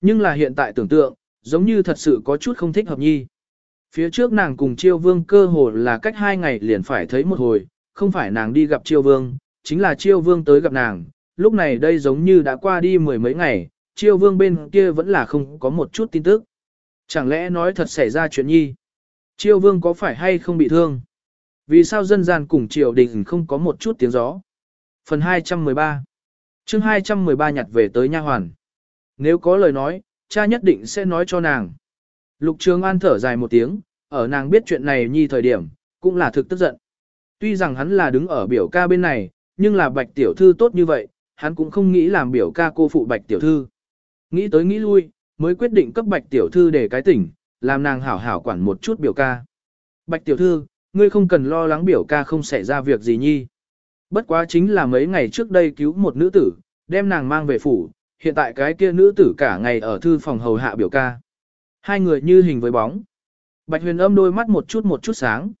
Nhưng là hiện tại tưởng tượng, giống như thật sự có chút không thích hợp nhi. Phía trước nàng cùng chiêu vương cơ hồ là cách hai ngày liền phải thấy một hồi, không phải nàng đi gặp chiêu vương, chính là chiêu vương tới gặp nàng, lúc này đây giống như đã qua đi mười mấy ngày, chiêu vương bên kia vẫn là không có một chút tin tức. Chẳng lẽ nói thật xảy ra chuyện nhi? Chiêu vương có phải hay không bị thương? Vì sao dân gian cùng triều đình không có một chút tiếng gió? Phần 213 chương 213 nhặt về tới nha hoàn. Nếu có lời nói, cha nhất định sẽ nói cho nàng. Lục Trường An thở dài một tiếng, ở nàng biết chuyện này nhi thời điểm, cũng là thực tức giận. Tuy rằng hắn là đứng ở biểu ca bên này, nhưng là bạch tiểu thư tốt như vậy, hắn cũng không nghĩ làm biểu ca cô phụ bạch tiểu thư. Nghĩ tới nghĩ lui, mới quyết định cấp bạch tiểu thư để cái tỉnh, làm nàng hảo hảo quản một chút biểu ca. Bạch tiểu thư, ngươi không cần lo lắng biểu ca không xảy ra việc gì nhi. Bất quá chính là mấy ngày trước đây cứu một nữ tử, đem nàng mang về phủ, hiện tại cái kia nữ tử cả ngày ở thư phòng hầu hạ biểu ca. Hai người như hình với bóng. Bạch huyền âm đôi mắt một chút một chút sáng.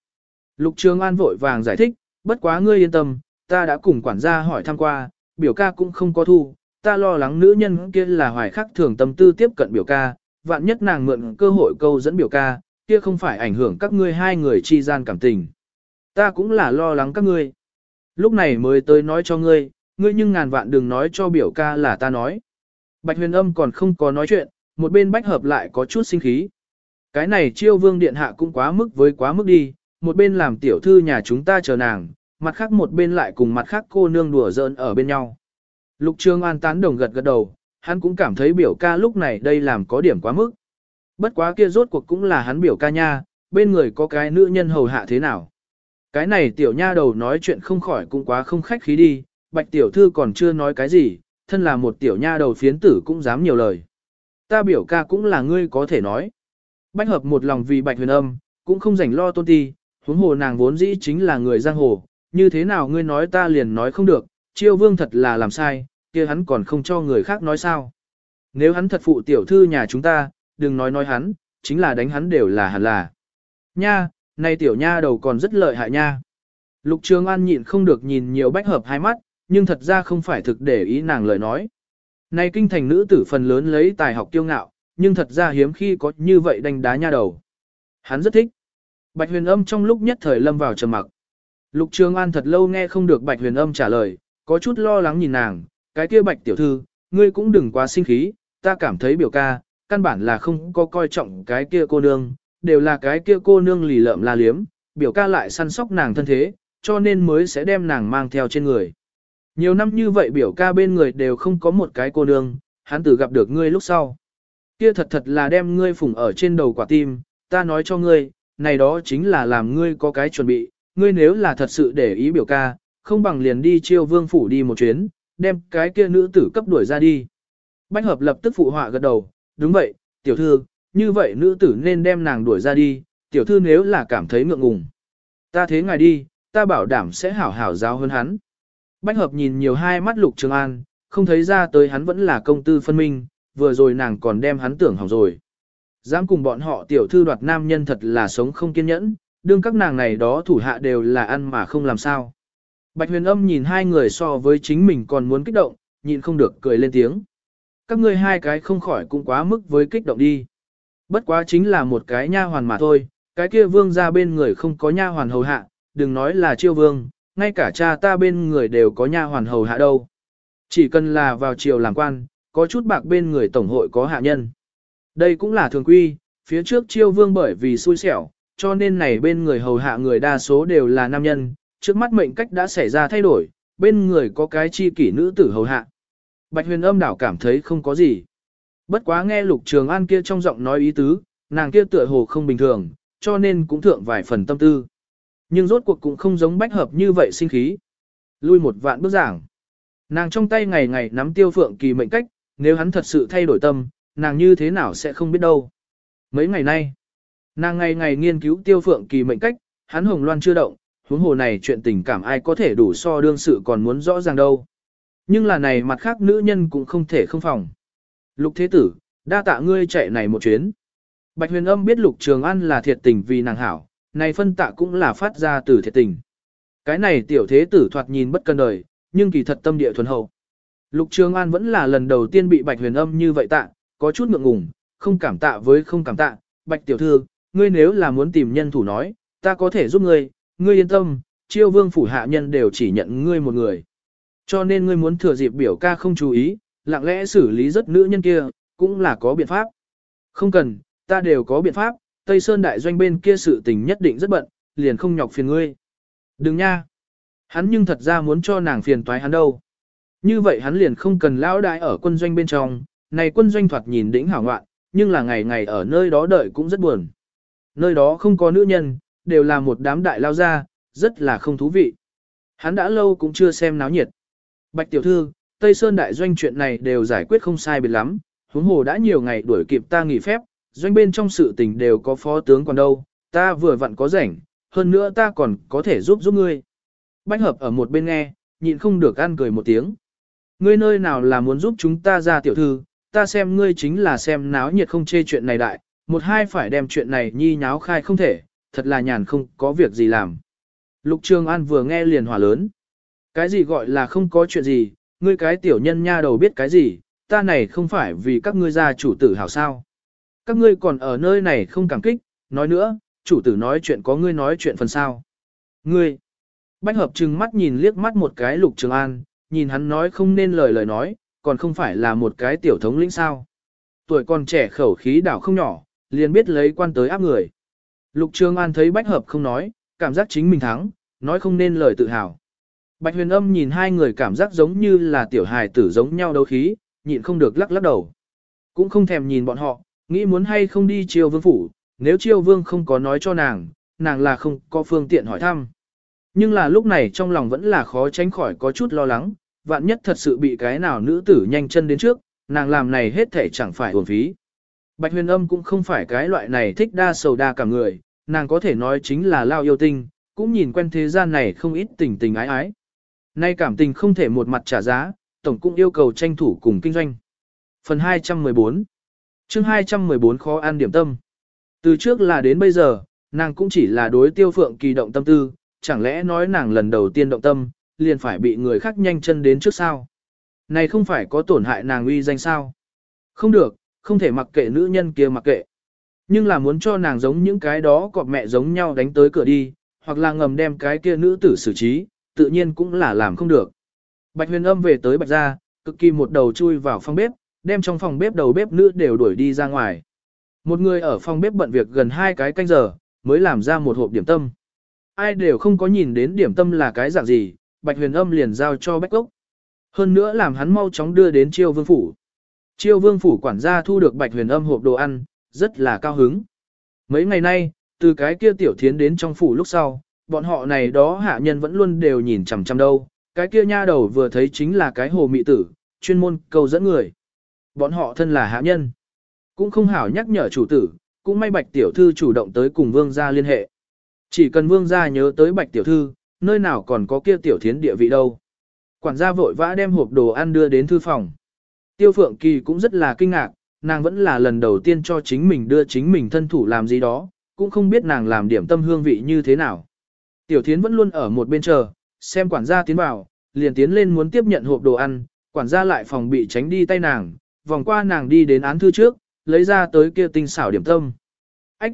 Lục Trường An vội vàng giải thích, bất quá ngươi yên tâm, ta đã cùng quản gia hỏi thăm qua, biểu ca cũng không có thu, ta lo lắng nữ nhân kia là hoài khắc thường tâm tư tiếp cận biểu ca, vạn nhất nàng mượn cơ hội câu dẫn biểu ca, kia không phải ảnh hưởng các ngươi hai người chi gian cảm tình. Ta cũng là lo lắng các ngươi. Lúc này mới tới nói cho ngươi, ngươi nhưng ngàn vạn đừng nói cho biểu ca là ta nói. Bạch huyền âm còn không có nói chuyện, một bên bách hợp lại có chút sinh khí. Cái này chiêu vương điện hạ cũng quá mức với quá mức đi, một bên làm tiểu thư nhà chúng ta chờ nàng, mặt khác một bên lại cùng mặt khác cô nương đùa giỡn ở bên nhau. Lục Trương An tán đồng gật gật đầu, hắn cũng cảm thấy biểu ca lúc này đây làm có điểm quá mức. Bất quá kia rốt cuộc cũng là hắn biểu ca nha, bên người có cái nữ nhân hầu hạ thế nào. Cái này tiểu nha đầu nói chuyện không khỏi cũng quá không khách khí đi, bạch tiểu thư còn chưa nói cái gì, thân là một tiểu nha đầu phiến tử cũng dám nhiều lời. Ta biểu ca cũng là ngươi có thể nói. bách hợp một lòng vì bạch huyền âm, cũng không rảnh lo tôn ti, huống hồ nàng vốn dĩ chính là người giang hồ, như thế nào ngươi nói ta liền nói không được, chiêu vương thật là làm sai, kia hắn còn không cho người khác nói sao. Nếu hắn thật phụ tiểu thư nhà chúng ta, đừng nói nói hắn, chính là đánh hắn đều là hẳn là. Nha, nay tiểu nha đầu còn rất lợi hại nha. Lục Trường An nhịn không được nhìn nhiều bách hợp hai mắt, nhưng thật ra không phải thực để ý nàng lời nói. Nay kinh thành nữ tử phần lớn lấy tài học kiêu ngạo, nhưng thật ra hiếm khi có như vậy đánh đá nha đầu. Hắn rất thích. Bạch huyền âm trong lúc nhất thời lâm vào trầm mặc. Lục Trường An thật lâu nghe không được Bạch huyền âm trả lời, có chút lo lắng nhìn nàng, cái kia Bạch tiểu thư, ngươi cũng đừng quá sinh khí, ta cảm thấy biểu ca, căn bản là không có coi trọng cái kia cô nương, đều là cái kia cô nương lì lợm la liếm, biểu ca lại săn sóc nàng thân thế, cho nên mới sẽ đem nàng mang theo trên người. Nhiều năm như vậy biểu ca bên người đều không có một cái cô nương, hắn từ gặp được ngươi lúc sau. Kia thật thật là đem ngươi phủng ở trên đầu quả tim, ta nói cho ngươi, này đó chính là làm ngươi có cái chuẩn bị, ngươi nếu là thật sự để ý biểu ca, không bằng liền đi chiêu vương phủ đi một chuyến, đem cái kia nữ tử cấp đuổi ra đi. Bách hợp lập tức phụ họa gật đầu, đúng vậy, tiểu thư, như vậy nữ tử nên đem nàng đuổi ra đi, tiểu thư nếu là cảm thấy ngượng ngùng. Ta thế ngài đi, ta bảo đảm sẽ hảo hảo giáo hơn hắn. Bách hợp nhìn nhiều hai mắt lục trường an, không thấy ra tới hắn vẫn là công tư phân minh, vừa rồi nàng còn đem hắn tưởng hỏng rồi. Dám cùng bọn họ tiểu thư đoạt nam nhân thật là sống không kiên nhẫn, đương các nàng này đó thủ hạ đều là ăn mà không làm sao. Bạch huyền âm nhìn hai người so với chính mình còn muốn kích động, nhịn không được cười lên tiếng. Các ngươi hai cái không khỏi cũng quá mức với kích động đi. Bất quá chính là một cái nha hoàn mà thôi, cái kia vương ra bên người không có nha hoàn hầu hạ, đừng nói là chiêu vương, ngay cả cha ta bên người đều có nha hoàn hầu hạ đâu. Chỉ cần là vào triều làm quan, có chút bạc bên người tổng hội có hạ nhân. Đây cũng là thường quy, phía trước chiêu vương bởi vì xui xẻo, cho nên này bên người hầu hạ người đa số đều là nam nhân, trước mắt mệnh cách đã xảy ra thay đổi, bên người có cái chi kỷ nữ tử hầu hạ. Bạch huyền âm đảo cảm thấy không có gì. Bất quá nghe lục trường an kia trong giọng nói ý tứ, nàng kia tựa hồ không bình thường, cho nên cũng thượng vài phần tâm tư. Nhưng rốt cuộc cũng không giống bách hợp như vậy sinh khí. Lui một vạn bước giảng. Nàng trong tay ngày ngày nắm tiêu phượng kỳ mệnh cách, nếu hắn thật sự thay đổi tâm, nàng như thế nào sẽ không biết đâu. Mấy ngày nay, nàng ngày ngày nghiên cứu tiêu phượng kỳ mệnh cách, hắn hồng loan chưa động, huống hồ này chuyện tình cảm ai có thể đủ so đương sự còn muốn rõ ràng đâu. Nhưng là này mặt khác nữ nhân cũng không thể không phòng. Lục thế tử, đa tạ ngươi chạy này một chuyến. Bạch huyền âm biết lục trường ăn là thiệt tình vì nàng hảo, này phân tạ cũng là phát ra từ thiệt tình. Cái này tiểu thế tử thoạt nhìn bất cân đời, nhưng kỳ thật tâm địa thuần hậu. Lục Trường An vẫn là lần đầu tiên bị Bạch Huyền Âm như vậy tạ, có chút ngượng ngùng, không cảm tạ với không cảm tạ, bạch tiểu thư, ngươi nếu là muốn tìm nhân thủ nói, ta có thể giúp ngươi, ngươi yên tâm, chiêu vương phủ hạ nhân đều chỉ nhận ngươi một người. Cho nên ngươi muốn thừa dịp biểu ca không chú ý, lặng lẽ xử lý rất nữ nhân kia, cũng là có biện pháp. Không cần, ta đều có biện pháp, Tây Sơn đại doanh bên kia sự tình nhất định rất bận, liền không nhọc phiền ngươi. Đừng nha. Hắn nhưng thật ra muốn cho nàng phiền toái hắn đâu. Như vậy hắn liền không cần lão đại ở quân doanh bên trong, này quân doanh thoạt nhìn đỉnh hảo ngoạn, nhưng là ngày ngày ở nơi đó đợi cũng rất buồn. Nơi đó không có nữ nhân, đều là một đám đại lao ra, rất là không thú vị. Hắn đã lâu cũng chưa xem náo nhiệt. Bạch tiểu thư, Tây Sơn đại doanh chuyện này đều giải quyết không sai biệt lắm, huống hồ đã nhiều ngày đuổi kịp ta nghỉ phép, doanh bên trong sự tình đều có phó tướng còn đâu, ta vừa vặn có rảnh, hơn nữa ta còn có thể giúp giúp ngươi. Bách hợp ở một bên nghe, nhịn không được ăn cười một tiếng. Ngươi nơi nào là muốn giúp chúng ta ra tiểu thư, ta xem ngươi chính là xem náo nhiệt không chê chuyện này đại, một hai phải đem chuyện này nhi nháo khai không thể, thật là nhàn không có việc gì làm. Lục Trường An vừa nghe liền hỏa lớn. Cái gì gọi là không có chuyện gì, ngươi cái tiểu nhân nha đầu biết cái gì, ta này không phải vì các ngươi gia chủ tử hảo sao. Các ngươi còn ở nơi này không cảm kích, nói nữa, chủ tử nói chuyện có ngươi nói chuyện phần sao. Ngươi, Bách hợp trừng mắt nhìn liếc mắt một cái lục trường an, nhìn hắn nói không nên lời lời nói, còn không phải là một cái tiểu thống lĩnh sao. Tuổi còn trẻ khẩu khí đảo không nhỏ, liền biết lấy quan tới áp người. Lục trường an thấy bách hợp không nói, cảm giác chính mình thắng, nói không nên lời tự hào. Bạch huyền âm nhìn hai người cảm giác giống như là tiểu hài tử giống nhau đấu khí, nhịn không được lắc lắc đầu. Cũng không thèm nhìn bọn họ, nghĩ muốn hay không đi chiêu vương phủ, nếu chiêu vương không có nói cho nàng, nàng là không có phương tiện hỏi thăm. Nhưng là lúc này trong lòng vẫn là khó tránh khỏi có chút lo lắng, vạn nhất thật sự bị cái nào nữ tử nhanh chân đến trước, nàng làm này hết thể chẳng phải uổng phí. Bạch huyền âm cũng không phải cái loại này thích đa sầu đa cả người, nàng có thể nói chính là lao yêu tinh, cũng nhìn quen thế gian này không ít tình tình ái ái. Nay cảm tình không thể một mặt trả giá, tổng cũng yêu cầu tranh thủ cùng kinh doanh. Phần 214 chương 214 khó ăn điểm tâm. Từ trước là đến bây giờ, nàng cũng chỉ là đối tiêu phượng kỳ động tâm tư, chẳng lẽ nói nàng lần đầu tiên động tâm, liền phải bị người khác nhanh chân đến trước sao? Này không phải có tổn hại nàng uy danh sao? Không được, không thể mặc kệ nữ nhân kia mặc kệ. Nhưng là muốn cho nàng giống những cái đó cọp mẹ giống nhau đánh tới cửa đi, hoặc là ngầm đem cái kia nữ tử xử trí, tự nhiên cũng là làm không được. Bạch huyền âm về tới bạch gia, cực kỳ một đầu chui vào phòng bếp, đem trong phòng bếp đầu bếp nữ đều đuổi đi ra ngoài. Một người ở phòng bếp bận việc gần hai cái canh giờ, mới làm ra một hộp điểm tâm. Ai đều không có nhìn đến điểm tâm là cái dạng gì, Bạch Huyền Âm liền giao cho Bách Cốc. Hơn nữa làm hắn mau chóng đưa đến Chiêu Vương phủ. Chiêu Vương phủ quản gia thu được Bạch Huyền Âm hộp đồ ăn, rất là cao hứng. Mấy ngày nay, từ cái kia tiểu thiến đến trong phủ lúc sau, bọn họ này đó hạ nhân vẫn luôn đều nhìn chằm chằm đâu, cái kia nha đầu vừa thấy chính là cái hồ mị tử, chuyên môn cầu dẫn người. Bọn họ thân là hạ nhân, cũng không hảo nhắc nhở chủ tử, cũng may bạch tiểu thư chủ động tới cùng vương gia liên hệ. Chỉ cần vương gia nhớ tới bạch tiểu thư, nơi nào còn có kia tiểu thiến địa vị đâu. Quản gia vội vã đem hộp đồ ăn đưa đến thư phòng. Tiêu Phượng Kỳ cũng rất là kinh ngạc, nàng vẫn là lần đầu tiên cho chính mình đưa chính mình thân thủ làm gì đó, cũng không biết nàng làm điểm tâm hương vị như thế nào. Tiểu thiến vẫn luôn ở một bên chờ, xem quản gia tiến vào, liền tiến lên muốn tiếp nhận hộp đồ ăn, quản gia lại phòng bị tránh đi tay nàng, vòng qua nàng đi đến án thư trước, lấy ra tới kia tinh xảo điểm tâm. Ách!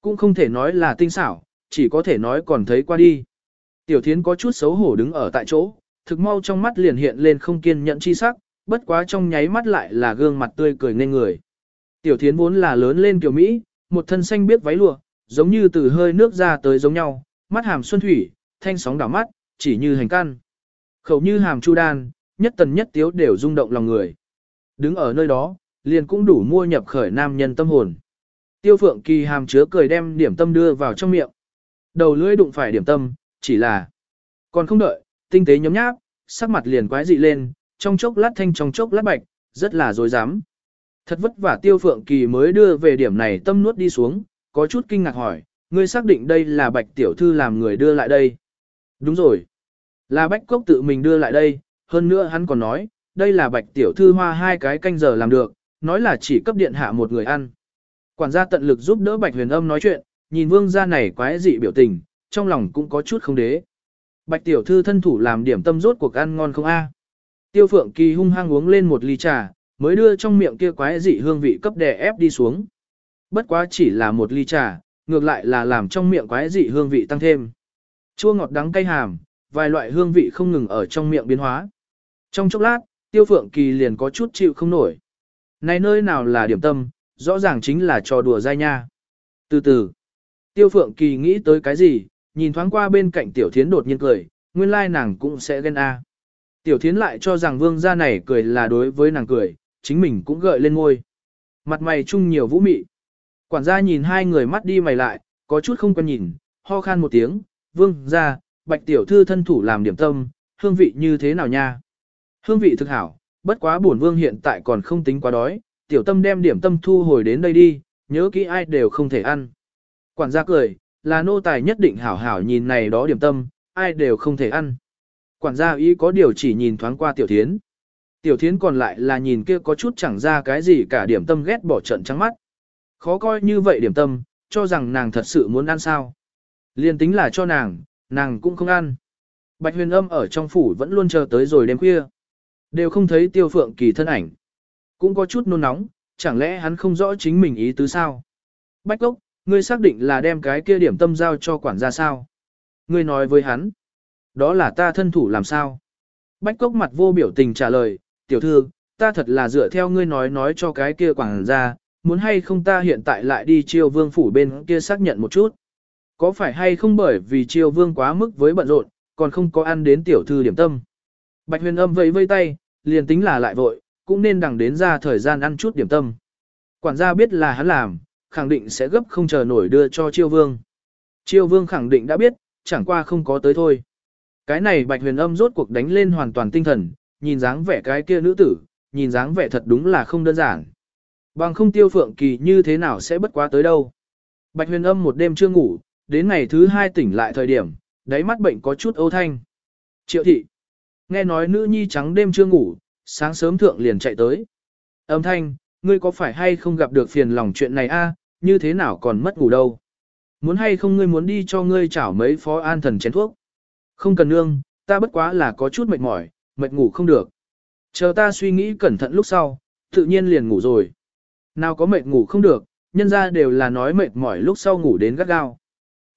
Cũng không thể nói là tinh xảo, chỉ có thể nói còn thấy qua đi. Tiểu thiến có chút xấu hổ đứng ở tại chỗ, thực mau trong mắt liền hiện lên không kiên nhẫn chi sắc, bất quá trong nháy mắt lại là gương mặt tươi cười nên người. Tiểu thiến vốn là lớn lên kiểu Mỹ, một thân xanh biết váy lụa, giống như từ hơi nước ra tới giống nhau, mắt hàm xuân thủy, thanh sóng đảo mắt, chỉ như hành căn. Khẩu như hàm chu đan, nhất tần nhất tiếu đều rung động lòng người. Đứng ở nơi đó, liền cũng đủ mua nhập khởi nam nhân tâm hồn. Tiêu phượng kỳ hàm chứa cười đem điểm tâm đưa vào trong miệng. Đầu lưỡi đụng phải điểm tâm, chỉ là còn không đợi, tinh tế nhóm nháp, sắc mặt liền quái dị lên, trong chốc lát thanh trong chốc lát bạch, rất là dối dám. Thật vất vả tiêu phượng kỳ mới đưa về điểm này tâm nuốt đi xuống, có chút kinh ngạc hỏi, ngươi xác định đây là bạch tiểu thư làm người đưa lại đây. Đúng rồi. Là bách cốc tự mình đưa lại đây, hơn nữa hắn còn nói, đây là bạch tiểu thư hoa hai cái canh giờ làm được, nói là chỉ cấp điện hạ một người ăn. Quản gia tận lực giúp đỡ bạch huyền âm nói chuyện, nhìn vương gia này quái dị biểu tình, trong lòng cũng có chút không đế. Bạch tiểu thư thân thủ làm điểm tâm rốt cuộc ăn ngon không a? Tiêu phượng kỳ hung hăng uống lên một ly trà, mới đưa trong miệng kia quái dị hương vị cấp đè ép đi xuống. Bất quá chỉ là một ly trà, ngược lại là làm trong miệng quái dị hương vị tăng thêm. Chua ngọt đắng cay hàm, vài loại hương vị không ngừng ở trong miệng biến hóa. Trong chốc lát, Tiêu Phượng Kỳ liền có chút chịu không nổi. Này nơi nào là điểm tâm, rõ ràng chính là trò đùa dai nha. Từ từ, Tiêu Phượng Kỳ nghĩ tới cái gì, nhìn thoáng qua bên cạnh Tiểu Thiến đột nhiên cười, nguyên lai nàng cũng sẽ ghen a. Tiểu Thiến lại cho rằng vương gia này cười là đối với nàng cười, chính mình cũng gợi lên ngôi. Mặt mày chung nhiều vũ mị. Quản gia nhìn hai người mắt đi mày lại, có chút không quen nhìn, ho khan một tiếng, vương gia, bạch tiểu thư thân thủ làm điểm tâm, hương vị như thế nào nha? Hương vị thực hảo, bất quá bổn vương hiện tại còn không tính quá đói, tiểu tâm đem điểm tâm thu hồi đến đây đi, nhớ kỹ ai đều không thể ăn. Quản gia cười, là nô tài nhất định hảo hảo nhìn này đó điểm tâm, ai đều không thể ăn. Quản gia ý có điều chỉ nhìn thoáng qua tiểu thiến. Tiểu thiến còn lại là nhìn kia có chút chẳng ra cái gì cả điểm tâm ghét bỏ trận trắng mắt. Khó coi như vậy điểm tâm, cho rằng nàng thật sự muốn ăn sao. Liên tính là cho nàng, nàng cũng không ăn. Bạch huyền âm ở trong phủ vẫn luôn chờ tới rồi đêm khuya. Đều không thấy tiêu phượng kỳ thân ảnh. Cũng có chút nôn nóng, chẳng lẽ hắn không rõ chính mình ý tứ sao? Bách Cốc, ngươi xác định là đem cái kia điểm tâm giao cho quản gia sao? Ngươi nói với hắn. Đó là ta thân thủ làm sao? Bách Cốc mặt vô biểu tình trả lời, tiểu thư, ta thật là dựa theo ngươi nói nói cho cái kia quản gia, muốn hay không ta hiện tại lại đi chiêu vương phủ bên kia xác nhận một chút. Có phải hay không bởi vì chiêu vương quá mức với bận rộn, còn không có ăn đến tiểu thư điểm tâm. Bạch huyền âm vẫy vây tay, liền tính là lại vội, cũng nên đằng đến ra thời gian ăn chút điểm tâm. Quản gia biết là hắn làm, khẳng định sẽ gấp không chờ nổi đưa cho chiêu vương. Chiêu vương khẳng định đã biết, chẳng qua không có tới thôi. Cái này bạch huyền âm rốt cuộc đánh lên hoàn toàn tinh thần, nhìn dáng vẻ cái kia nữ tử, nhìn dáng vẻ thật đúng là không đơn giản. Bằng không tiêu phượng kỳ như thế nào sẽ bất quá tới đâu. Bạch huyền âm một đêm chưa ngủ, đến ngày thứ hai tỉnh lại thời điểm, đáy mắt bệnh có chút âu thanh. Triệu thị. Nghe nói nữ nhi trắng đêm chưa ngủ, sáng sớm thượng liền chạy tới. Âm thanh, ngươi có phải hay không gặp được phiền lòng chuyện này a? như thế nào còn mất ngủ đâu? Muốn hay không ngươi muốn đi cho ngươi chảo mấy phó an thần chén thuốc? Không cần nương, ta bất quá là có chút mệt mỏi, mệt ngủ không được. Chờ ta suy nghĩ cẩn thận lúc sau, tự nhiên liền ngủ rồi. Nào có mệt ngủ không được, nhân ra đều là nói mệt mỏi lúc sau ngủ đến gắt gao.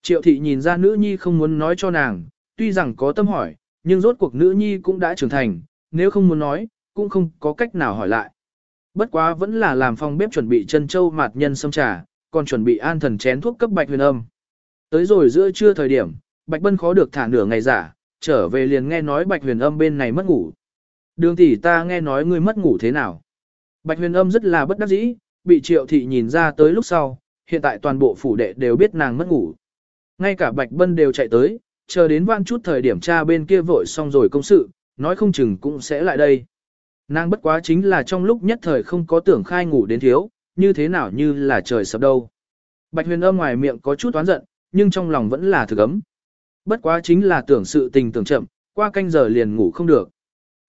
Triệu thị nhìn ra nữ nhi không muốn nói cho nàng, tuy rằng có tâm hỏi, nhưng rốt cuộc nữ nhi cũng đã trưởng thành, nếu không muốn nói, cũng không có cách nào hỏi lại. Bất quá vẫn là làm phòng bếp chuẩn bị chân châu mạt nhân sâm trà, còn chuẩn bị an thần chén thuốc cấp bạch huyền âm. Tới rồi giữa trưa thời điểm, bạch bân khó được thả nửa ngày giả, trở về liền nghe nói bạch huyền âm bên này mất ngủ. Đường tỷ ta nghe nói ngươi mất ngủ thế nào. Bạch huyền âm rất là bất đắc dĩ, bị triệu thị nhìn ra tới lúc sau, hiện tại toàn bộ phủ đệ đều biết nàng mất ngủ. Ngay cả bạch bân đều chạy tới, chờ đến vãn chút thời điểm cha bên kia vội xong rồi công sự, nói không chừng cũng sẽ lại đây. Nàng bất quá chính là trong lúc nhất thời không có tưởng khai ngủ đến thiếu, như thế nào như là trời sập đâu. Bạch huyền âm ngoài miệng có chút oán giận, nhưng trong lòng vẫn là thực ấm. Bất quá chính là tưởng sự tình tưởng chậm, qua canh giờ liền ngủ không được.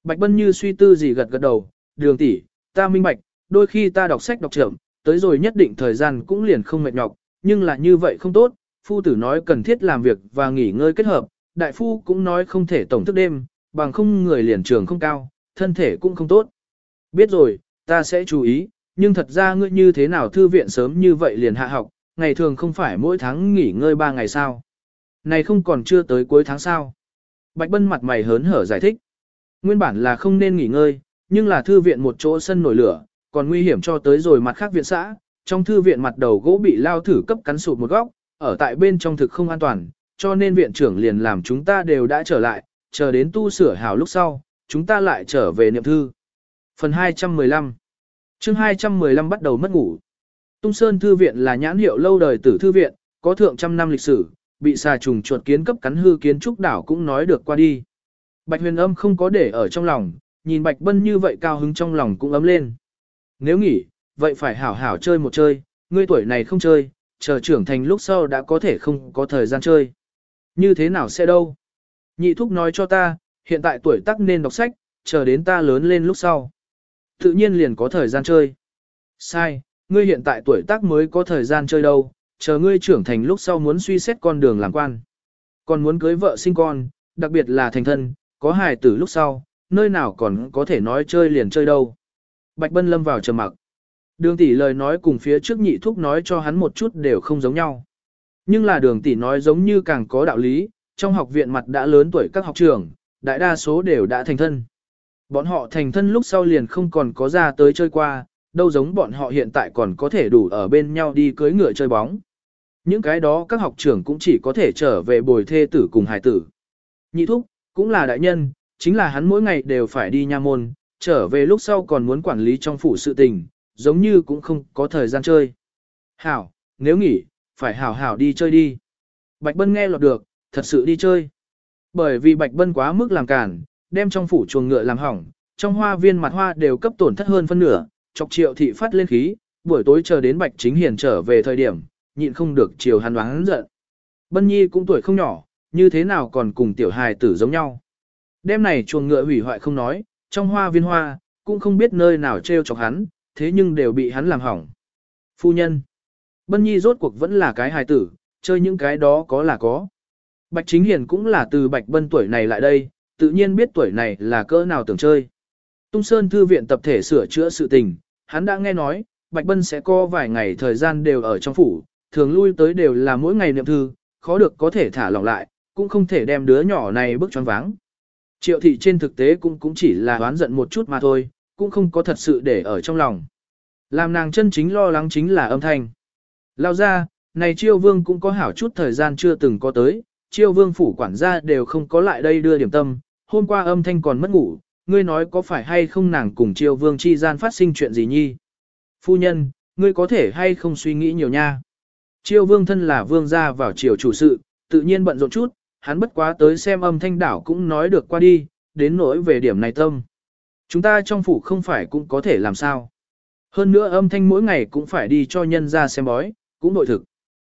Bạch bân như suy tư gì gật gật đầu, đường tỷ, ta minh bạch, đôi khi ta đọc sách đọc chậm, tới rồi nhất định thời gian cũng liền không mệt nhọc, nhưng là như vậy không tốt, phu tử nói cần thiết làm việc và nghỉ ngơi kết hợp, đại phu cũng nói không thể tổng thức đêm, bằng không người liền trường không cao, thân thể cũng không tốt. Biết rồi, ta sẽ chú ý, nhưng thật ra ngươi như thế nào thư viện sớm như vậy liền hạ học, ngày thường không phải mỗi tháng nghỉ ngơi 3 ngày sao. Này không còn chưa tới cuối tháng sao. Bạch Bân mặt mày hớn hở giải thích. Nguyên bản là không nên nghỉ ngơi, nhưng là thư viện một chỗ sân nổi lửa, còn nguy hiểm cho tới rồi mặt khác viện xã. Trong thư viện mặt đầu gỗ bị lao thử cấp cắn sụt một góc, ở tại bên trong thực không an toàn, cho nên viện trưởng liền làm chúng ta đều đã trở lại, chờ đến tu sửa hào lúc sau, chúng ta lại trở về niệm thư. Phần 215 chương 215 bắt đầu mất ngủ. Tung Sơn Thư Viện là nhãn hiệu lâu đời tử thư viện, có thượng trăm năm lịch sử, bị xà trùng chuột kiến cấp cắn hư kiến trúc đảo cũng nói được qua đi. Bạch huyền âm không có để ở trong lòng, nhìn Bạch Bân như vậy cao hứng trong lòng cũng ấm lên. Nếu nghỉ, vậy phải hảo hảo chơi một chơi, ngươi tuổi này không chơi, chờ trưởng thành lúc sau đã có thể không có thời gian chơi. Như thế nào sẽ đâu? Nhị thúc nói cho ta, hiện tại tuổi tác nên đọc sách, chờ đến ta lớn lên lúc sau. Tự nhiên liền có thời gian chơi. Sai, ngươi hiện tại tuổi tác mới có thời gian chơi đâu, chờ ngươi trưởng thành lúc sau muốn suy xét con đường làm quan. Còn muốn cưới vợ sinh con, đặc biệt là thành thân, có hài tử lúc sau, nơi nào còn có thể nói chơi liền chơi đâu. Bạch Bân lâm vào trầm mặc. Đường tỷ lời nói cùng phía trước nhị thúc nói cho hắn một chút đều không giống nhau. Nhưng là đường tỷ nói giống như càng có đạo lý, trong học viện mặt đã lớn tuổi các học trưởng đại đa số đều đã thành thân. Bọn họ thành thân lúc sau liền không còn có ra tới chơi qua, đâu giống bọn họ hiện tại còn có thể đủ ở bên nhau đi cưới ngựa chơi bóng. Những cái đó các học trưởng cũng chỉ có thể trở về bồi thê tử cùng hài tử. Nhị thúc, cũng là đại nhân, chính là hắn mỗi ngày đều phải đi nha môn, trở về lúc sau còn muốn quản lý trong phủ sự tình, giống như cũng không có thời gian chơi. Hảo, nếu nghỉ, phải hảo hảo đi chơi đi. Bạch Bân nghe lọt được, thật sự đi chơi. Bởi vì Bạch Bân quá mức làm cản, đem trong phủ chuồng ngựa làm hỏng, trong hoa viên mặt hoa đều cấp tổn thất hơn phân nửa, chọc triệu thị phát lên khí, buổi tối chờ đến Bạch Chính Hiền trở về thời điểm, nhịn không được chiều hắn đoán giận. Bân Nhi cũng tuổi không nhỏ, như thế nào còn cùng tiểu hài tử giống nhau. Đêm này chuồng ngựa hủy hoại không nói, trong hoa viên hoa, cũng không biết nơi nào treo chọc hắn, thế nhưng đều bị hắn làm hỏng. Phu nhân, Bân Nhi rốt cuộc vẫn là cái hài tử, chơi những cái đó có là có. Bạch Chính Hiền cũng là từ Bạch Bân tuổi này lại đây, tự nhiên biết tuổi này là cỡ nào tưởng chơi. Tung Sơn Thư viện tập thể sửa chữa sự tình, hắn đã nghe nói, Bạch Bân sẽ có vài ngày thời gian đều ở trong phủ, thường lui tới đều là mỗi ngày niệm thư, khó được có thể thả lỏng lại, cũng không thể đem đứa nhỏ này bước choáng váng. Triệu thị trên thực tế cũng cũng chỉ là đoán giận một chút mà thôi, cũng không có thật sự để ở trong lòng. Làm nàng chân chính lo lắng chính là âm thanh. Lao ra, này chiêu vương cũng có hảo chút thời gian chưa từng có tới, chiêu vương phủ quản gia đều không có lại đây đưa điểm tâm, hôm qua âm thanh còn mất ngủ, ngươi nói có phải hay không nàng cùng chiêu vương chi gian phát sinh chuyện gì nhi. Phu nhân, ngươi có thể hay không suy nghĩ nhiều nha. Chiêu vương thân là vương gia vào triều chủ sự, tự nhiên bận rộn chút, hắn bất quá tới xem âm thanh đảo cũng nói được qua đi, đến nỗi về điểm này tâm. Chúng ta trong phủ không phải cũng có thể làm sao. Hơn nữa âm thanh mỗi ngày cũng phải đi cho nhân ra xem bói, cũng nội thực.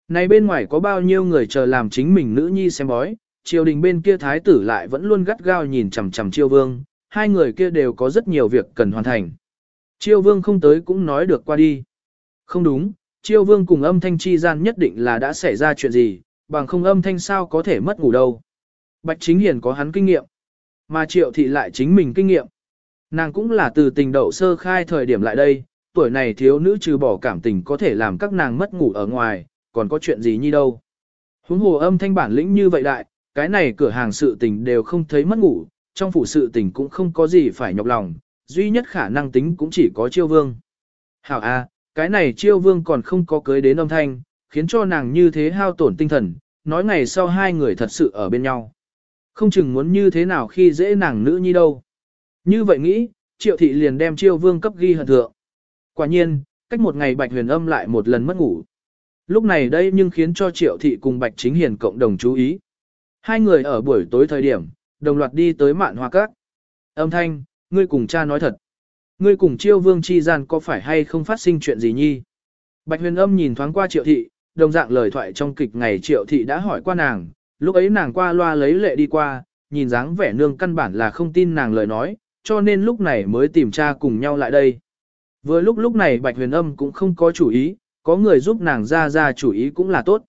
Này bên ngoài có bao nhiêu người chờ làm chính mình nữ nhi xem bói, triều đình bên kia thái tử lại vẫn luôn gắt gao nhìn chằm chằm chiêu vương, hai người kia đều có rất nhiều việc cần hoàn thành. Chiêu vương không tới cũng nói được qua đi. Không đúng, chiêu vương cùng âm thanh chi gian nhất định là đã xảy ra chuyện gì, bằng không âm thanh sao có thể mất ngủ đâu. Bạch chính hiền có hắn kinh nghiệm, mà triệu thị lại chính mình kinh nghiệm. Nàng cũng là từ tình đậu sơ khai thời điểm lại đây, tuổi này thiếu nữ trừ bỏ cảm tình có thể làm các nàng mất ngủ ở ngoài, còn có chuyện gì như đâu. Huống hồ âm thanh bản lĩnh như vậy đại, cái này cửa hàng sự tình đều không thấy mất ngủ, trong phủ sự tình cũng không có gì phải nhọc lòng, duy nhất khả năng tính cũng chỉ có chiêu vương. Hảo a, cái này chiêu vương còn không có cưới đến âm thanh, khiến cho nàng như thế hao tổn tinh thần, nói ngày sau hai người thật sự ở bên nhau. Không chừng muốn như thế nào khi dễ nàng nữ nhi đâu. Như vậy nghĩ, triệu thị liền đem chiêu vương cấp ghi hận thượng. Quả nhiên, cách một ngày bạch huyền âm lại một lần mất ngủ. Lúc này đây nhưng khiến cho triệu thị cùng bạch chính hiền cộng đồng chú ý. Hai người ở buổi tối thời điểm, đồng loạt đi tới mạn hoa cát. Âm thanh, ngươi cùng cha nói thật. Ngươi cùng chiêu vương chi gian có phải hay không phát sinh chuyện gì nhi? Bạch huyền âm nhìn thoáng qua triệu thị, đồng dạng lời thoại trong kịch ngày triệu thị đã hỏi qua nàng, lúc ấy nàng qua loa lấy lệ đi qua, nhìn dáng vẻ nương căn bản là không tin nàng lời nói, cho nên lúc này mới tìm cha cùng nhau lại đây. Vừa lúc lúc này Bạch Huyền Âm cũng không có chủ ý, có người giúp nàng ra ra chủ ý cũng là tốt.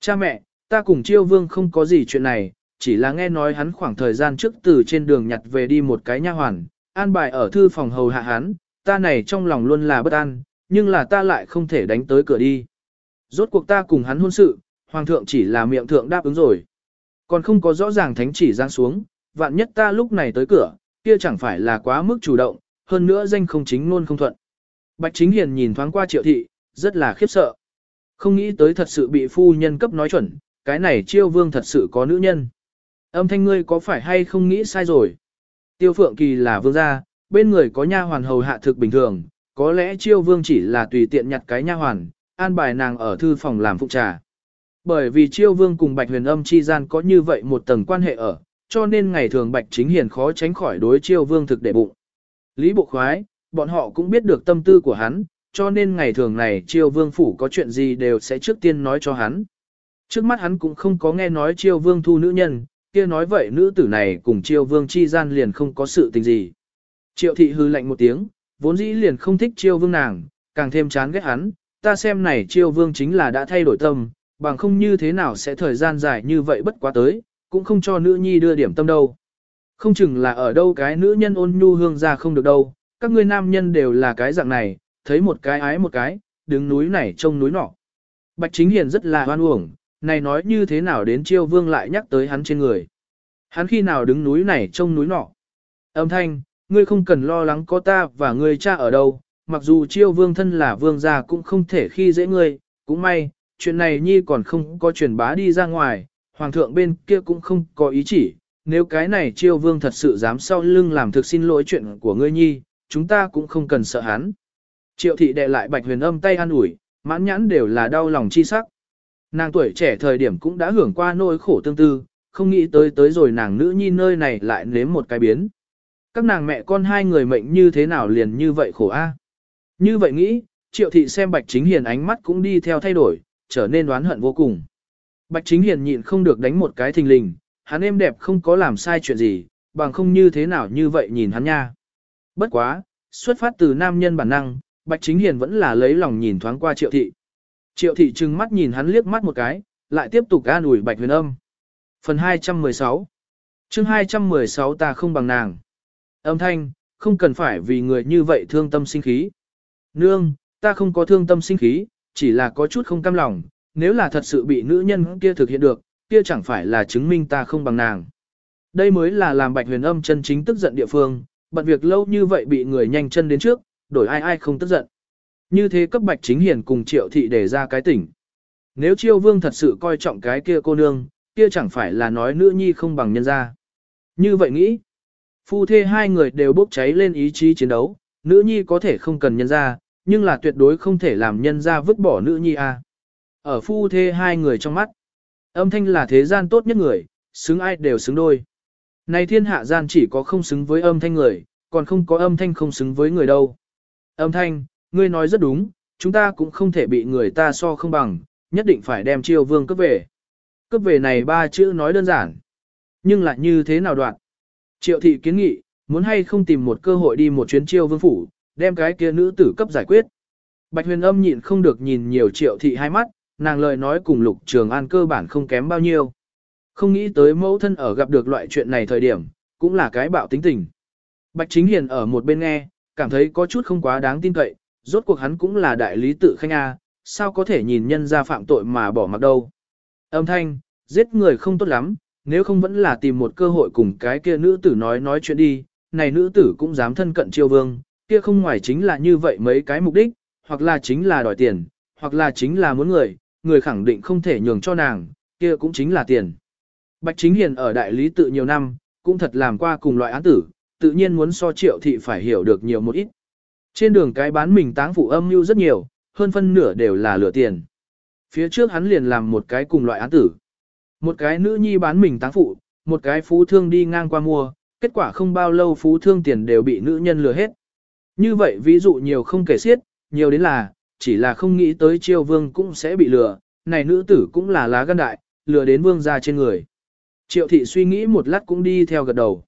Cha mẹ, ta cùng Chiêu Vương không có gì chuyện này, chỉ là nghe nói hắn khoảng thời gian trước từ trên đường nhặt về đi một cái nha hoàn, an bài ở thư phòng hầu hạ hắn, ta này trong lòng luôn là bất an, nhưng là ta lại không thể đánh tới cửa đi. Rốt cuộc ta cùng hắn hôn sự, hoàng thượng chỉ là miệng thượng đáp ứng rồi. Còn không có rõ ràng thánh chỉ giáng xuống, vạn nhất ta lúc này tới cửa, kia chẳng phải là quá mức chủ động, hơn nữa danh không chính luôn không thuận. Bạch Chính Hiền nhìn thoáng qua triệu thị, rất là khiếp sợ. Không nghĩ tới thật sự bị phu nhân cấp nói chuẩn, cái này chiêu vương thật sự có nữ nhân. Âm thanh ngươi có phải hay không nghĩ sai rồi? Tiêu Phượng Kỳ là vương gia, bên người có nha hoàn hầu hạ thực bình thường, có lẽ chiêu vương chỉ là tùy tiện nhặt cái nha hoàn, an bài nàng ở thư phòng làm phụ trà. Bởi vì chiêu vương cùng Bạch Huyền Âm chi gian có như vậy một tầng quan hệ ở, cho nên ngày thường Bạch Chính Hiền khó tránh khỏi đối chiêu vương thực để bụng. Lý Bộ Khoái, bọn họ cũng biết được tâm tư của hắn, cho nên ngày thường này chiêu vương phủ có chuyện gì đều sẽ trước tiên nói cho hắn. Trước mắt hắn cũng không có nghe nói chiêu vương thu nữ nhân, kia nói vậy nữ tử này cùng chiêu vương chi gian liền không có sự tình gì. Triệu thị hư lạnh một tiếng, vốn dĩ liền không thích chiêu vương nàng, càng thêm chán ghét hắn, ta xem này chiêu vương chính là đã thay đổi tâm, bằng không như thế nào sẽ thời gian dài như vậy bất quá tới, cũng không cho nữ nhi đưa điểm tâm đâu. Không chừng là ở đâu cái nữ nhân ôn nhu hương ra không được đâu, các ngươi nam nhân đều là cái dạng này, thấy một cái ái một cái, đứng núi này trông núi nọ. Bạch Chính Hiền rất là hoan uổng, này nói như thế nào đến chiêu vương lại nhắc tới hắn trên người. Hắn khi nào đứng núi này trông núi nọ. Âm thanh, ngươi không cần lo lắng có ta và ngươi cha ở đâu, mặc dù chiêu vương thân là vương gia cũng không thể khi dễ ngươi, cũng may, chuyện này nhi còn không có truyền bá đi ra ngoài, hoàng thượng bên kia cũng không có ý chỉ, nếu cái này chiêu vương thật sự dám sau lưng làm thực xin lỗi chuyện của ngươi nhi, chúng ta cũng không cần sợ hắn. Triệu thị đệ lại bạch huyền âm tay an ủi, mãn nhãn đều là đau lòng chi sắc. Nàng tuổi trẻ thời điểm cũng đã hưởng qua nỗi khổ tương tư, không nghĩ tới tới rồi nàng nữ nhi nơi này lại nếm một cái biến. Các nàng mẹ con hai người mệnh như thế nào liền như vậy khổ a? Như vậy nghĩ, triệu thị xem bạch chính hiền ánh mắt cũng đi theo thay đổi, trở nên đoán hận vô cùng. Bạch chính hiền nhịn không được đánh một cái thình lình, hắn êm đẹp không có làm sai chuyện gì, bằng không như thế nào như vậy nhìn hắn nha. Bất quá, xuất phát từ nam nhân bản năng, bạch chính hiền vẫn là lấy lòng nhìn thoáng qua triệu thị. Triệu thị trừng mắt nhìn hắn liếc mắt một cái, lại tiếp tục an ủi bạch huyền âm. Phần 216 chương 216 ta không bằng nàng. Âm thanh, không cần phải vì người như vậy thương tâm sinh khí. Nương, ta không có thương tâm sinh khí, chỉ là có chút không cam lòng, nếu là thật sự bị nữ nhân kia thực hiện được, kia chẳng phải là chứng minh ta không bằng nàng. Đây mới là làm bạch huyền âm chân chính tức giận địa phương, bận việc lâu như vậy bị người nhanh chân đến trước, đổi ai ai không tức giận. Như thế cấp bạch chính hiền cùng triệu thị để ra cái tỉnh. Nếu chiêu vương thật sự coi trọng cái kia cô nương, kia chẳng phải là nói nữ nhi không bằng nhân gia. Như vậy nghĩ, phu thê hai người đều bốc cháy lên ý chí chiến đấu, nữ nhi có thể không cần nhân gia, nhưng là tuyệt đối không thể làm nhân gia vứt bỏ nữ nhi a. Ở phu thê hai người trong mắt, âm thanh là thế gian tốt nhất người, xứng ai đều xứng đôi. Này thiên hạ gian chỉ có không xứng với âm thanh người, còn không có âm thanh không xứng với người đâu. Âm thanh, ngươi nói rất đúng, chúng ta cũng không thể bị người ta so không bằng, nhất định phải đem chiêu vương cấp về. Cấp về này ba chữ nói đơn giản, nhưng lại như thế nào đoạn. Triệu thị kiến nghị, muốn hay không tìm một cơ hội đi một chuyến chiêu vương phủ, đem cái kia nữ tử cấp giải quyết. Bạch huyền âm nhịn không được nhìn nhiều triệu thị hai mắt, nàng lời nói cùng lục trường an cơ bản không kém bao nhiêu. Không nghĩ tới mẫu thân ở gặp được loại chuyện này thời điểm, cũng là cái bạo tính tình. Bạch chính hiền ở một bên nghe, cảm thấy có chút không quá đáng tin cậy, rốt cuộc hắn cũng là đại lý tự khanh A, sao có thể nhìn nhân ra phạm tội mà bỏ mặc đâu. Âm thanh, giết người không tốt lắm, nếu không vẫn là tìm một cơ hội cùng cái kia nữ tử nói nói chuyện đi, này nữ tử cũng dám thân cận triều vương, kia không ngoài chính là như vậy mấy cái mục đích, hoặc là chính là đòi tiền, hoặc là chính là muốn người, người khẳng định không thể nhường cho nàng, kia cũng chính là tiền. Bạch Chính Hiền ở đại lý tự nhiều năm, cũng thật làm qua cùng loại án tử, tự nhiên muốn so triệu thị phải hiểu được nhiều một ít. Trên đường cái bán mình táng phụ âm mưu rất nhiều, hơn phân nửa đều là lừa tiền. Phía trước hắn liền làm một cái cùng loại án tử. Một cái nữ nhi bán mình táng phụ, một cái phú thương đi ngang qua mua, kết quả không bao lâu phú thương tiền đều bị nữ nhân lừa hết. Như vậy ví dụ nhiều không kể xiết, nhiều đến là, chỉ là không nghĩ tới chiêu vương cũng sẽ bị lừa, này nữ tử cũng là lá gan đại, lừa đến vương ra trên người. Triệu thị suy nghĩ một lát cũng đi theo gật đầu.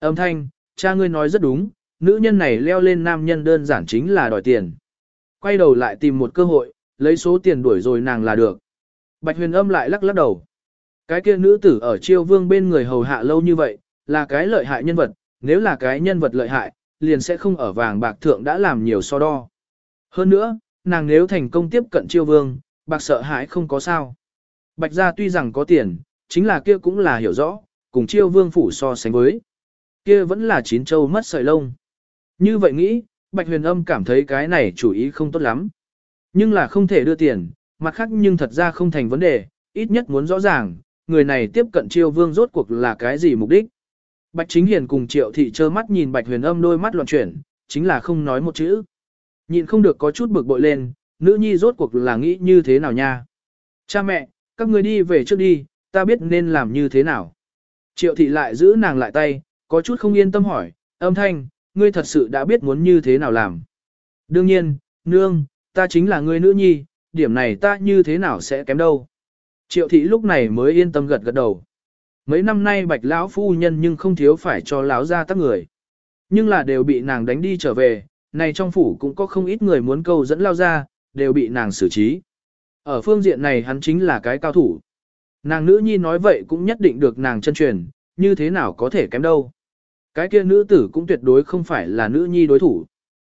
Âm thanh, cha ngươi nói rất đúng, nữ nhân này leo lên nam nhân đơn giản chính là đòi tiền. Quay đầu lại tìm một cơ hội, lấy số tiền đuổi rồi nàng là được. Bạch huyền âm lại lắc lắc đầu. Cái kia nữ tử ở chiêu vương bên người hầu hạ lâu như vậy, là cái lợi hại nhân vật, nếu là cái nhân vật lợi hại, liền sẽ không ở vàng bạc thượng đã làm nhiều so đo. Hơn nữa, nàng nếu thành công tiếp cận chiêu vương, bạc sợ hãi không có sao. Bạch gia tuy rằng có tiền, chính là kia cũng là hiểu rõ, cùng chiêu vương phủ so sánh với. Kia vẫn là chín châu mất sợi lông. Như vậy nghĩ, Bạch huyền âm cảm thấy cái này chủ ý không tốt lắm. Nhưng là không thể đưa tiền, mặt khác nhưng thật ra không thành vấn đề, ít nhất muốn rõ ràng, người này tiếp cận chiêu vương rốt cuộc là cái gì mục đích. Bạch Chính Hiền cùng Triệu Thị trơ mắt nhìn Bạch Huyền Âm đôi mắt loạn chuyển, chính là không nói một chữ. Nhịn không được có chút bực bội lên, nữ nhi rốt cuộc là nghĩ như thế nào nha. Cha mẹ, các người đi về trước đi, ta biết nên làm như thế nào. Triệu Thị lại giữ nàng lại tay, có chút không yên tâm hỏi, âm thanh, ngươi thật sự đã biết muốn như thế nào làm. Đương nhiên, nương, ta chính là ngươi nữ nhi, điểm này ta như thế nào sẽ kém đâu. Triệu thị lúc này mới yên tâm gật gật đầu. Mấy năm nay bạch lão phu nhân nhưng không thiếu phải cho lão ra tắc người. Nhưng là đều bị nàng đánh đi trở về, này trong phủ cũng có không ít người muốn câu dẫn lao ra, đều bị nàng xử trí. Ở phương diện này hắn chính là cái cao thủ. Nàng nữ nhi nói vậy cũng nhất định được nàng chân truyền, như thế nào có thể kém đâu. Cái kia nữ tử cũng tuyệt đối không phải là nữ nhi đối thủ.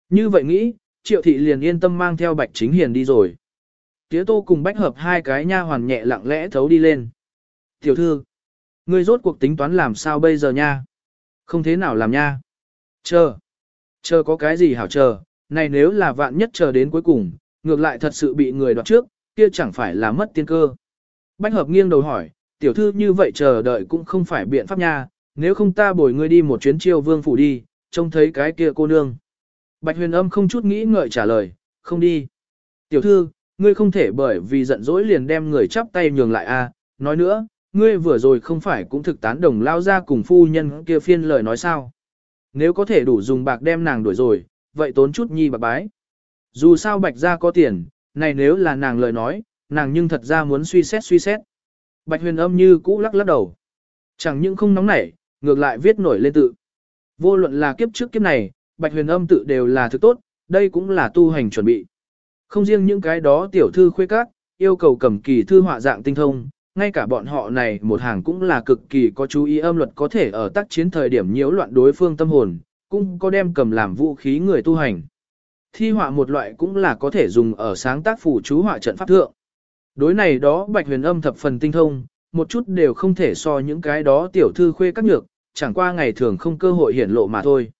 Như vậy nghĩ, triệu thị liền yên tâm mang theo bạch chính hiền đi rồi. Tía tô cùng bách hợp hai cái nha hoàn nhẹ lặng lẽ thấu đi lên. Tiểu thư, ngươi rốt cuộc tính toán làm sao bây giờ nha? Không thế nào làm nha. Chờ. Chờ có cái gì hảo chờ, này nếu là vạn nhất chờ đến cuối cùng, ngược lại thật sự bị người đoạt trước, kia chẳng phải là mất tiên cơ. Bách hợp nghiêng đầu hỏi, tiểu thư như vậy chờ đợi cũng không phải biện pháp nha, nếu không ta bồi ngươi đi một chuyến chiêu vương phủ đi, trông thấy cái kia cô nương. Bạch huyền âm không chút nghĩ ngợi trả lời, không đi. Tiểu thư, ngươi không thể bởi vì giận dỗi liền đem người chắp tay nhường lại a. nói nữa, ngươi vừa rồi không phải cũng thực tán đồng lao ra cùng phu nhân kia phiên lời nói sao. Nếu có thể đủ dùng bạc đem nàng đuổi rồi, vậy tốn chút nhi bạc bái. Dù sao bạch ra có tiền, này nếu là nàng lời nói, nàng nhưng thật ra muốn suy xét suy xét. Bạch huyền âm như cũ lắc lắc đầu. Chẳng những không nóng nảy, ngược lại viết nổi lên tự. Vô luận là kiếp trước kiếp này, bạch huyền âm tự đều là thứ tốt, đây cũng là tu hành chuẩn bị. Không riêng những cái đó tiểu thư khuê các, yêu cầu cầm kỳ thư họa dạng tinh thông, ngay cả bọn họ này một hàng cũng là cực kỳ có chú ý âm luật có thể ở tác chiến thời điểm nhiễu loạn đối phương tâm hồn, cũng có đem cầm làm vũ khí người tu hành. Thi họa một loại cũng là có thể dùng ở sáng tác phủ chú họa trận pháp thượng. Đối này đó bạch huyền âm thập phần tinh thông, một chút đều không thể so những cái đó tiểu thư khuê các nhược, chẳng qua ngày thường không cơ hội hiển lộ mà thôi.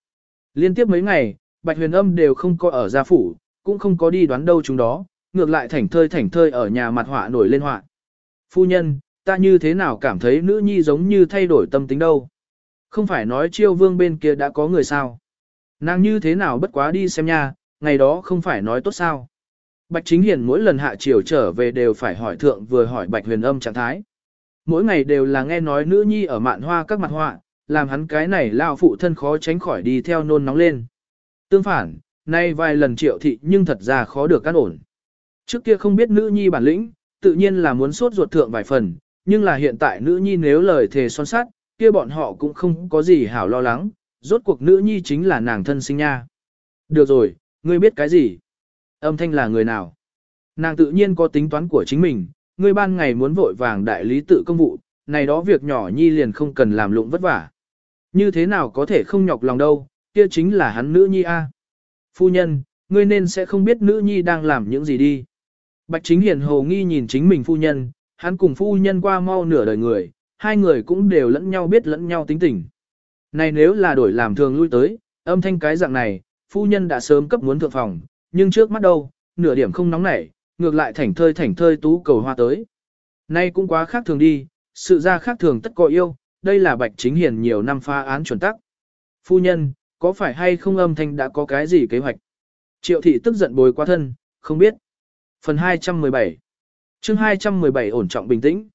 Liên tiếp mấy ngày, bạch huyền âm đều không có ở gia phủ, cũng không có đi đoán đâu chúng đó, ngược lại thảnh thơi thảnh thơi ở nhà mặt họa nổi lên họa. Phu nhân, ta như thế nào cảm thấy nữ nhi giống như thay đổi tâm tính đâu. Không phải nói chiêu vương bên kia đã có người sao. Nàng như thế nào bất quá đi xem nha, ngày đó không phải nói tốt sao. Bạch Chính Hiền mỗi lần hạ chiều trở về đều phải hỏi thượng vừa hỏi Bạch Huyền Âm trạng thái. Mỗi ngày đều là nghe nói nữ nhi ở mạn hoa các mặt họa, làm hắn cái này lao phụ thân khó tránh khỏi đi theo nôn nóng lên. Tương phản, nay vài lần triệu thị nhưng thật ra khó được căn ổn. Trước kia không biết nữ nhi bản lĩnh, tự nhiên là muốn sốt ruột thượng vài phần, nhưng là hiện tại nữ nhi nếu lời thề son sát, kia bọn họ cũng không có gì hảo lo lắng, rốt cuộc nữ nhi chính là nàng thân sinh nha. Được rồi, ngươi biết cái gì? Âm thanh là người nào? Nàng tự nhiên có tính toán của chính mình, ngươi ban ngày muốn vội vàng đại lý tự công vụ, này đó việc nhỏ nhi liền không cần làm lụng vất vả. Như thế nào có thể không nhọc lòng đâu, kia chính là hắn nữ nhi a. Phu nhân, ngươi nên sẽ không biết nữ nhi đang làm những gì đi. Bạch chính hiền hồ nghi nhìn chính mình phu nhân, hắn cùng phu nhân qua mau nửa đời người, hai người cũng đều lẫn nhau biết lẫn nhau tính tình. Này nếu là đổi làm thường lui tới, âm thanh cái dạng này, phu nhân đã sớm cấp muốn thượng phòng, nhưng trước mắt đâu, nửa điểm không nóng nảy, ngược lại thảnh thơi thảnh thơi tú cầu hoa tới. Nay cũng quá khác thường đi, sự ra khác thường tất có yêu, đây là bạch chính hiền nhiều năm pha án chuẩn tắc. Phu nhân, có phải hay không âm thanh đã có cái gì kế hoạch? Triệu thị tức giận bồi qua thân, không biết. Phần 217 chương 217 ổn trọng bình tĩnh.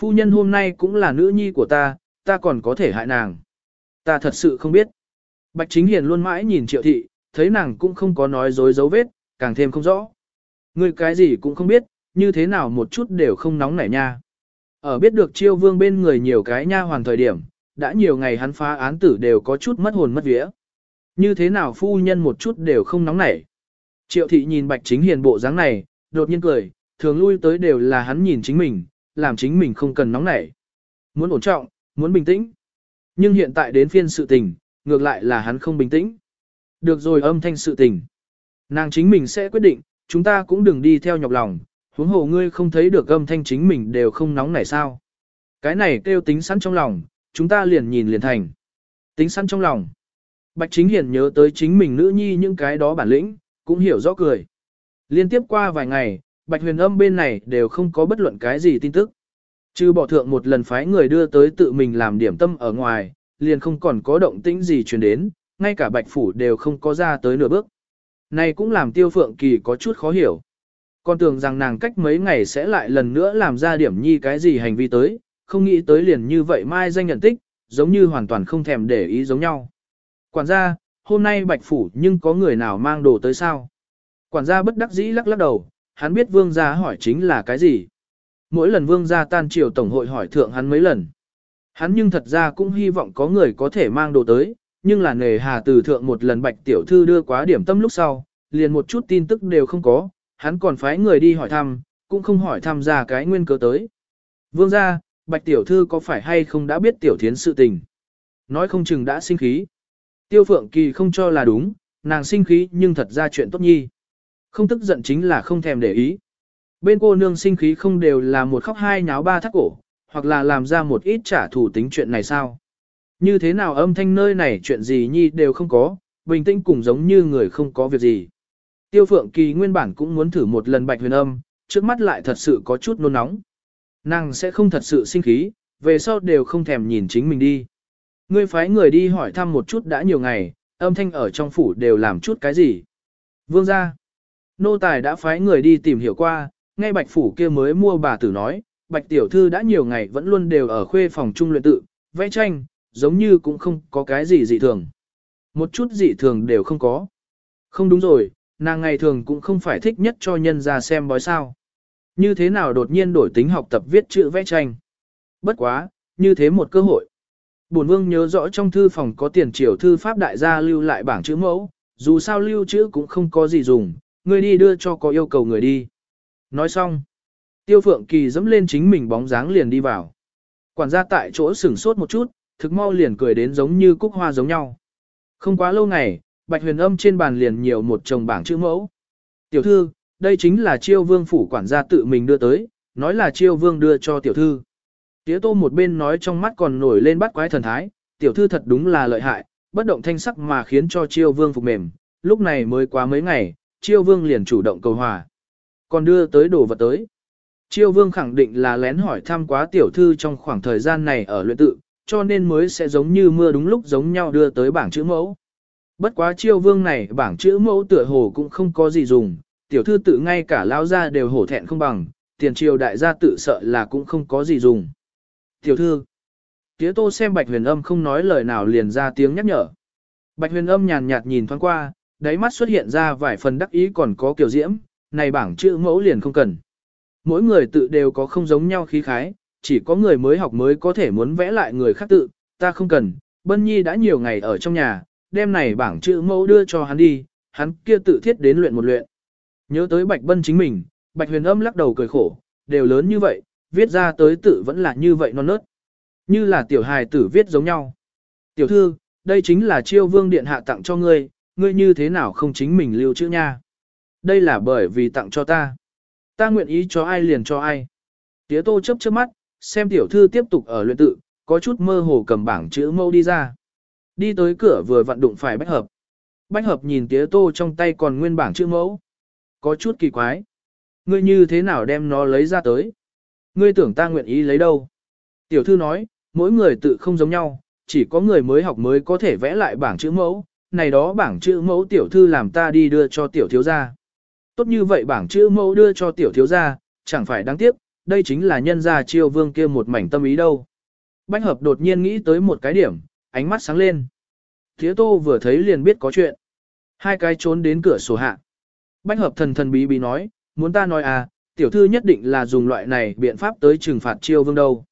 Phu nhân hôm nay cũng là nữ nhi của ta, ta còn có thể hại nàng. Ta thật sự không biết. Bạch Chính Hiền luôn mãi nhìn triệu thị, thấy nàng cũng không có nói dối dấu vết, càng thêm không rõ. Ngươi cái gì cũng không biết, như thế nào một chút đều không nóng nảy nha. Ở biết được chiêu vương bên người nhiều cái nha hoàn thời điểm, đã nhiều ngày hắn phá án tử đều có chút mất hồn mất vía. Như thế nào phu nhân một chút đều không nóng nảy. Triệu thị nhìn bạch chính hiền bộ dáng này, đột nhiên cười, thường lui tới đều là hắn nhìn chính mình, làm chính mình không cần nóng nảy. Muốn ổn trọng, muốn bình tĩnh. Nhưng hiện tại đến phiên sự tình, ngược lại là hắn không bình tĩnh. Được rồi âm thanh sự tình. Nàng chính mình sẽ quyết định, chúng ta cũng đừng đi theo nhọc lòng, huống hồ ngươi không thấy được âm thanh chính mình đều không nóng nảy sao. Cái này kêu tính sẵn trong lòng, chúng ta liền nhìn liền thành. Tính sẵn trong lòng. Bạch Chính Hiền nhớ tới chính mình nữ nhi những cái đó bản lĩnh, cũng hiểu rõ cười. Liên tiếp qua vài ngày, Bạch Huyền Âm bên này đều không có bất luận cái gì tin tức. Chứ bỏ thượng một lần phái người đưa tới tự mình làm điểm tâm ở ngoài, liền không còn có động tĩnh gì truyền đến, ngay cả Bạch Phủ đều không có ra tới nửa bước. Này cũng làm Tiêu Phượng Kỳ có chút khó hiểu. Con tưởng rằng nàng cách mấy ngày sẽ lại lần nữa làm ra điểm nhi cái gì hành vi tới, không nghĩ tới liền như vậy mai danh nhận tích, giống như hoàn toàn không thèm để ý giống nhau. Quản gia, hôm nay Bạch Phủ nhưng có người nào mang đồ tới sao? Quản gia bất đắc dĩ lắc lắc đầu, hắn biết vương gia hỏi chính là cái gì. Mỗi lần vương gia tan triều tổng hội hỏi thượng hắn mấy lần. Hắn nhưng thật ra cũng hy vọng có người có thể mang đồ tới, nhưng là nề hà từ thượng một lần bạch tiểu thư đưa quá điểm tâm lúc sau, liền một chút tin tức đều không có, hắn còn phái người đi hỏi thăm, cũng không hỏi thăm ra cái nguyên cớ tới. Vương gia, bạch tiểu thư có phải hay không đã biết tiểu thiến sự tình? nói không chừng đã sinh khí. Tiêu Phượng Kỳ không cho là đúng, nàng sinh khí nhưng thật ra chuyện tốt nhi. Không tức giận chính là không thèm để ý. Bên cô nương sinh khí không đều là một khóc hai nháo ba thắt cổ, hoặc là làm ra một ít trả thù tính chuyện này sao? Như thế nào âm thanh nơi này chuyện gì nhi đều không có, bình tĩnh cũng giống như người không có việc gì. Tiêu Phượng Kỳ nguyên bản cũng muốn thử một lần bạch huyền âm, trước mắt lại thật sự có chút nôn nóng. Nàng sẽ không thật sự sinh khí, về sau đều không thèm nhìn chính mình đi. Ngươi phái người đi hỏi thăm một chút đã nhiều ngày, âm thanh ở trong phủ đều làm chút cái gì. Vương gia, nô tài đã phái người đi tìm hiểu qua, ngay bạch phủ kia mới mua bà tử nói, bạch tiểu thư đã nhiều ngày vẫn luôn đều ở khuê phòng trung luyện tự, vẽ tranh, giống như cũng không có cái gì dị thường. Một chút dị thường đều không có. Không đúng rồi, nàng ngày thường cũng không phải thích nhất cho nhân ra xem bói sao. Như thế nào đột nhiên đổi tính học tập viết chữ vẽ tranh. Bất quá, như thế một cơ hội. Bổn vương nhớ rõ trong thư phòng có tiền triều thư pháp đại gia lưu lại bảng chữ mẫu, dù sao lưu chữ cũng không có gì dùng, Ngươi đi đưa cho có yêu cầu người đi. Nói xong, tiêu phượng kỳ dẫm lên chính mình bóng dáng liền đi vào. Quản gia tại chỗ sửng sốt một chút, thực mau liền cười đến giống như cúc hoa giống nhau. Không quá lâu ngày, bạch huyền âm trên bàn liền nhiều một chồng bảng chữ mẫu. Tiểu thư, đây chính là chiêu vương phủ quản gia tự mình đưa tới, nói là chiêu vương đưa cho tiểu thư. Tía tô một bên nói trong mắt còn nổi lên bắt quái thần thái, tiểu thư thật đúng là lợi hại, bất động thanh sắc mà khiến cho chiêu vương phục mềm, lúc này mới quá mấy ngày, chiêu vương liền chủ động cầu hòa. Còn đưa tới đồ vật tới. Chiêu vương khẳng định là lén hỏi thăm quá tiểu thư trong khoảng thời gian này ở luyện tự, cho nên mới sẽ giống như mưa đúng lúc giống nhau đưa tới bảng chữ mẫu. Bất quá chiêu vương này bảng chữ mẫu tựa hồ cũng không có gì dùng, tiểu thư tự ngay cả lao ra đều hổ thẹn không bằng, tiền triều đại gia tự sợ là cũng không có gì dùng. Tiểu thư, tía tô xem bạch huyền âm không nói lời nào liền ra tiếng nhắc nhở. Bạch huyền âm nhàn nhạt nhìn thoáng qua, đáy mắt xuất hiện ra vài phần đắc ý còn có kiểu diễm, này bảng chữ mẫu liền không cần. Mỗi người tự đều có không giống nhau khí khái, chỉ có người mới học mới có thể muốn vẽ lại người khác tự, ta không cần, Bân Nhi đã nhiều ngày ở trong nhà, đêm này bảng chữ mẫu đưa cho hắn đi, hắn kia tự thiết đến luyện một luyện. Nhớ tới Bạch Bân chính mình, Bạch Huyền Âm lắc đầu cười khổ, đều lớn như vậy, viết ra tới tự vẫn là như vậy non nớt. Như là tiểu hài tử viết giống nhau. Tiểu thư, đây chính là chiêu vương điện hạ tặng cho ngươi, ngươi như thế nào không chính mình lưu chữ nha. Đây là bởi vì tặng cho ta. Ta nguyện ý cho ai liền cho ai. Tía tô chấp trước mắt, xem tiểu thư tiếp tục ở luyện tự, có chút mơ hồ cầm bảng chữ mâu đi ra. Đi tới cửa vừa vặn đụng phải bách hợp. Bách hợp nhìn tía tô trong tay còn nguyên bảng chữ mẫu. Có chút kỳ quái. Ngươi như thế nào đem nó lấy ra tới? Ngươi tưởng ta nguyện ý lấy đâu? Tiểu thư nói, mỗi người tự không giống nhau, chỉ có người mới học mới có thể vẽ lại bảng chữ mẫu. Này đó bảng chữ mẫu tiểu thư làm ta đi đưa cho tiểu thiếu gia. Tốt như vậy bảng chữ mẫu đưa cho tiểu thiếu gia, chẳng phải đáng tiếc, đây chính là nhân gia chiêu vương kia một mảnh tâm ý đâu. Bách hợp đột nhiên nghĩ tới một cái điểm, ánh mắt sáng lên. thiếu tô vừa thấy liền biết có chuyện. Hai cái trốn đến cửa sổ hạ. Bách hợp thần thần bí bí nói, muốn ta nói à, tiểu thư nhất định là dùng loại này biện pháp tới trừng phạt chiêu vương đâu.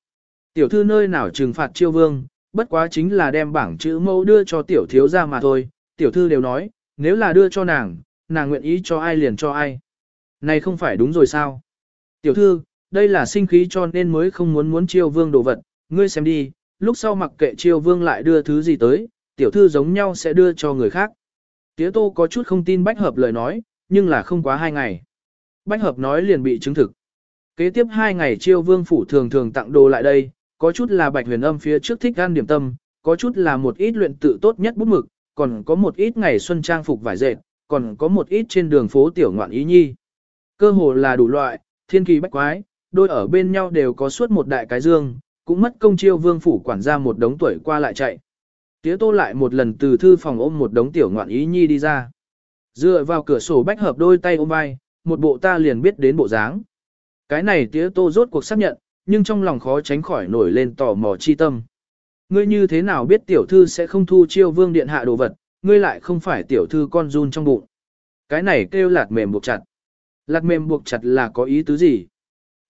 Tiểu thư nơi nào trừng phạt chiêu vương, bất quá chính là đem bảng chữ mẫu đưa cho tiểu thiếu ra mà thôi. Tiểu thư đều nói, nếu là đưa cho nàng, nàng nguyện ý cho ai liền cho ai. Này không phải đúng rồi sao? Tiểu thư, đây là sinh khí cho nên mới không muốn muốn chiêu vương đồ vật, ngươi xem đi, lúc sau mặc kệ chiêu vương lại đưa thứ gì tới, tiểu thư giống nhau sẽ đưa cho người khác. Tía tô có chút không tin bách hợp lời nói, nhưng là không quá hai ngày. Bách hợp nói liền bị chứng thực. Kế tiếp hai ngày chiêu vương phủ thường thường tặng đồ lại đây, có chút là bạch huyền âm phía trước thích ăn điểm tâm, có chút là một ít luyện tự tốt nhất bút mực, còn có một ít ngày xuân trang phục vải dệt, còn có một ít trên đường phố tiểu ngoạn ý nhi. Cơ hồ là đủ loại, thiên kỳ bách quái, đôi ở bên nhau đều có suốt một đại cái dương, cũng mất công chiêu vương phủ quản gia một đống tuổi qua lại chạy. Tía tô lại một lần từ thư phòng ôm một đống tiểu ngoạn ý nhi đi ra. Dựa vào cửa sổ bách hợp đôi tay ôm vai, một bộ ta liền biết đến bộ dáng. Cái này tía tô rốt cuộc xác nhận, nhưng trong lòng khó tránh khỏi nổi lên tò mò chi tâm. Ngươi như thế nào biết tiểu thư sẽ không thu chiêu vương điện hạ đồ vật, ngươi lại không phải tiểu thư con run trong bụng. Cái này kêu lạt mềm buộc chặt. Lạt mềm buộc chặt là có ý tứ gì?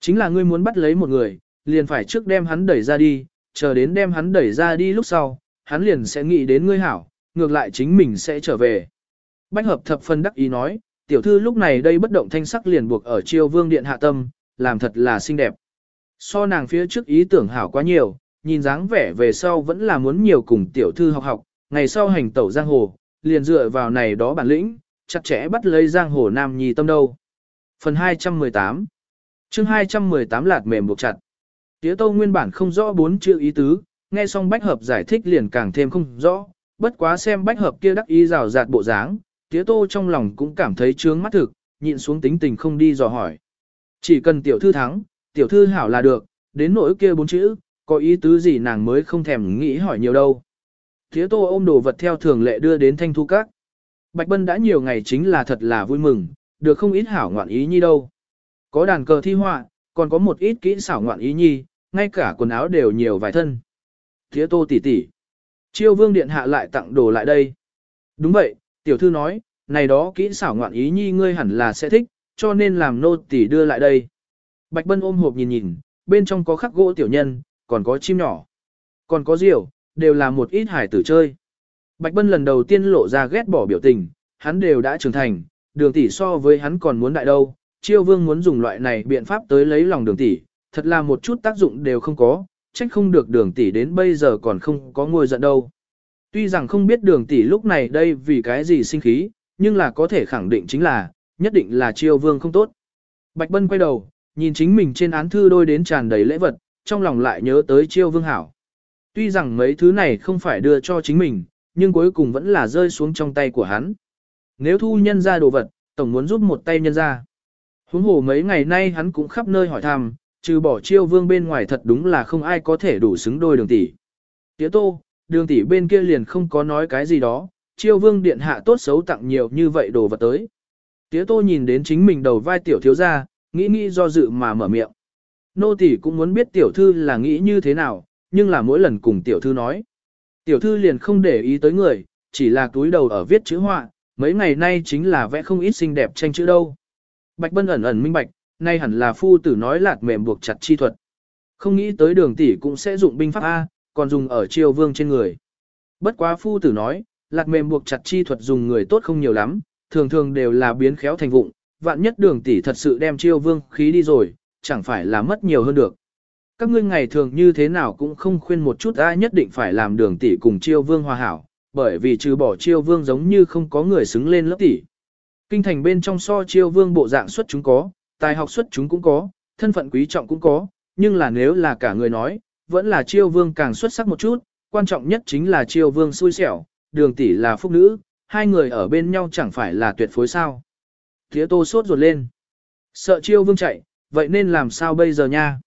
Chính là ngươi muốn bắt lấy một người, liền phải trước đem hắn đẩy ra đi, chờ đến đem hắn đẩy ra đi lúc sau, hắn liền sẽ nghĩ đến ngươi hảo, ngược lại chính mình sẽ trở về. Bách hợp thập phân đắc ý nói, tiểu thư lúc này đây bất động thanh sắc liền buộc ở chiêu vương điện hạ tâm, làm thật là xinh đẹp. So nàng phía trước ý tưởng hảo quá nhiều, nhìn dáng vẻ về sau vẫn là muốn nhiều cùng tiểu thư học học, ngày sau hành tẩu giang hồ, liền dựa vào này đó bản lĩnh, chặt chẽ bắt lấy giang hồ nam nhi tâm đâu. Phần 218 chương 218 lạt mềm buộc chặt. Tía Tô nguyên bản không rõ bốn chữ ý tứ, nghe xong bách hợp giải thích liền càng thêm không rõ, bất quá xem bách hợp kia đắc ý rào rạt bộ dáng, tía Tô trong lòng cũng cảm thấy trướng mắt thực, nhịn xuống tính tình không đi dò hỏi. Chỉ cần tiểu thư thắng, tiểu thư hảo là được, đến nỗi kia bốn chữ, có ý tứ gì nàng mới không thèm nghĩ hỏi nhiều đâu. Tía Tô ôm đồ vật theo thường lệ đưa đến thanh thu các. Bạch Bân đã nhiều ngày chính là thật là vui mừng, được không ít hảo ngoạn ý nhi đâu. Có đàn cờ thi họa, còn có một ít kỹ xảo ngoạn ý nhi, ngay cả quần áo đều nhiều vài thân. Tía Tô tỉ tỉ. Chiêu Vương điện hạ lại tặng đồ lại đây. Đúng vậy, tiểu thư nói, này đó kỹ xảo ngoạn ý nhi ngươi hẳn là sẽ thích, cho nên làm nô tỷ đưa lại đây. Bạch Bân ôm hộp nhìn nhìn, bên trong có khắc gỗ tiểu nhân, còn có chim nhỏ, còn có diều, đều là một ít hải tử chơi. Bạch Bân lần đầu tiên lộ ra ghét bỏ biểu tình, hắn đều đã trưởng thành, đường tỷ so với hắn còn muốn đại đâu, chiêu vương muốn dùng loại này biện pháp tới lấy lòng đường tỷ, thật là một chút tác dụng đều không có, trách không được đường tỷ đến bây giờ còn không có ngôi giận đâu. Tuy rằng không biết đường tỷ lúc này đây vì cái gì sinh khí, nhưng là có thể khẳng định chính là, nhất định là chiêu vương không tốt. Bạch Bân quay đầu, nhìn chính mình trên án thư đôi đến tràn đầy lễ vật, trong lòng lại nhớ tới chiêu vương hảo. Tuy rằng mấy thứ này không phải đưa cho chính mình, nhưng cuối cùng vẫn là rơi xuống trong tay của hắn. Nếu thu nhân ra đồ vật, tổng muốn giúp một tay nhân ra. Huống hồ mấy ngày nay hắn cũng khắp nơi hỏi thăm, trừ bỏ chiêu vương bên ngoài thật đúng là không ai có thể đủ xứng đôi đường tỷ. tiếu tô, đường tỷ bên kia liền không có nói cái gì đó, chiêu vương điện hạ tốt xấu tặng nhiều như vậy đồ vật tới. tiếu tô nhìn đến chính mình đầu vai tiểu thiếu ra, nghĩ nghĩ do dự mà mở miệng. Nô tỷ cũng muốn biết tiểu thư là nghĩ như thế nào, nhưng là mỗi lần cùng tiểu thư nói. Tiểu thư liền không để ý tới người, chỉ là túi đầu ở viết chữ họa, mấy ngày nay chính là vẽ không ít xinh đẹp tranh chữ đâu. Bạch Bân ẩn ẩn minh bạch, nay hẳn là phu tử nói lạt mềm buộc chặt chi thuật. Không nghĩ tới đường tỷ cũng sẽ dụng binh pháp A, còn dùng ở triều vương trên người. Bất quá phu tử nói, lạt mềm buộc chặt chi thuật dùng người tốt không nhiều lắm, thường thường đều là biến khéo thành vụng, vạn nhất đường tỷ thật sự đem chiêu vương khí đi rồi, chẳng phải là mất nhiều hơn được. Các ngươi ngày thường như thế nào cũng không khuyên một chút ai nhất định phải làm đường tỷ cùng chiêu vương hòa hảo, bởi vì trừ bỏ chiêu vương giống như không có người xứng lên lớp tỷ. Kinh thành bên trong so chiêu vương bộ dạng xuất chúng có, tài học xuất chúng cũng có, thân phận quý trọng cũng có, nhưng là nếu là cả người nói, vẫn là chiêu vương càng xuất sắc một chút, quan trọng nhất chính là chiêu vương xui xẻo, đường tỷ là phúc nữ, hai người ở bên nhau chẳng phải là tuyệt phối sao. Tía tô sốt ruột lên. Sợ chiêu vương chạy, vậy nên làm sao bây giờ nha?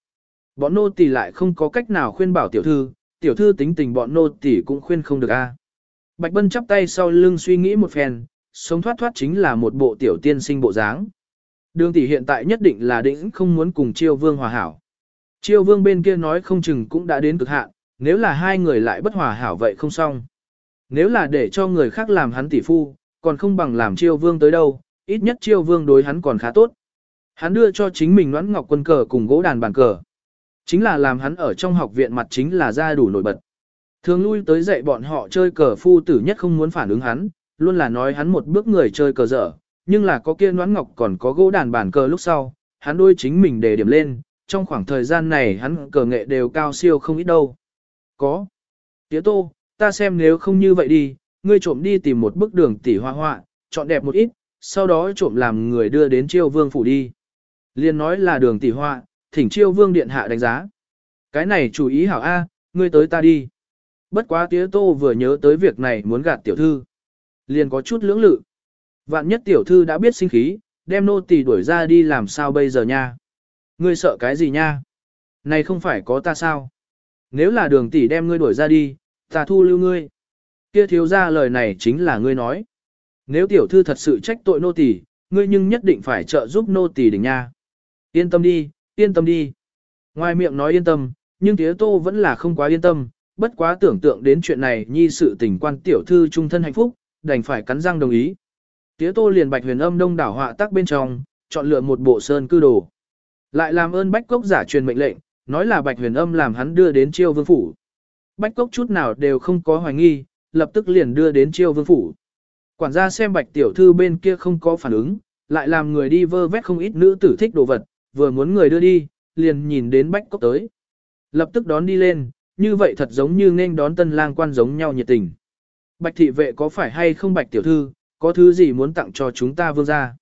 Bọn nô tỳ lại không có cách nào khuyên bảo tiểu thư, tiểu thư tính tình bọn nô tỳ cũng khuyên không được a. Bạch Bân chắp tay sau lưng suy nghĩ một phen, sống thoát thoát chính là một bộ tiểu tiên sinh bộ dáng. Đường tỷ hiện tại nhất định là đỉnh không muốn cùng Chiêu Vương hòa hảo. Chiêu Vương bên kia nói không chừng cũng đã đến cực hạn, nếu là hai người lại bất hòa hảo vậy không xong. Nếu là để cho người khác làm hắn tỷ phu, còn không bằng làm Chiêu Vương tới đâu, ít nhất Chiêu Vương đối hắn còn khá tốt. Hắn đưa cho chính mình noãn ngọc quân cờ cùng gỗ đàn bàn cờ. Chính là làm hắn ở trong học viện mặt chính là ra đủ nổi bật. Thường lui tới dạy bọn họ chơi cờ phu tử nhất không muốn phản ứng hắn, luôn là nói hắn một bước người chơi cờ dở, nhưng là có kia noãn ngọc còn có gỗ đàn bàn cờ lúc sau, hắn đôi chính mình để điểm lên, trong khoảng thời gian này hắn cờ nghệ đều cao siêu không ít đâu. Có. Tiếu tô, ta xem nếu không như vậy đi, ngươi trộm đi tìm một bức đường tỉ hoa họa, chọn đẹp một ít, sau đó trộm làm người đưa đến chiêu vương phủ đi. Liên nói là đường tỷ họa, thỉnh chiêu vương điện hạ đánh giá. Cái này chủ ý hảo A, ngươi tới ta đi. Bất quá tía tô vừa nhớ tới việc này muốn gạt tiểu thư. Liền có chút lưỡng lự. Vạn nhất tiểu thư đã biết sinh khí, đem nô tỳ đuổi ra đi làm sao bây giờ nha. Ngươi sợ cái gì nha? Này không phải có ta sao? Nếu là đường tỷ đem ngươi đuổi ra đi, ta thu lưu ngươi. Kia thiếu ra lời này chính là ngươi nói. Nếu tiểu thư thật sự trách tội nô tỳ, ngươi nhưng nhất định phải trợ giúp nô tỳ đỉnh nha. Yên tâm đi, yên tâm đi. Ngoài miệng nói yên tâm, nhưng tía tô vẫn là không quá yên tâm, bất quá tưởng tượng đến chuyện này nhi sự tình quan tiểu thư trung thân hạnh phúc, đành phải cắn răng đồng ý. Tía tô liền bạch huyền âm đông đảo họa tác bên trong, chọn lựa một bộ sơn cư đồ. Lại làm ơn bách cốc giả truyền mệnh lệnh, nói là bạch huyền âm làm hắn đưa đến chiêu vương phủ. Bách cốc chút nào đều không có hoài nghi, lập tức liền đưa đến chiêu vương phủ. Quản gia xem bạch tiểu thư bên kia không có phản ứng, lại làm người đi vơ vét không ít nữ tử thích đồ vật, vừa muốn người đưa đi, liền nhìn đến bách cốc tới. Lập tức đón đi lên, như vậy thật giống như nên đón tân lang quan giống nhau nhiệt tình. Bạch thị vệ có phải hay không bạch tiểu thư, có thứ gì muốn tặng cho chúng ta vương gia?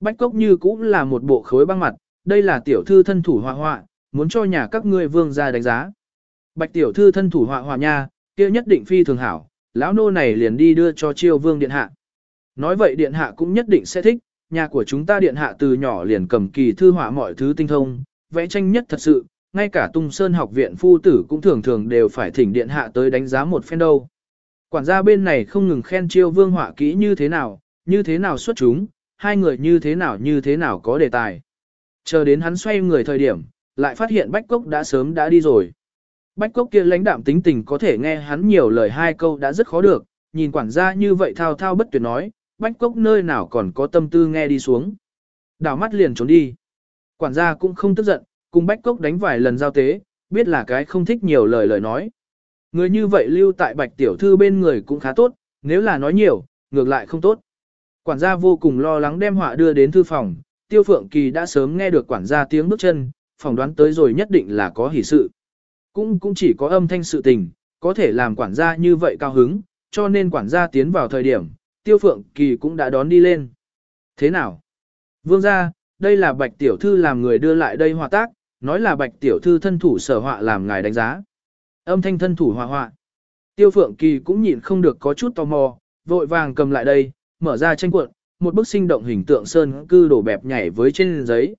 Bách cốc như cũng là một bộ khối băng mặt, đây là tiểu thư thân thủ họa họa, muốn cho nhà các ngươi vương gia đánh giá. Bạch tiểu thư thân thủ họa họa nha, kia nhất định phi thường hảo, lão nô này liền đi đưa cho chiêu vương điện hạ. Nói vậy điện hạ cũng nhất định sẽ thích, nhà của chúng ta điện hạ từ nhỏ liền cầm kỳ thư họa mọi thứ tinh thông, vẽ tranh nhất thật sự, ngay cả tung sơn học viện phu tử cũng thường thường đều phải thỉnh điện hạ tới đánh giá một phen đâu. Quản gia bên này không ngừng khen chiêu vương họa kỹ như thế nào, như thế nào xuất chúng, hai người như thế nào như thế nào có đề tài. Chờ đến hắn xoay người thời điểm, lại phát hiện Bách Cốc đã sớm đã đi rồi. Bách Cốc kia lãnh đạm tính tình có thể nghe hắn nhiều lời hai câu đã rất khó được, nhìn quản gia như vậy thao thao bất tuyệt nói, Bách Cốc nơi nào còn có tâm tư nghe đi xuống. Đảo mắt liền trốn đi. Quản gia cũng không tức giận, cùng Bách Cốc đánh vài lần giao tế, biết là cái không thích nhiều lời lời nói. Người như vậy lưu tại Bạch Tiểu Thư bên người cũng khá tốt, nếu là nói nhiều, ngược lại không tốt. Quản gia vô cùng lo lắng đem họa đưa đến thư phòng, Tiêu Phượng Kỳ đã sớm nghe được quản gia tiếng bước chân, phỏng đoán tới rồi nhất định là có hỷ sự. Cũng cũng chỉ có âm thanh sự tình, có thể làm quản gia như vậy cao hứng, cho nên quản gia tiến vào thời điểm, Tiêu Phượng Kỳ cũng đã đón đi lên. Thế nào? Vương gia, đây là Bạch Tiểu Thư làm người đưa lại đây hòa tác, nói là Bạch Tiểu Thư thân thủ sở họa làm ngài đánh giá. Âm thanh thân thủ hòa họa. Tiêu Phượng Kỳ cũng nhịn không được có chút tò mò, vội vàng cầm lại đây, mở ra tranh cuộn, một bức sinh động hình tượng sơn cư đổ bẹp nhảy với trên giấy.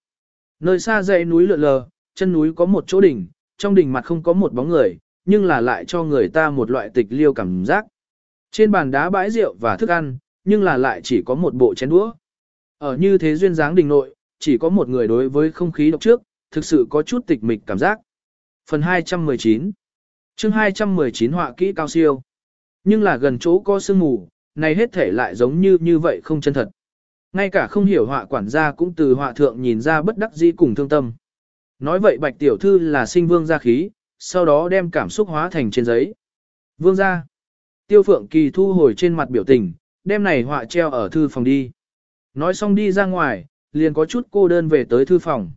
Nơi xa dãy núi lượn lờ, chân núi có một chỗ đỉnh, trong đình mặt không có một bóng người, nhưng là lại cho người ta một loại tịch liêu cảm giác. Trên bàn đá bãi rượu và thức ăn, nhưng là lại chỉ có một bộ chén đũa. Ở như thế duyên dáng đình nội, chỉ có một người đối với không khí độc trước, thực sự có chút tịch mịch cảm giác. Phần 219 chương 219 họa kỹ cao siêu. Nhưng là gần chỗ có sương mù, này hết thể lại giống như như vậy không chân thật. Ngay cả không hiểu họa quản gia cũng từ họa thượng nhìn ra bất đắc dĩ cùng thương tâm. Nói vậy bạch tiểu thư là sinh vương gia khí, sau đó đem cảm xúc hóa thành trên giấy. Vương gia. Tiêu phượng kỳ thu hồi trên mặt biểu tình, đem này họa treo ở thư phòng đi. Nói xong đi ra ngoài, liền có chút cô đơn về tới thư phòng.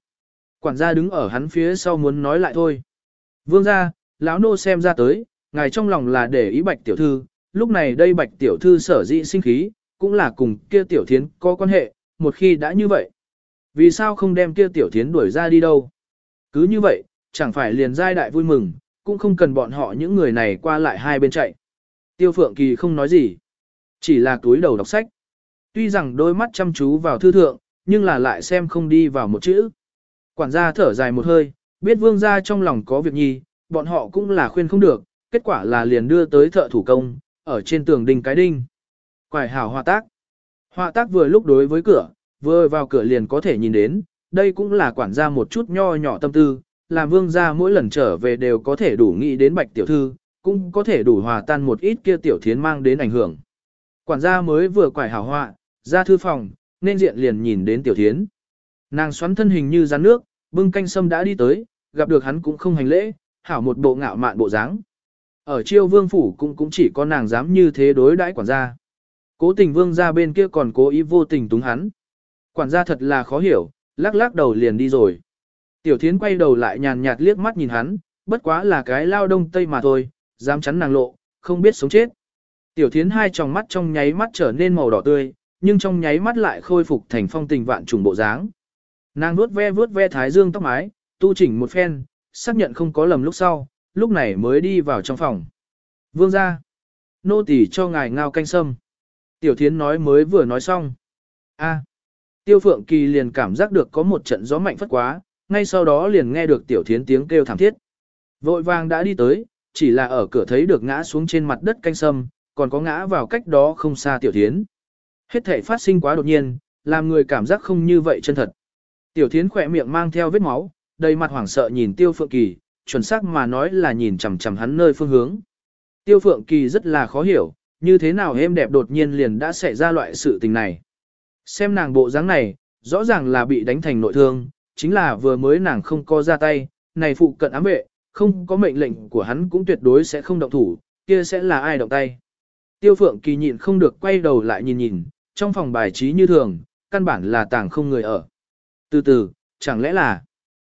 Quản gia đứng ở hắn phía sau muốn nói lại thôi. Vương gia, lão nô xem ra tới, ngài trong lòng là để ý bạch tiểu thư, lúc này đây bạch tiểu thư sở dĩ sinh khí, cũng là cùng kia tiểu thiến có quan hệ, một khi đã như vậy. Vì sao không đem kia tiểu thiến đuổi ra đi đâu? Cứ như vậy, chẳng phải liền giai đại vui mừng, cũng không cần bọn họ những người này qua lại hai bên chạy. Tiêu Phượng Kỳ không nói gì, chỉ là túi đầu đọc sách. Tuy rằng đôi mắt chăm chú vào thư thượng, nhưng là lại xem không đi vào một chữ. Quản gia thở dài một hơi, biết vương gia trong lòng có việc nhi, bọn họ cũng là khuyên không được, kết quả là liền đưa tới thợ thủ công, ở trên tường đình cái đinh. Quải hảo họa tác. Họa tác vừa lúc đối với cửa, vừa vào cửa liền có thể nhìn đến, đây cũng là quản gia một chút nho nhỏ tâm tư, làm vương gia mỗi lần trở về đều có thể đủ nghĩ đến bạch tiểu thư, cũng có thể đủ hòa tan một ít kia tiểu thiến mang đến ảnh hưởng. Quản gia mới vừa quải hảo họa, ra thư phòng, nên diện liền nhìn đến tiểu thiến. Nàng xoắn thân hình như rắn nước, bưng canh sâm đã đi tới, gặp được hắn cũng không hành lễ, hảo một bộ ngạo mạn bộ dáng. Ở chiêu vương phủ cũng cũng chỉ có nàng dám như thế đối đãi quản gia. Cố tình vương ra bên kia còn cố ý vô tình túng hắn. Quản gia thật là khó hiểu, lắc lắc đầu liền đi rồi. Tiểu thiến quay đầu lại nhàn nhạt liếc mắt nhìn hắn, bất quá là cái lao đông tây mà thôi, dám chắn nàng lộ, không biết sống chết. Tiểu thiến hai tròng mắt trong nháy mắt trở nên màu đỏ tươi, nhưng trong nháy mắt lại khôi phục thành phong tình vạn trùng bộ dáng. Nàng vuốt ve vuốt ve thái dương tóc mái, tu chỉnh một phen, xác nhận không có lầm lúc sau, lúc này mới đi vào trong phòng. Vương ra. Nô tỳ cho ngài ngao canh sâm. Tiểu thiến nói mới vừa nói xong. a Tiêu phượng kỳ liền cảm giác được có một trận gió mạnh phất quá, ngay sau đó liền nghe được tiểu thiến tiếng kêu thảm thiết. Vội vàng đã đi tới, chỉ là ở cửa thấy được ngã xuống trên mặt đất canh sâm, còn có ngã vào cách đó không xa tiểu thiến. Hết thể phát sinh quá đột nhiên, làm người cảm giác không như vậy chân thật. Tiểu thiến khỏe miệng mang theo vết máu, đầy mặt hoảng sợ nhìn tiêu phượng kỳ, chuẩn xác mà nói là nhìn chằm chằm hắn nơi phương hướng. Tiêu phượng kỳ rất là khó hiểu, như thế nào êm đẹp đột nhiên liền đã xảy ra loại sự tình này. Xem nàng bộ dáng này, rõ ràng là bị đánh thành nội thương, chính là vừa mới nàng không có ra tay, này phụ cận ám vệ, không có mệnh lệnh của hắn cũng tuyệt đối sẽ không động thủ, kia sẽ là ai động tay. Tiêu phượng kỳ nhịn không được quay đầu lại nhìn nhìn, trong phòng bài trí như thường, căn bản là tàng không người ở. Từ từ, chẳng lẽ là,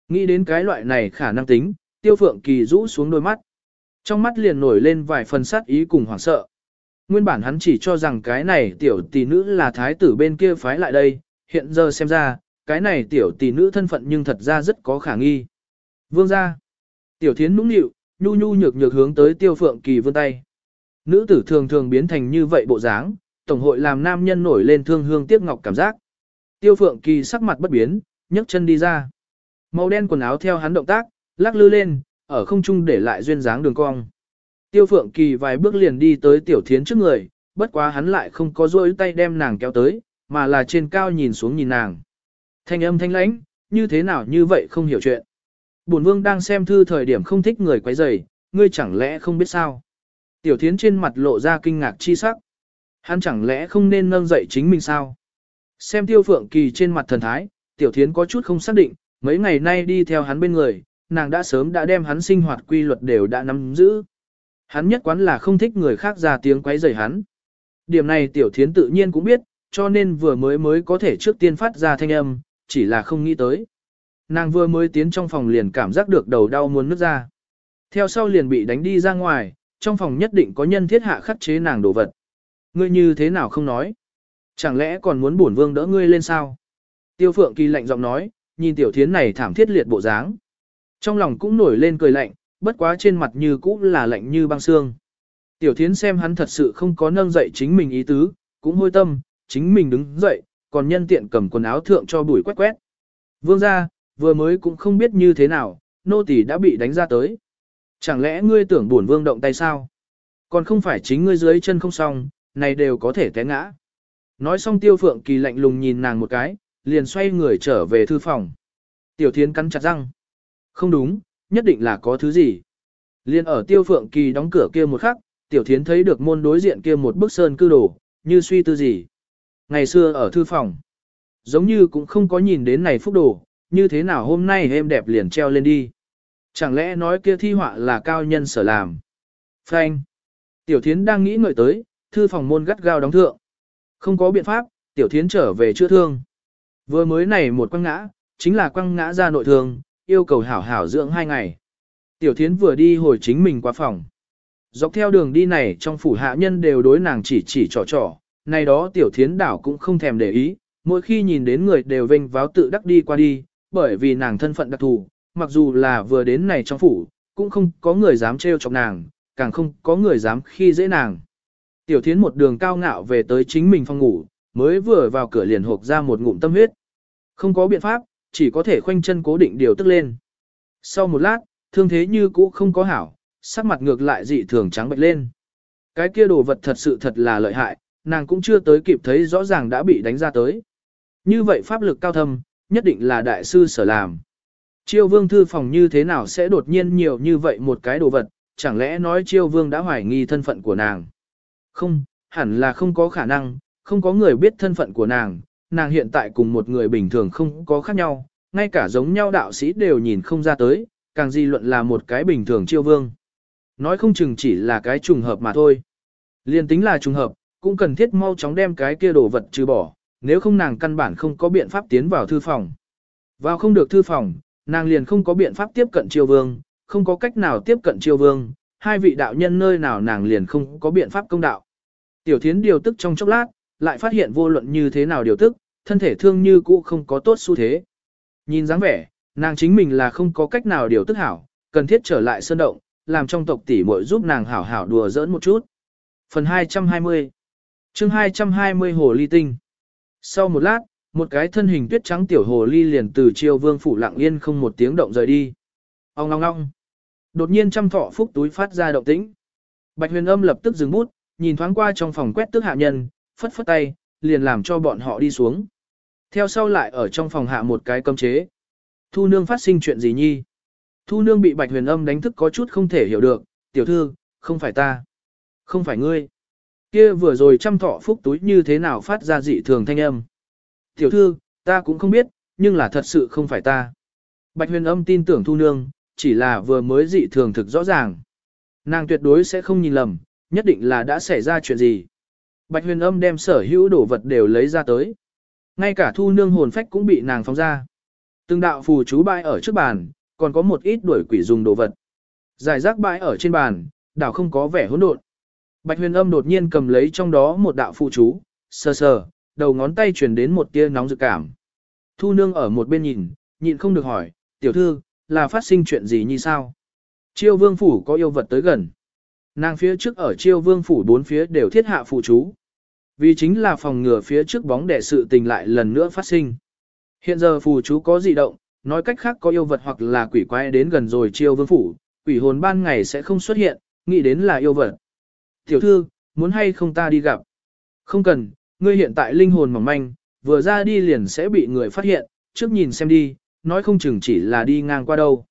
nghĩ đến cái loại này khả năng tính, tiêu phượng kỳ rũ xuống đôi mắt. Trong mắt liền nổi lên vài phần sát ý cùng hoảng sợ. Nguyên bản hắn chỉ cho rằng cái này tiểu tỷ nữ là thái tử bên kia phái lại đây, hiện giờ xem ra, cái này tiểu tỷ nữ thân phận nhưng thật ra rất có khả nghi. Vương ra. Tiểu thiến nũng nịu, nhu nhu nhược nhược hướng tới tiêu phượng kỳ vươn tay. Nữ tử thường thường biến thành như vậy bộ dáng, tổng hội làm nam nhân nổi lên thương hương tiếc ngọc cảm giác. Tiêu phượng kỳ sắc mặt bất biến, nhấc chân đi ra. Màu đen quần áo theo hắn động tác, lắc lư lên, ở không trung để lại duyên dáng đường cong. Tiêu phượng kỳ vài bước liền đi tới tiểu thiến trước người, bất quá hắn lại không có rôi tay đem nàng kéo tới, mà là trên cao nhìn xuống nhìn nàng. Thanh âm thanh lãnh, như thế nào như vậy không hiểu chuyện. Bổn vương đang xem thư thời điểm không thích người quấy rầy, ngươi chẳng lẽ không biết sao? Tiểu thiến trên mặt lộ ra kinh ngạc chi sắc. Hắn chẳng lẽ không nên nâng dậy chính mình sao? Xem tiêu phượng kỳ trên mặt thần thái, tiểu thiến có chút không xác định, mấy ngày nay đi theo hắn bên người, nàng đã sớm đã đem hắn sinh hoạt quy luật đều đã nắm giữ. Hắn nhất quán là không thích người khác ra tiếng quấy rầy hắn. Điểm này tiểu thiến tự nhiên cũng biết, cho nên vừa mới mới có thể trước tiên phát ra thanh âm, chỉ là không nghĩ tới. Nàng vừa mới tiến trong phòng liền cảm giác được đầu đau muốn nứt ra. Theo sau liền bị đánh đi ra ngoài, trong phòng nhất định có nhân thiết hạ khắc chế nàng đồ vật. Ngươi như thế nào không nói? Chẳng lẽ còn muốn bổn vương đỡ ngươi lên sao? Tiêu phượng kỳ lạnh giọng nói, nhìn tiểu thiến này thảm thiết liệt bộ dáng. Trong lòng cũng nổi lên cười lạnh, bất quá trên mặt như cũ là lạnh như băng xương. Tiểu thiến xem hắn thật sự không có nâng dậy chính mình ý tứ, cũng hôi tâm, chính mình đứng dậy, còn nhân tiện cầm quần áo thượng cho bụi quét quét. Vương ra, vừa mới cũng không biết như thế nào, nô tỳ đã bị đánh ra tới. Chẳng lẽ ngươi tưởng buồn vương động tay sao? Còn không phải chính ngươi dưới chân không xong, này đều có thể té ngã. Nói xong tiêu phượng kỳ lạnh lùng nhìn nàng một cái, liền xoay người trở về thư phòng. Tiểu thiến cắn chặt răng. Không đúng, nhất định là có thứ gì. Liên ở tiêu phượng kỳ đóng cửa kia một khắc, tiểu thiến thấy được môn đối diện kia một bức sơn cư đồ, như suy tư gì. Ngày xưa ở thư phòng, giống như cũng không có nhìn đến này phúc đồ, như thế nào hôm nay em đẹp liền treo lên đi. Chẳng lẽ nói kia thi họa là cao nhân sở làm. Phanh. Tiểu thiến đang nghĩ ngợi tới, thư phòng môn gắt gao đóng thượng. Không có biện pháp, tiểu thiến trở về chữa thương. Vừa mới này một quăng ngã, chính là quăng ngã ra nội thương, yêu cầu hảo hảo dưỡng hai ngày. Tiểu thiến vừa đi hồi chính mình qua phòng. Dọc theo đường đi này trong phủ hạ nhân đều đối nàng chỉ chỉ trò trò, này đó tiểu thiến đảo cũng không thèm để ý, mỗi khi nhìn đến người đều vênh váo tự đắc đi qua đi, bởi vì nàng thân phận đặc thù, mặc dù là vừa đến này trong phủ, cũng không có người dám trêu chọc nàng, càng không có người dám khi dễ nàng. Tiểu thiến một đường cao ngạo về tới chính mình phòng ngủ, mới vừa vào cửa liền hộp ra một ngụm tâm huyết. Không có biện pháp, chỉ có thể khoanh chân cố định điều tức lên. Sau một lát, thương thế như cũ không có hảo, sắc mặt ngược lại dị thường trắng bệch lên. Cái kia đồ vật thật sự thật là lợi hại, nàng cũng chưa tới kịp thấy rõ ràng đã bị đánh ra tới. Như vậy pháp lực cao thâm, nhất định là đại sư sở làm. Chiêu vương thư phòng như thế nào sẽ đột nhiên nhiều như vậy một cái đồ vật, chẳng lẽ nói chiêu vương đã hoài nghi thân phận của nàng? Không, hẳn là không có khả năng, không có người biết thân phận của nàng, nàng hiện tại cùng một người bình thường không có khác nhau, ngay cả giống nhau đạo sĩ đều nhìn không ra tới, càng di luận là một cái bình thường chiêu vương. Nói không chừng chỉ là cái trùng hợp mà thôi. Liên tính là trùng hợp, cũng cần thiết mau chóng đem cái kia đồ vật trừ bỏ, nếu không nàng căn bản không có biện pháp tiến vào thư phòng. Vào không được thư phòng, nàng liền không có biện pháp tiếp cận chiêu vương, không có cách nào tiếp cận chiêu vương, hai vị đạo nhân nơi nào nàng liền không có biện pháp công đạo. Tiểu thiến điều tức trong chốc lát, lại phát hiện vô luận như thế nào điều tức, thân thể thương như cũ không có tốt xu thế. Nhìn dáng vẻ, nàng chính mình là không có cách nào điều tức hảo, cần thiết trở lại sơn động, làm trong tộc tỷ muội giúp nàng hảo hảo đùa giỡn một chút. Phần 220 chương 220 Hồ Ly Tinh Sau một lát, một cái thân hình tuyết trắng tiểu hồ ly liền từ chiêu vương phủ lặng yên không một tiếng động rời đi. Ông ngong ngong. Đột nhiên trăm thọ phúc túi phát ra động tĩnh. Bạch huyền âm lập tức dừng bút, nhìn thoáng qua trong phòng quét tước hạ nhân, phất phất tay, liền làm cho bọn họ đi xuống. Theo sau lại ở trong phòng hạ một cái cấm chế. Thu nương phát sinh chuyện gì nhi? Thu nương bị bạch huyền âm đánh thức có chút không thể hiểu được, tiểu thư, không phải ta. Không phải ngươi. Kia vừa rồi trăm thọ phúc túi như thế nào phát ra dị thường thanh âm. Tiểu thư, ta cũng không biết, nhưng là thật sự không phải ta. Bạch huyền âm tin tưởng thu nương, chỉ là vừa mới dị thường thực rõ ràng. Nàng tuyệt đối sẽ không nhìn lầm, nhất định là đã xảy ra chuyện gì. Bạch huyền âm đem sở hữu đồ vật đều lấy ra tới. Ngay cả thu nương hồn phách cũng bị nàng phóng ra. Từng đạo phù chú bãi ở trước bàn, còn có một ít đuổi quỷ dùng đồ vật. Giải rác bãi ở trên bàn, đảo không có vẻ hỗn độn. Bạch huyền âm đột nhiên cầm lấy trong đó một đạo phù chú, sờ sờ, đầu ngón tay chuyển đến một tia nóng dự cảm. Thu nương ở một bên nhìn, nhịn không được hỏi, tiểu thư, là phát sinh chuyện gì như sao? Chiêu vương phủ có yêu vật tới gần. Nàng phía trước ở chiêu vương phủ bốn phía đều thiết hạ phụ chú. Vì chính là phòng ngừa phía trước bóng đẻ sự tình lại lần nữa phát sinh. Hiện giờ phù chú có dị động, nói cách khác có yêu vật hoặc là quỷ quái đến gần rồi chiêu vương phủ, quỷ hồn ban ngày sẽ không xuất hiện, nghĩ đến là yêu vật. Tiểu thư, muốn hay không ta đi gặp? Không cần, ngươi hiện tại linh hồn mỏng manh, vừa ra đi liền sẽ bị người phát hiện, trước nhìn xem đi, nói không chừng chỉ là đi ngang qua đâu.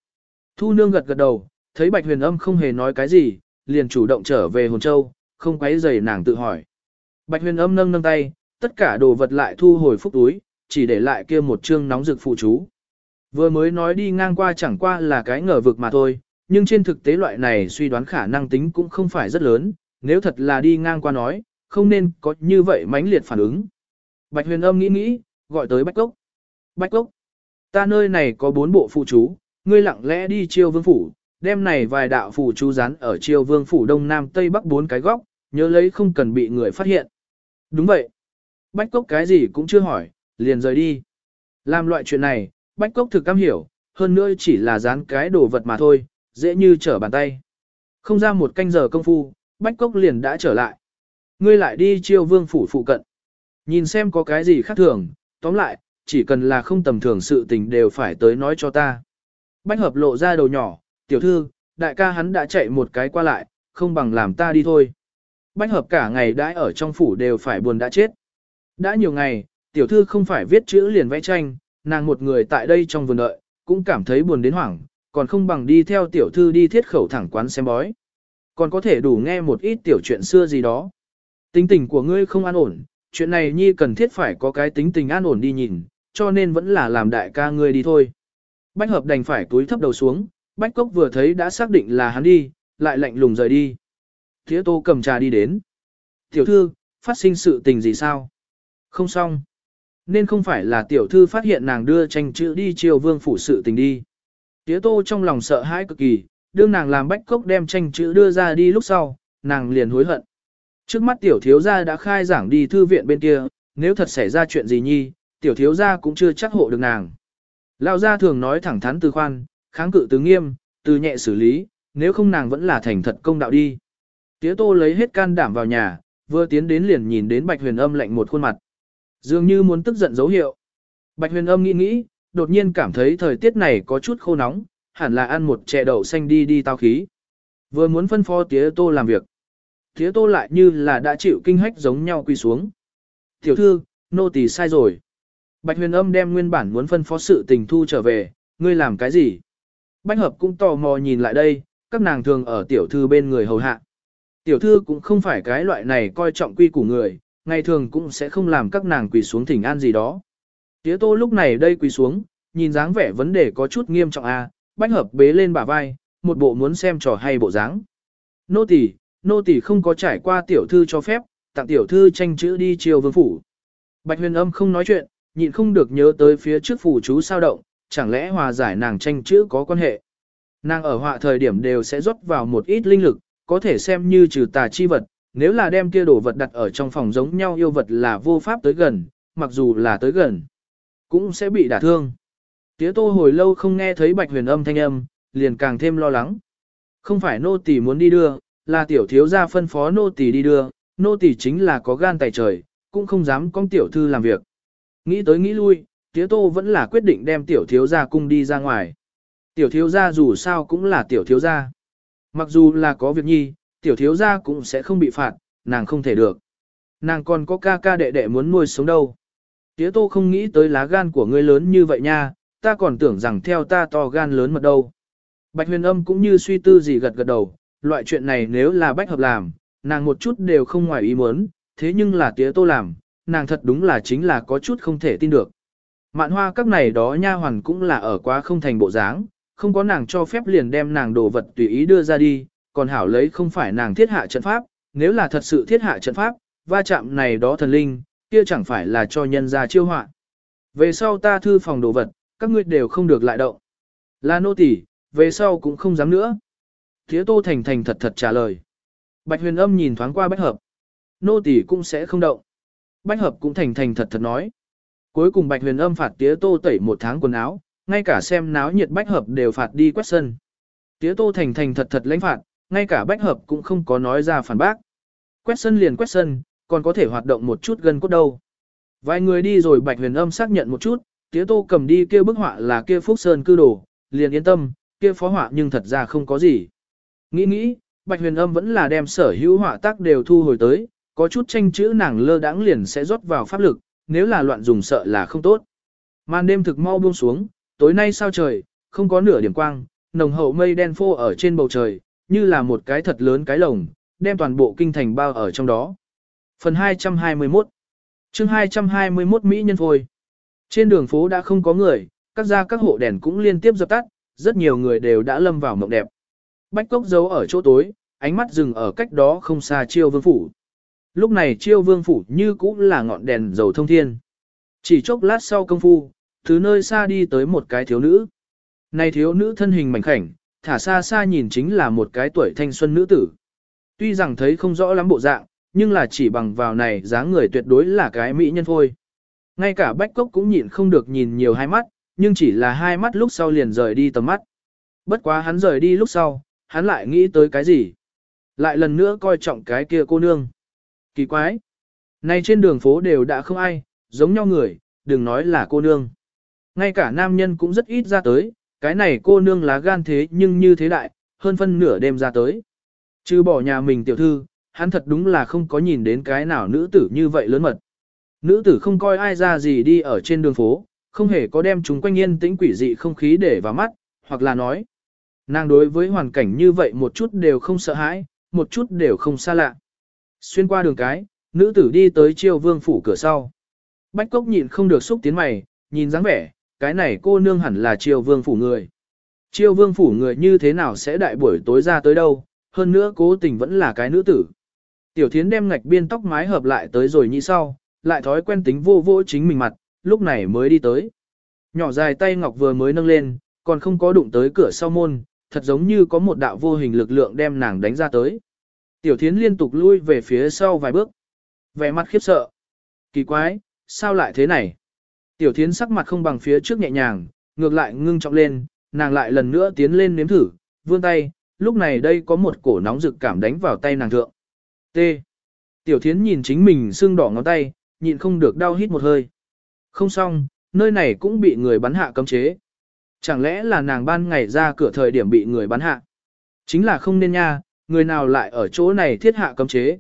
Thu nương gật gật đầu, thấy bạch huyền âm không hề nói cái gì, liền chủ động trở về hồn châu, không quấy rầy nàng tự hỏi. Bạch huyền âm nâng nâng tay, tất cả đồ vật lại thu hồi phúc túi, chỉ để lại kia một chương nóng rực phụ chú. Vừa mới nói đi ngang qua chẳng qua là cái ngờ vực mà thôi, nhưng trên thực tế loại này suy đoán khả năng tính cũng không phải rất lớn, nếu thật là đi ngang qua nói, không nên có như vậy mãnh liệt phản ứng. Bạch huyền âm nghĩ nghĩ, gọi tới Bách Cốc. Bách Cốc, ta nơi này có bốn bộ phụ chú, ngươi lặng lẽ đi chiêu vương phủ, đem này vài đạo phủ chú rán ở triều vương phủ đông nam tây bắc bốn cái góc, nhớ lấy không cần bị người phát hiện. Đúng vậy. Bách Cốc cái gì cũng chưa hỏi, liền rời đi. Làm loại chuyện này, Bách Cốc thực cam hiểu, hơn nữa chỉ là dán cái đồ vật mà thôi, dễ như trở bàn tay. Không ra một canh giờ công phu, Bách Cốc liền đã trở lại. Ngươi lại đi chiêu vương phủ phụ cận. Nhìn xem có cái gì khác thường, tóm lại, chỉ cần là không tầm thường sự tình đều phải tới nói cho ta. Bách hợp lộ ra đầu nhỏ, tiểu thư, đại ca hắn đã chạy một cái qua lại, không bằng làm ta đi thôi. Bách hợp cả ngày đãi ở trong phủ đều phải buồn đã chết. Đã nhiều ngày, tiểu thư không phải viết chữ liền vẽ tranh, nàng một người tại đây trong vườn đợi, cũng cảm thấy buồn đến hoảng, còn không bằng đi theo tiểu thư đi thiết khẩu thẳng quán xem bói. Còn có thể đủ nghe một ít tiểu chuyện xưa gì đó. Tính tình của ngươi không an ổn, chuyện này nhi cần thiết phải có cái tính tình an ổn đi nhìn, cho nên vẫn là làm đại ca ngươi đi thôi. Bách hợp đành phải túi thấp đầu xuống, bách cốc vừa thấy đã xác định là hắn đi, lại lạnh lùng rời đi. Thía tô cầm trà đi đến. Tiểu thư, phát sinh sự tình gì sao? Không xong. Nên không phải là tiểu thư phát hiện nàng đưa tranh chữ đi chiều vương phủ sự tình đi. Tía tô trong lòng sợ hãi cực kỳ, đương nàng làm bách cốc đem tranh chữ đưa ra đi lúc sau, nàng liền hối hận. Trước mắt tiểu thiếu gia đã khai giảng đi thư viện bên kia, nếu thật xảy ra chuyện gì nhi, tiểu thiếu gia cũng chưa chắc hộ được nàng. Lão gia thường nói thẳng thắn từ khoan, kháng cự từ nghiêm, từ nhẹ xử lý, nếu không nàng vẫn là thành thật công đạo đi. Tía tô lấy hết can đảm vào nhà, vừa tiến đến liền nhìn đến bạch huyền âm lạnh một khuôn mặt. Dường như muốn tức giận dấu hiệu. Bạch huyền âm nghĩ nghĩ, đột nhiên cảm thấy thời tiết này có chút khô nóng, hẳn là ăn một chè đậu xanh đi đi tao khí. Vừa muốn phân phó tía tô làm việc. Tía tô lại như là đã chịu kinh hách giống nhau quy xuống. Tiểu thư, nô tỳ sai rồi. Bạch huyền âm đem nguyên bản muốn phân phó sự tình thu trở về, ngươi làm cái gì? Bạch hợp cũng tò mò nhìn lại đây, các nàng thường ở tiểu thư bên người hầu hạ. Tiểu thư cũng không phải cái loại này coi trọng quy của người, ngày thường cũng sẽ không làm các nàng quỳ xuống thỉnh an gì đó. Tía tô lúc này đây quỳ xuống, nhìn dáng vẻ vấn đề có chút nghiêm trọng a, à, bách hợp bế lên bả vai, một bộ muốn xem trò hay bộ dáng. Nô tỳ, nô tỳ không có trải qua tiểu thư cho phép, tặng tiểu thư tranh chữ đi chiều vương phủ. Bạch huyền âm không nói chuyện, nhịn không được nhớ tới phía trước phủ chú sao động, chẳng lẽ hòa giải nàng tranh chữ có quan hệ. Nàng ở họa thời điểm đều sẽ rót vào một ít linh lực, có thể xem như trừ tà chi vật, nếu là đem kia đồ vật đặt ở trong phòng giống nhau yêu vật là vô pháp tới gần, mặc dù là tới gần, cũng sẽ bị đả thương. Tía tô hồi lâu không nghe thấy bạch huyền âm thanh âm, liền càng thêm lo lắng. Không phải nô tỳ muốn đi đưa, là tiểu thiếu gia phân phó nô tỳ đi đưa, nô tỳ chính là có gan tài trời, cũng không dám con tiểu thư làm việc. Nghĩ tới nghĩ lui, tía tô vẫn là quyết định đem tiểu thiếu gia cung đi ra ngoài. Tiểu thiếu gia dù sao cũng là tiểu thiếu gia. Mặc dù là có việc nhi, tiểu thiếu gia cũng sẽ không bị phạt, nàng không thể được. Nàng còn có ca ca đệ đệ muốn nuôi sống đâu. Tía tô không nghĩ tới lá gan của ngươi lớn như vậy nha, ta còn tưởng rằng theo ta to gan lớn mật đâu. Bạch huyền âm cũng như suy tư gì gật gật đầu, loại chuyện này nếu là bách hợp làm, nàng một chút đều không ngoài ý muốn, thế nhưng là tía tô làm, nàng thật đúng là chính là có chút không thể tin được. Mạn hoa các này đó nha hoàn cũng là ở quá không thành bộ dáng, không có nàng cho phép liền đem nàng đồ vật tùy ý đưa ra đi, còn hảo lấy không phải nàng thiết hạ trận pháp, nếu là thật sự thiết hạ trận pháp, va chạm này đó thần linh, kia chẳng phải là cho nhân ra chiêu họa. Về sau ta thư phòng đồ vật, các ngươi đều không được lại động. Là nô tỳ, về sau cũng không dám nữa. Tía tô thành thành thật thật trả lời. Bạch huyền âm nhìn thoáng qua bách hợp. Nô tỳ cũng sẽ không động. Bách hợp cũng thành thành thật thật nói. Cuối cùng bạch huyền âm phạt tía tô tẩy một tháng quần áo, ngay cả xem náo nhiệt bách hợp đều phạt đi quét sân. Tía tô thành thành thật thật lãnh phạt, ngay cả bách hợp cũng không có nói ra phản bác. Quét sân liền quét sân, còn có thể hoạt động một chút gần cốt đâu. Vài người đi rồi bạch huyền âm xác nhận một chút, tía tô cầm đi kia bức họa là kia phúc sơn cư đồ, liền yên tâm, kia phó họa nhưng thật ra không có gì. Nghĩ nghĩ, bạch huyền âm vẫn là đem sở hữu họa tác đều thu hồi tới, có chút tranh chữ nàng lơ đãng liền sẽ rót vào pháp lực, nếu là loạn dùng sợ là không tốt. Màn đêm thực mau buông xuống, tối nay sao trời, không có nửa điểm quang, nồng hậu mây đen phô ở trên bầu trời, như là một cái thật lớn cái lồng, đem toàn bộ kinh thành bao ở trong đó. Phần 221 chương 221 Mỹ nhân phôi Trên đường phố đã không có người, các gia các hộ đèn cũng liên tiếp dập tắt, rất nhiều người đều đã lâm vào mộng đẹp. Bách cốc giấu ở chỗ tối, ánh mắt dừng ở cách đó không xa chiêu vương phủ. Lúc này chiêu vương phủ như cũng là ngọn đèn dầu thông thiên. Chỉ chốc lát sau công phu, từ nơi xa đi tới một cái thiếu nữ. Này thiếu nữ thân hình mảnh khảnh, thả xa xa nhìn chính là một cái tuổi thanh xuân nữ tử. Tuy rằng thấy không rõ lắm bộ dạng, nhưng là chỉ bằng vào này dáng người tuyệt đối là cái mỹ nhân thôi. Ngay cả Bách Cốc cũng nhịn không được nhìn nhiều hai mắt, nhưng chỉ là hai mắt lúc sau liền rời đi tầm mắt. Bất quá hắn rời đi lúc sau, hắn lại nghĩ tới cái gì? Lại lần nữa coi trọng cái kia cô nương. Kỳ quái! Này trên đường phố đều đã không ai, giống nhau người, đừng nói là cô nương. Ngay cả nam nhân cũng rất ít ra tới, cái này cô nương lá gan thế nhưng như thế đại, hơn phân nửa đêm ra tới. Chứ bỏ nhà mình tiểu thư, hắn thật đúng là không có nhìn đến cái nào nữ tử như vậy lớn mật. Nữ tử không coi ai ra gì đi ở trên đường phố, không hề có đem chúng quanh yên tĩnh quỷ dị không khí để vào mắt, hoặc là nói. Nàng đối với hoàn cảnh như vậy một chút đều không sợ hãi, một chút đều không xa lạ. Xuyên qua đường cái, nữ tử đi tới chiêu vương phủ cửa sau. Bách cốc nhịn không được xúc tiến mày, nhìn dáng vẻ, cái này cô nương hẳn là chiêu vương phủ người. Chiêu vương phủ người như thế nào sẽ đại buổi tối ra tới đâu, hơn nữa cố tình vẫn là cái nữ tử. Tiểu thiến đem ngạch biên tóc mái hợp lại tới rồi như sau, lại thói quen tính vô vô chính mình mặt, lúc này mới đi tới. Nhỏ dài tay ngọc vừa mới nâng lên, còn không có đụng tới cửa sau môn, thật giống như có một đạo vô hình lực lượng đem nàng đánh ra tới. Tiểu thiến liên tục lui về phía sau vài bước. Vẻ mặt khiếp sợ. Kỳ quái, sao lại thế này? Tiểu thiến sắc mặt không bằng phía trước nhẹ nhàng, ngược lại ngưng trọng lên, nàng lại lần nữa tiến lên nếm thử, vươn tay, lúc này đây có một cổ nóng rực cảm đánh vào tay nàng thượng. T. Tiểu thiến nhìn chính mình sưng đỏ ngón tay, nhịn không được đau hít một hơi. Không xong, nơi này cũng bị người bắn hạ cấm chế. Chẳng lẽ là nàng ban ngày ra cửa thời điểm bị người bắn hạ? Chính là không nên nha, người nào lại ở chỗ này thiết hạ cấm chế.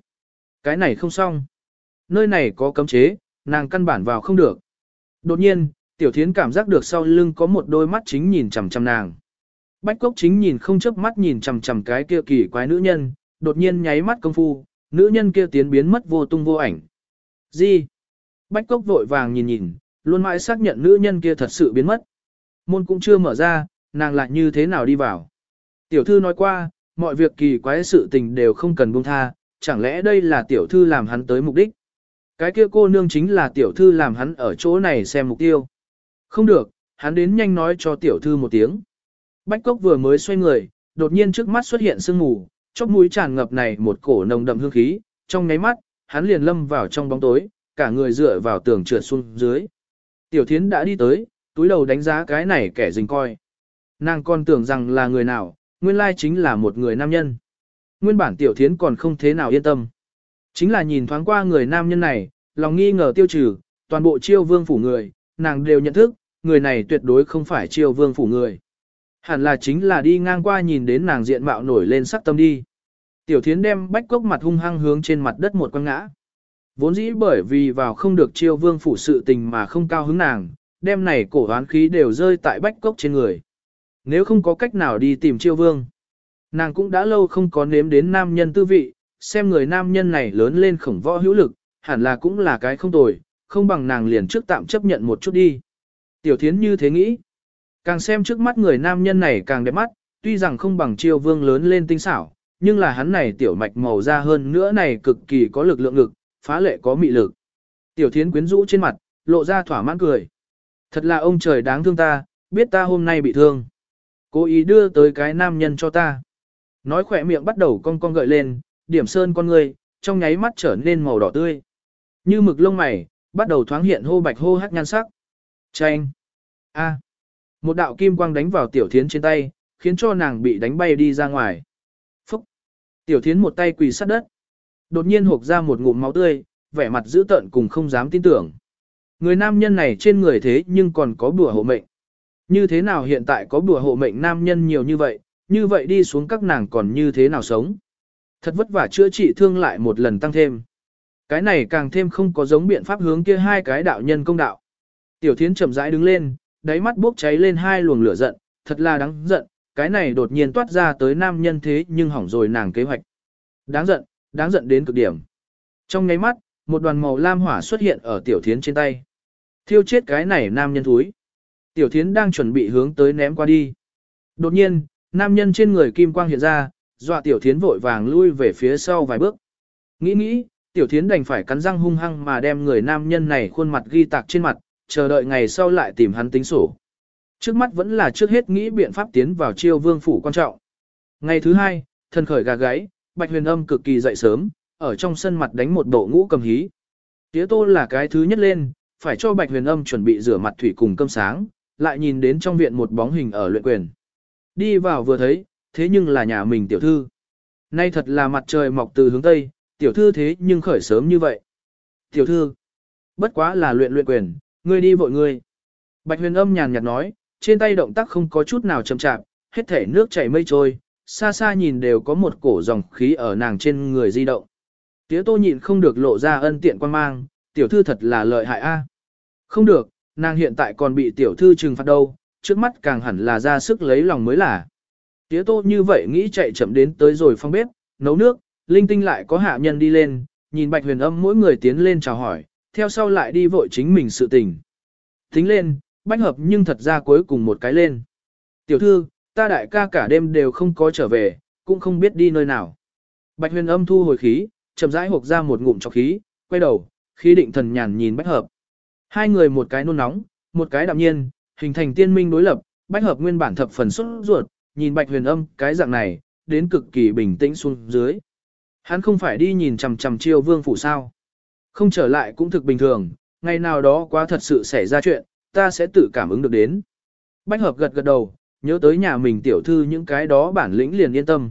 Cái này không xong. Nơi này có cấm chế, nàng căn bản vào không được. Đột nhiên, tiểu thiến cảm giác được sau lưng có một đôi mắt chính nhìn chằm chằm nàng. Bách cốc chính nhìn không chớp mắt nhìn chằm chằm cái kia kỳ quái nữ nhân, đột nhiên nháy mắt công phu, nữ nhân kia tiến biến mất vô tung vô ảnh. Gì? Bách cốc vội vàng nhìn nhìn, luôn mãi xác nhận nữ nhân kia thật sự biến mất. Môn cũng chưa mở ra, nàng lại như thế nào đi vào. Tiểu thư nói qua, mọi việc kỳ quái sự tình đều không cần buông tha, chẳng lẽ đây là tiểu thư làm hắn tới mục đích. Cái kia cô nương chính là tiểu thư làm hắn ở chỗ này xem mục tiêu. Không được, hắn đến nhanh nói cho tiểu thư một tiếng. Bách cốc vừa mới xoay người, đột nhiên trước mắt xuất hiện sương mù, chóp mũi tràn ngập này một cổ nồng đậm hương khí, trong nháy mắt, hắn liền lâm vào trong bóng tối, cả người dựa vào tường trượt xuống dưới. Tiểu thiến đã đi tới, túi đầu đánh giá cái này kẻ dình coi. Nàng còn tưởng rằng là người nào, nguyên lai chính là một người nam nhân. Nguyên bản tiểu thiến còn không thế nào yên tâm. Chính là nhìn thoáng qua người nam nhân này, lòng nghi ngờ tiêu trừ, toàn bộ chiêu vương phủ người, nàng đều nhận thức, người này tuyệt đối không phải chiêu vương phủ người. Hẳn là chính là đi ngang qua nhìn đến nàng diện mạo nổi lên sắc tâm đi. Tiểu thiến đem bách cốc mặt hung hăng hướng trên mặt đất một quăng ngã. Vốn dĩ bởi vì vào không được chiêu vương phủ sự tình mà không cao hứng nàng, đem này cổ hoán khí đều rơi tại bách cốc trên người. Nếu không có cách nào đi tìm chiêu vương, nàng cũng đã lâu không có nếm đến nam nhân tư vị, xem người nam nhân này lớn lên khổng võ hữu lực, hẳn là cũng là cái không tồi, không bằng nàng liền trước tạm chấp nhận một chút đi. Tiểu thiến như thế nghĩ. Càng xem trước mắt người nam nhân này càng đẹp mắt, tuy rằng không bằng chiêu vương lớn lên tinh xảo, nhưng là hắn này tiểu mạch màu da hơn nữa này cực kỳ có lực lượng lực, phá lệ có mị lực. Tiểu thiến quyến rũ trên mặt, lộ ra thỏa mãn cười. Thật là ông trời đáng thương ta, biết ta hôm nay bị thương. Cố ý đưa tới cái nam nhân cho ta. Nói khỏe miệng bắt đầu cong cong gợi lên, điểm sơn con người, trong nháy mắt trở nên màu đỏ tươi. Như mực lông mày, bắt đầu thoáng hiện hô bạch hô hắc nhan sắc. Chanh! A! Một đạo kim quang đánh vào tiểu thiến trên tay, khiến cho nàng bị đánh bay đi ra ngoài. Phúc! Tiểu thiến một tay quỳ sát đất. Đột nhiên hộp ra một ngụm máu tươi, vẻ mặt dữ tợn cùng không dám tin tưởng. Người nam nhân này trên người thế nhưng còn có bùa hộ mệnh. Như thế nào hiện tại có bùa hộ mệnh nam nhân nhiều như vậy, như vậy đi xuống các nàng còn như thế nào sống. Thật vất vả chữa trị thương lại một lần tăng thêm. Cái này càng thêm không có giống biện pháp hướng kia hai cái đạo nhân công đạo. Tiểu thiến chậm rãi đứng lên, đáy mắt bốc cháy lên hai luồng lửa giận, thật là đáng giận, cái này đột nhiên toát ra tới nam nhân thế nhưng hỏng rồi nàng kế hoạch. Đáng giận, đáng giận đến cực điểm. Trong ngay mắt, một đoàn màu lam hỏa xuất hiện ở tiểu thiến trên tay. Thiêu chết cái này nam nhân thúi. Tiểu thiến đang chuẩn bị hướng tới ném qua đi. Đột nhiên, nam nhân trên người kim quang hiện ra, dọa tiểu thiến vội vàng lui về phía sau vài bước. Nghĩ nghĩ, tiểu thiến đành phải cắn răng hung hăng mà đem người nam nhân này khuôn mặt ghi tạc trên mặt, chờ đợi ngày sau lại tìm hắn tính sổ. Trước mắt vẫn là trước hết nghĩ biện pháp tiến vào chiêu vương phủ quan trọng. Ngày thứ hai, thân khởi gà gáy, bạch huyền âm cực kỳ dậy sớm, ở trong sân mặt đánh một bộ ngũ cầm hí. Tía tô là cái thứ nhất lên, phải cho bạch huyền âm chuẩn bị rửa mặt thủy cùng cơm sáng, lại nhìn đến trong viện một bóng hình ở luyện quyền. Đi vào vừa thấy, thế nhưng là nhà mình tiểu thư. Nay thật là mặt trời mọc từ hướng Tây, tiểu thư thế nhưng khởi sớm như vậy. Tiểu thư, bất quá là luyện luyện quyền, ngươi đi vội ngươi. Bạch huyền âm nhàn nhạt nói, trên tay động tác không có chút nào chậm chạp, hết thể nước chảy mây trôi, xa xa nhìn đều có một cổ dòng khí ở nàng trên người di động. Tía tô nhịn không được lộ ra ân tiện quan mang, tiểu thư thật là lợi hại a. Không được, nàng hiện tại còn bị tiểu thư trừng phạt đâu, trước mắt càng hẳn là ra sức lấy lòng mới là. Tía tô như vậy nghĩ chạy chậm đến tới rồi phong bếp, nấu nước, linh tinh lại có hạ nhân đi lên, nhìn bạch huyền âm mỗi người tiến lên chào hỏi, theo sau lại đi vội chính mình sự tình. Tính lên, bách hợp nhưng thật ra cuối cùng một cái lên. Tiểu thư, ta đại ca cả đêm đều không có trở về, cũng không biết đi nơi nào. Bạch huyền âm thu hồi khí, chậm rãi hộp ra một ngụm cho khí, quay đầu, khí định thần nhàn nhìn bách hợp. Hai người một cái nôn nóng, một cái đạm nhiên, hình thành tiên minh đối lập, bách hợp nguyên bản thập phần xuất ruột, nhìn bạch huyền âm cái dạng này, đến cực kỳ bình tĩnh xuống dưới. Hắn không phải đi nhìn chằm chằm chiêu vương phủ sao. Không trở lại cũng thực bình thường, ngày nào đó quá thật sự xảy ra chuyện, ta sẽ tự cảm ứng được đến. Bách hợp gật gật đầu, nhớ tới nhà mình tiểu thư những cái đó bản lĩnh liền yên tâm.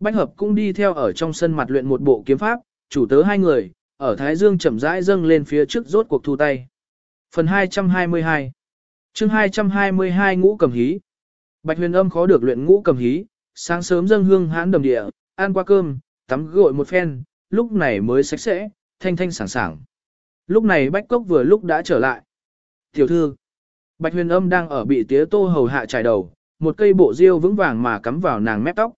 Bách hợp cũng đi theo ở trong sân mặt luyện một bộ kiếm pháp, chủ tớ hai người, ở Thái Dương chậm rãi dâng lên phía trước rốt cuộc thu tay. Phần 222 chương 222 ngũ cầm hí Bạch huyền âm khó được luyện ngũ cầm hí, sáng sớm dâng hương hãn đầm địa, ăn qua cơm, tắm gội một phen, lúc này mới sạch sẽ, thanh thanh sảng sảng. Lúc này Bách Cốc vừa lúc đã trở lại. Tiểu thư, Bạch huyền âm đang ở bị tía tô hầu hạ trải đầu, một cây bộ diêu vững vàng mà cắm vào nàng mép tóc.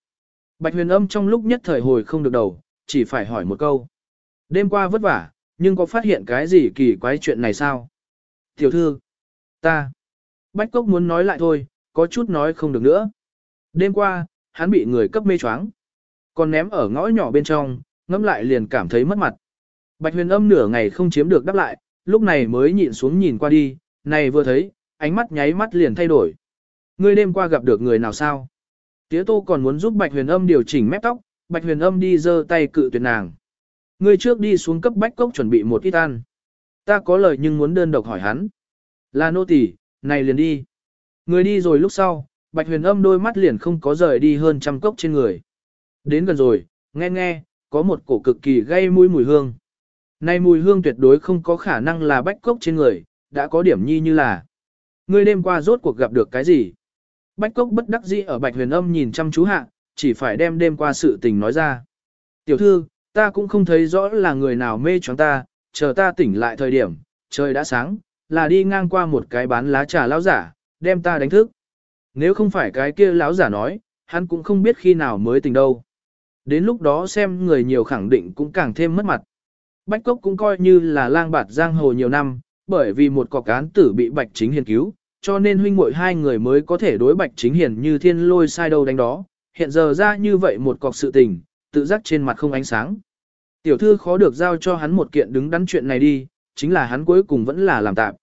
Bạch huyền âm trong lúc nhất thời hồi không được đầu, chỉ phải hỏi một câu. Đêm qua vất vả, nhưng có phát hiện cái gì kỳ quái chuyện này sao? Tiểu thư, ta. Bách Cốc muốn nói lại thôi, có chút nói không được nữa. Đêm qua, hắn bị người cấp mê choáng. Còn ném ở ngõ nhỏ bên trong, ngẫm lại liền cảm thấy mất mặt. Bạch huyền âm nửa ngày không chiếm được đáp lại, lúc này mới nhịn xuống nhìn qua đi, này vừa thấy, ánh mắt nháy mắt liền thay đổi. Ngươi đêm qua gặp được người nào sao? Tía tô còn muốn giúp Bạch huyền âm điều chỉnh mép tóc, Bạch huyền âm đi giơ tay cự tuyệt nàng. Ngươi trước đi xuống cấp bách cốc chuẩn bị một ít ăn. Ta có lời nhưng muốn đơn độc hỏi hắn. Là nô tỳ, này liền đi. Người đi rồi lúc sau, Bạch huyền âm đôi mắt liền không có rời đi hơn trăm cốc trên người. Đến gần rồi, nghe nghe, có một cổ cực kỳ gây mũi mùi hương. Này mùi hương tuyệt đối không có khả năng là bách cốc trên người, đã có điểm nhi như là. Ngươi đêm qua rốt cuộc gặp được cái gì? Bách cốc bất đắc dĩ ở bạch huyền âm nhìn chăm chú hạ, chỉ phải đem đêm qua sự tình nói ra. Tiểu thư, ta cũng không thấy rõ là người nào mê choáng ta, chờ ta tỉnh lại thời điểm, trời đã sáng, là đi ngang qua một cái bán lá trà lão giả, đem ta đánh thức. Nếu không phải cái kia lão giả nói, hắn cũng không biết khi nào mới tỉnh đâu. Đến lúc đó xem người nhiều khẳng định cũng càng thêm mất mặt. Bách Cốc cũng coi như là lang bạt giang hồ nhiều năm, bởi vì một cọc án tử bị Bạch Chính Hiền cứu, cho nên huynh muội hai người mới có thể đối Bạch Chính Hiền như thiên lôi sai đâu đánh đó. Hiện giờ ra như vậy một cọc sự tình, tự giác trên mặt không ánh sáng. Tiểu thư khó được giao cho hắn một kiện đứng đắn chuyện này đi, chính là hắn cuối cùng vẫn là làm tạm.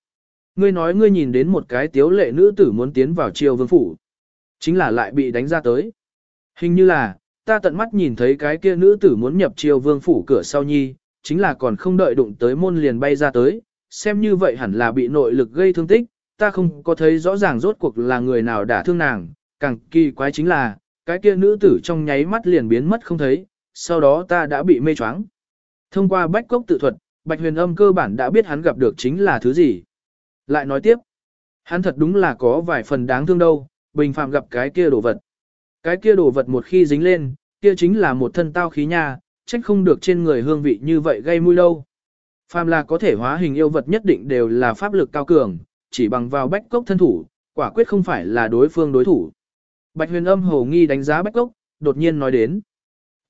Ngươi nói ngươi nhìn đến một cái tiếu lệ nữ tử muốn tiến vào triều vương phủ. Chính là lại bị đánh ra tới. Hình như là, ta tận mắt nhìn thấy cái kia nữ tử muốn nhập triều vương phủ cửa sau nhi, chính là còn không đợi đụng tới môn liền bay ra tới, xem như vậy hẳn là bị nội lực gây thương tích, ta không có thấy rõ ràng rốt cuộc là người nào đã thương nàng, càng kỳ quái chính là, cái kia nữ tử trong nháy mắt liền biến mất không thấy, sau đó ta đã bị mê choáng. Thông qua bách cốc tự thuật, Bạch Huyền Âm cơ bản đã biết hắn gặp được chính là thứ gì. Lại nói tiếp, hắn thật đúng là có vài phần đáng thương đâu, bình phạm gặp cái kia đồ vật. Cái kia đồ vật một khi dính lên, kia chính là một thân tao khí nha, trách không được trên người hương vị như vậy gây mùi đâu. Phàm là có thể hóa hình yêu vật nhất định đều là pháp lực cao cường, chỉ bằng vào bách cốc thân thủ, quả quyết không phải là đối phương đối thủ. Bạch huyền âm hồ nghi đánh giá bách cốc, đột nhiên nói đến.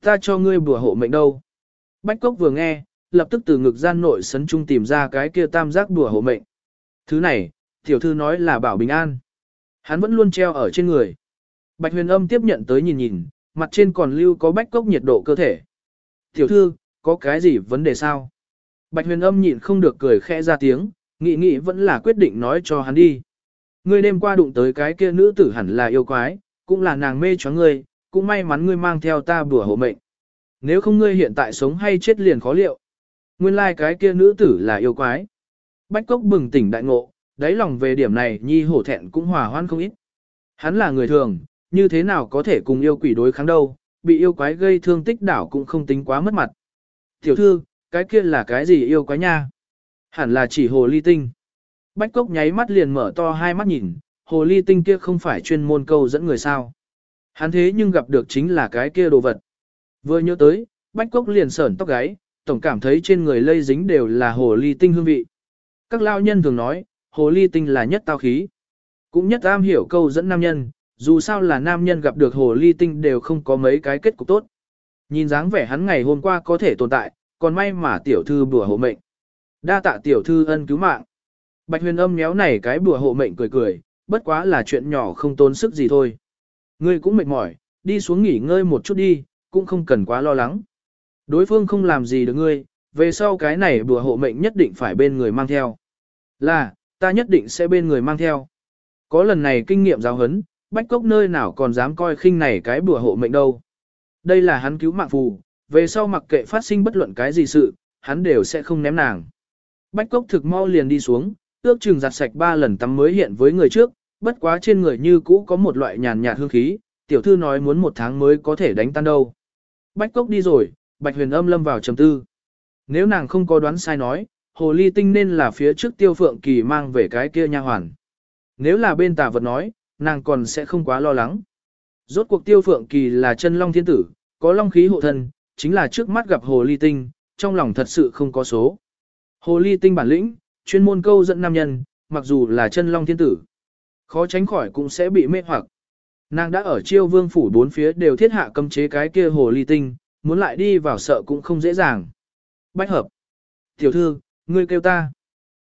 Ta cho ngươi bùa hộ mệnh đâu. Bách cốc vừa nghe, lập tức từ ngực gian nội sấn trung tìm ra cái kia tam giác bùa hộ mệnh. Thứ này, tiểu thư nói là bảo bình an. Hắn vẫn luôn treo ở trên người. Bạch huyền âm tiếp nhận tới nhìn nhìn, mặt trên còn lưu có bách cốc nhiệt độ cơ thể. Tiểu thư, có cái gì vấn đề sao? Bạch huyền âm nhịn không được cười khẽ ra tiếng, nghĩ nghĩ vẫn là quyết định nói cho hắn đi. Ngươi đêm qua đụng tới cái kia nữ tử hẳn là yêu quái, cũng là nàng mê cho ngươi, cũng may mắn ngươi mang theo ta bùa hộ mệnh. Nếu không ngươi hiện tại sống hay chết liền khó liệu. Nguyên lai like cái kia nữ tử là yêu quái. Bách cốc bừng tỉnh đại ngộ, đáy lòng về điểm này nhi hổ thẹn cũng hòa hoan không ít. Hắn là người thường, như thế nào có thể cùng yêu quỷ đối kháng đâu, bị yêu quái gây thương tích đảo cũng không tính quá mất mặt. Tiểu thư, cái kia là cái gì yêu quái nha? Hẳn là chỉ hồ ly tinh. Bách cốc nháy mắt liền mở to hai mắt nhìn, hồ ly tinh kia không phải chuyên môn câu dẫn người sao. Hắn thế nhưng gặp được chính là cái kia đồ vật. Vừa nhớ tới, bách cốc liền sởn tóc gáy, tổng cảm thấy trên người lây dính đều là hồ ly tinh hương vị. Các lao nhân thường nói, hồ ly tinh là nhất tao khí. Cũng nhất am hiểu câu dẫn nam nhân, dù sao là nam nhân gặp được hồ ly tinh đều không có mấy cái kết cục tốt. Nhìn dáng vẻ hắn ngày hôm qua có thể tồn tại, còn may mà tiểu thư bùa hộ mệnh. Đa tạ tiểu thư ân cứu mạng. Bạch huyền âm méo này cái bùa hộ mệnh cười cười, bất quá là chuyện nhỏ không tốn sức gì thôi. Ngươi cũng mệt mỏi, đi xuống nghỉ ngơi một chút đi, cũng không cần quá lo lắng. Đối phương không làm gì được ngươi, về sau cái này bùa hộ mệnh nhất định phải bên người mang theo. Là, ta nhất định sẽ bên người mang theo. Có lần này kinh nghiệm giáo hấn, bách cốc nơi nào còn dám coi khinh này cái bùa hộ mệnh đâu. Đây là hắn cứu mạng phù, về sau mặc kệ phát sinh bất luận cái gì sự, hắn đều sẽ không ném nàng. Bách cốc thực mau liền đi xuống, ước chừng giặt sạch ba lần tắm mới hiện với người trước, bất quá trên người như cũ có một loại nhàn nhạt hương khí, tiểu thư nói muốn một tháng mới có thể đánh tan đâu. Bách cốc đi rồi, bạch huyền âm lâm vào trầm tư. Nếu nàng không có đoán sai nói, hồ ly tinh nên là phía trước tiêu phượng kỳ mang về cái kia nha hoàn. Nếu là bên tà vật nói, nàng còn sẽ không quá lo lắng. Rốt cuộc tiêu phượng kỳ là chân long thiên tử, có long khí hộ thân, chính là trước mắt gặp hồ ly tinh, trong lòng thật sự không có số. Hồ ly tinh bản lĩnh, chuyên môn câu dẫn nam nhân, mặc dù là chân long thiên tử. Khó tránh khỏi cũng sẽ bị mê hoặc. Nàng đã ở chiêu vương phủ bốn phía đều thiết hạ cấm chế cái kia hồ ly tinh, muốn lại đi vào sợ cũng không dễ dàng. Bách hợp. Tiểu thư, ngươi kêu ta.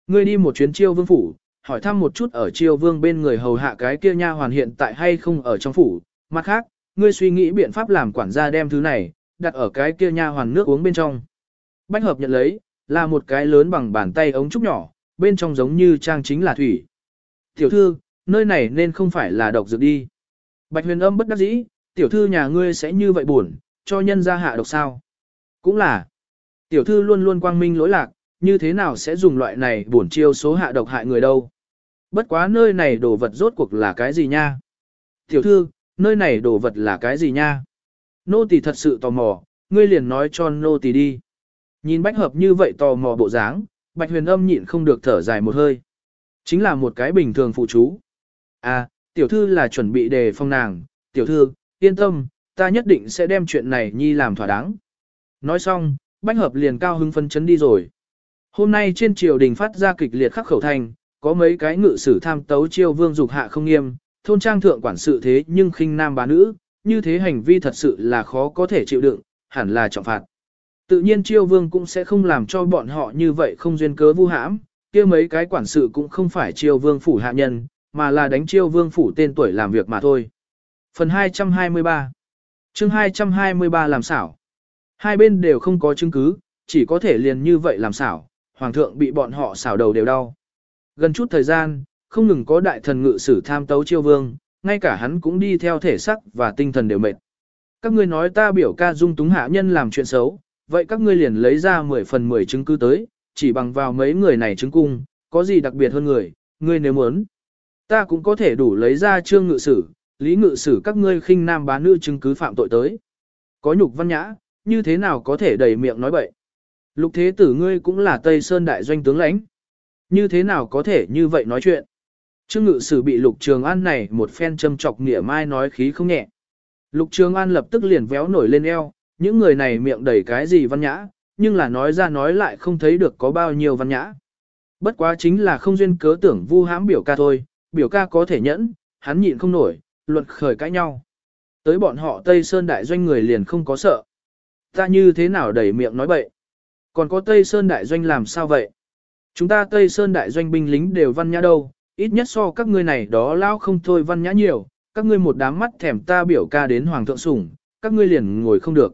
Ngươi đi một chuyến chiêu vương phủ, hỏi thăm một chút ở chiêu vương bên người hầu hạ cái kia nha hoàn hiện tại hay không ở trong phủ. Mặt khác, ngươi suy nghĩ biện pháp làm quản gia đem thứ này, đặt ở cái kia nha hoàn nước uống bên trong. Bách hợp nhận lấy, là một cái lớn bằng bàn tay ống trúc nhỏ, bên trong giống như trang chính là thủy. Tiểu thư, nơi này nên không phải là độc dược đi. Bạch huyền âm bất đắc dĩ, tiểu thư nhà ngươi sẽ như vậy buồn, cho nhân ra hạ độc sao. Cũng là, tiểu thư luôn luôn quang minh lỗi lạc, như thế nào sẽ dùng loại này buồn chiêu số hạ độc hại người đâu. Bất quá nơi này đồ vật rốt cuộc là cái gì nha? Tiểu thư, nơi này đồ vật là cái gì nha? Nô tỳ thật sự tò mò, ngươi liền nói cho nô tỳ đi. Nhìn bách hợp như vậy tò mò bộ dáng, bạch huyền âm nhịn không được thở dài một hơi. Chính là một cái bình thường phụ chú. À, tiểu thư là chuẩn bị đề phong nàng, tiểu thư, yên tâm, ta nhất định sẽ đem chuyện này nhi làm thỏa đáng. Nói xong, bách hợp liền cao hứng phân chấn đi rồi. Hôm nay trên triều đình phát ra kịch liệt khắc khẩu thành, có mấy cái ngự sử tham tấu chiêu vương dục hạ không nghiêm, thôn trang thượng quản sự thế nhưng khinh nam bá nữ, như thế hành vi thật sự là khó có thể chịu đựng, hẳn là trọng phạt. Tự nhiên chiêu vương cũng sẽ không làm cho bọn họ như vậy không duyên cớ vu hãm, kia mấy cái quản sự cũng không phải chiêu vương phủ hạ nhân, mà là đánh chiêu vương phủ tên tuổi làm việc mà thôi. Phần 223 chương 223 làm xảo. Hai bên đều không có chứng cứ, chỉ có thể liền như vậy làm xảo, hoàng thượng bị bọn họ xảo đầu đều đau. Gần chút thời gian, không ngừng có đại thần ngự sử tham tấu chiêu vương, ngay cả hắn cũng đi theo thể sắc và tinh thần đều mệt. các ngươi nói ta biểu ca dung túng hạ nhân làm chuyện xấu, vậy các ngươi liền lấy ra 10 phần 10 chứng cứ tới, chỉ bằng vào mấy người này chứng cung, có gì đặc biệt hơn người, ngươi nếu muốn. Ta cũng có thể đủ lấy ra trương ngự sử, lý ngự sử các ngươi khinh nam bá nữ chứng cứ phạm tội tới. Có nhục văn nhã, như thế nào có thể đầy miệng nói bậy. Lục thế tử ngươi cũng là Tây Sơn đại doanh tướng lãnh. Như thế nào có thể như vậy nói chuyện. Trương ngự sử bị lục trường an này một phen châm chọc nghĩa mai nói khí không nhẹ. Lục trường an lập tức liền véo nổi lên eo, những người này miệng đầy cái gì văn nhã, nhưng là nói ra nói lại không thấy được có bao nhiêu văn nhã. Bất quá chính là không duyên cớ tưởng vu hãm biểu ca thôi, biểu ca có thể nhẫn, hắn nhịn không nổi, luận khởi cãi nhau. Tới bọn họ Tây Sơn đại doanh người liền không có sợ. Ta như thế nào đẩy miệng nói bậy. Còn có Tây Sơn đại doanh làm sao vậy? Chúng ta Tây Sơn đại doanh binh lính đều văn nhã đâu, ít nhất so các ngươi này đó lao không thôi văn nhã nhiều, các ngươi một đám mắt thèm ta biểu ca đến hoàng thượng sủng, các ngươi liền ngồi không được.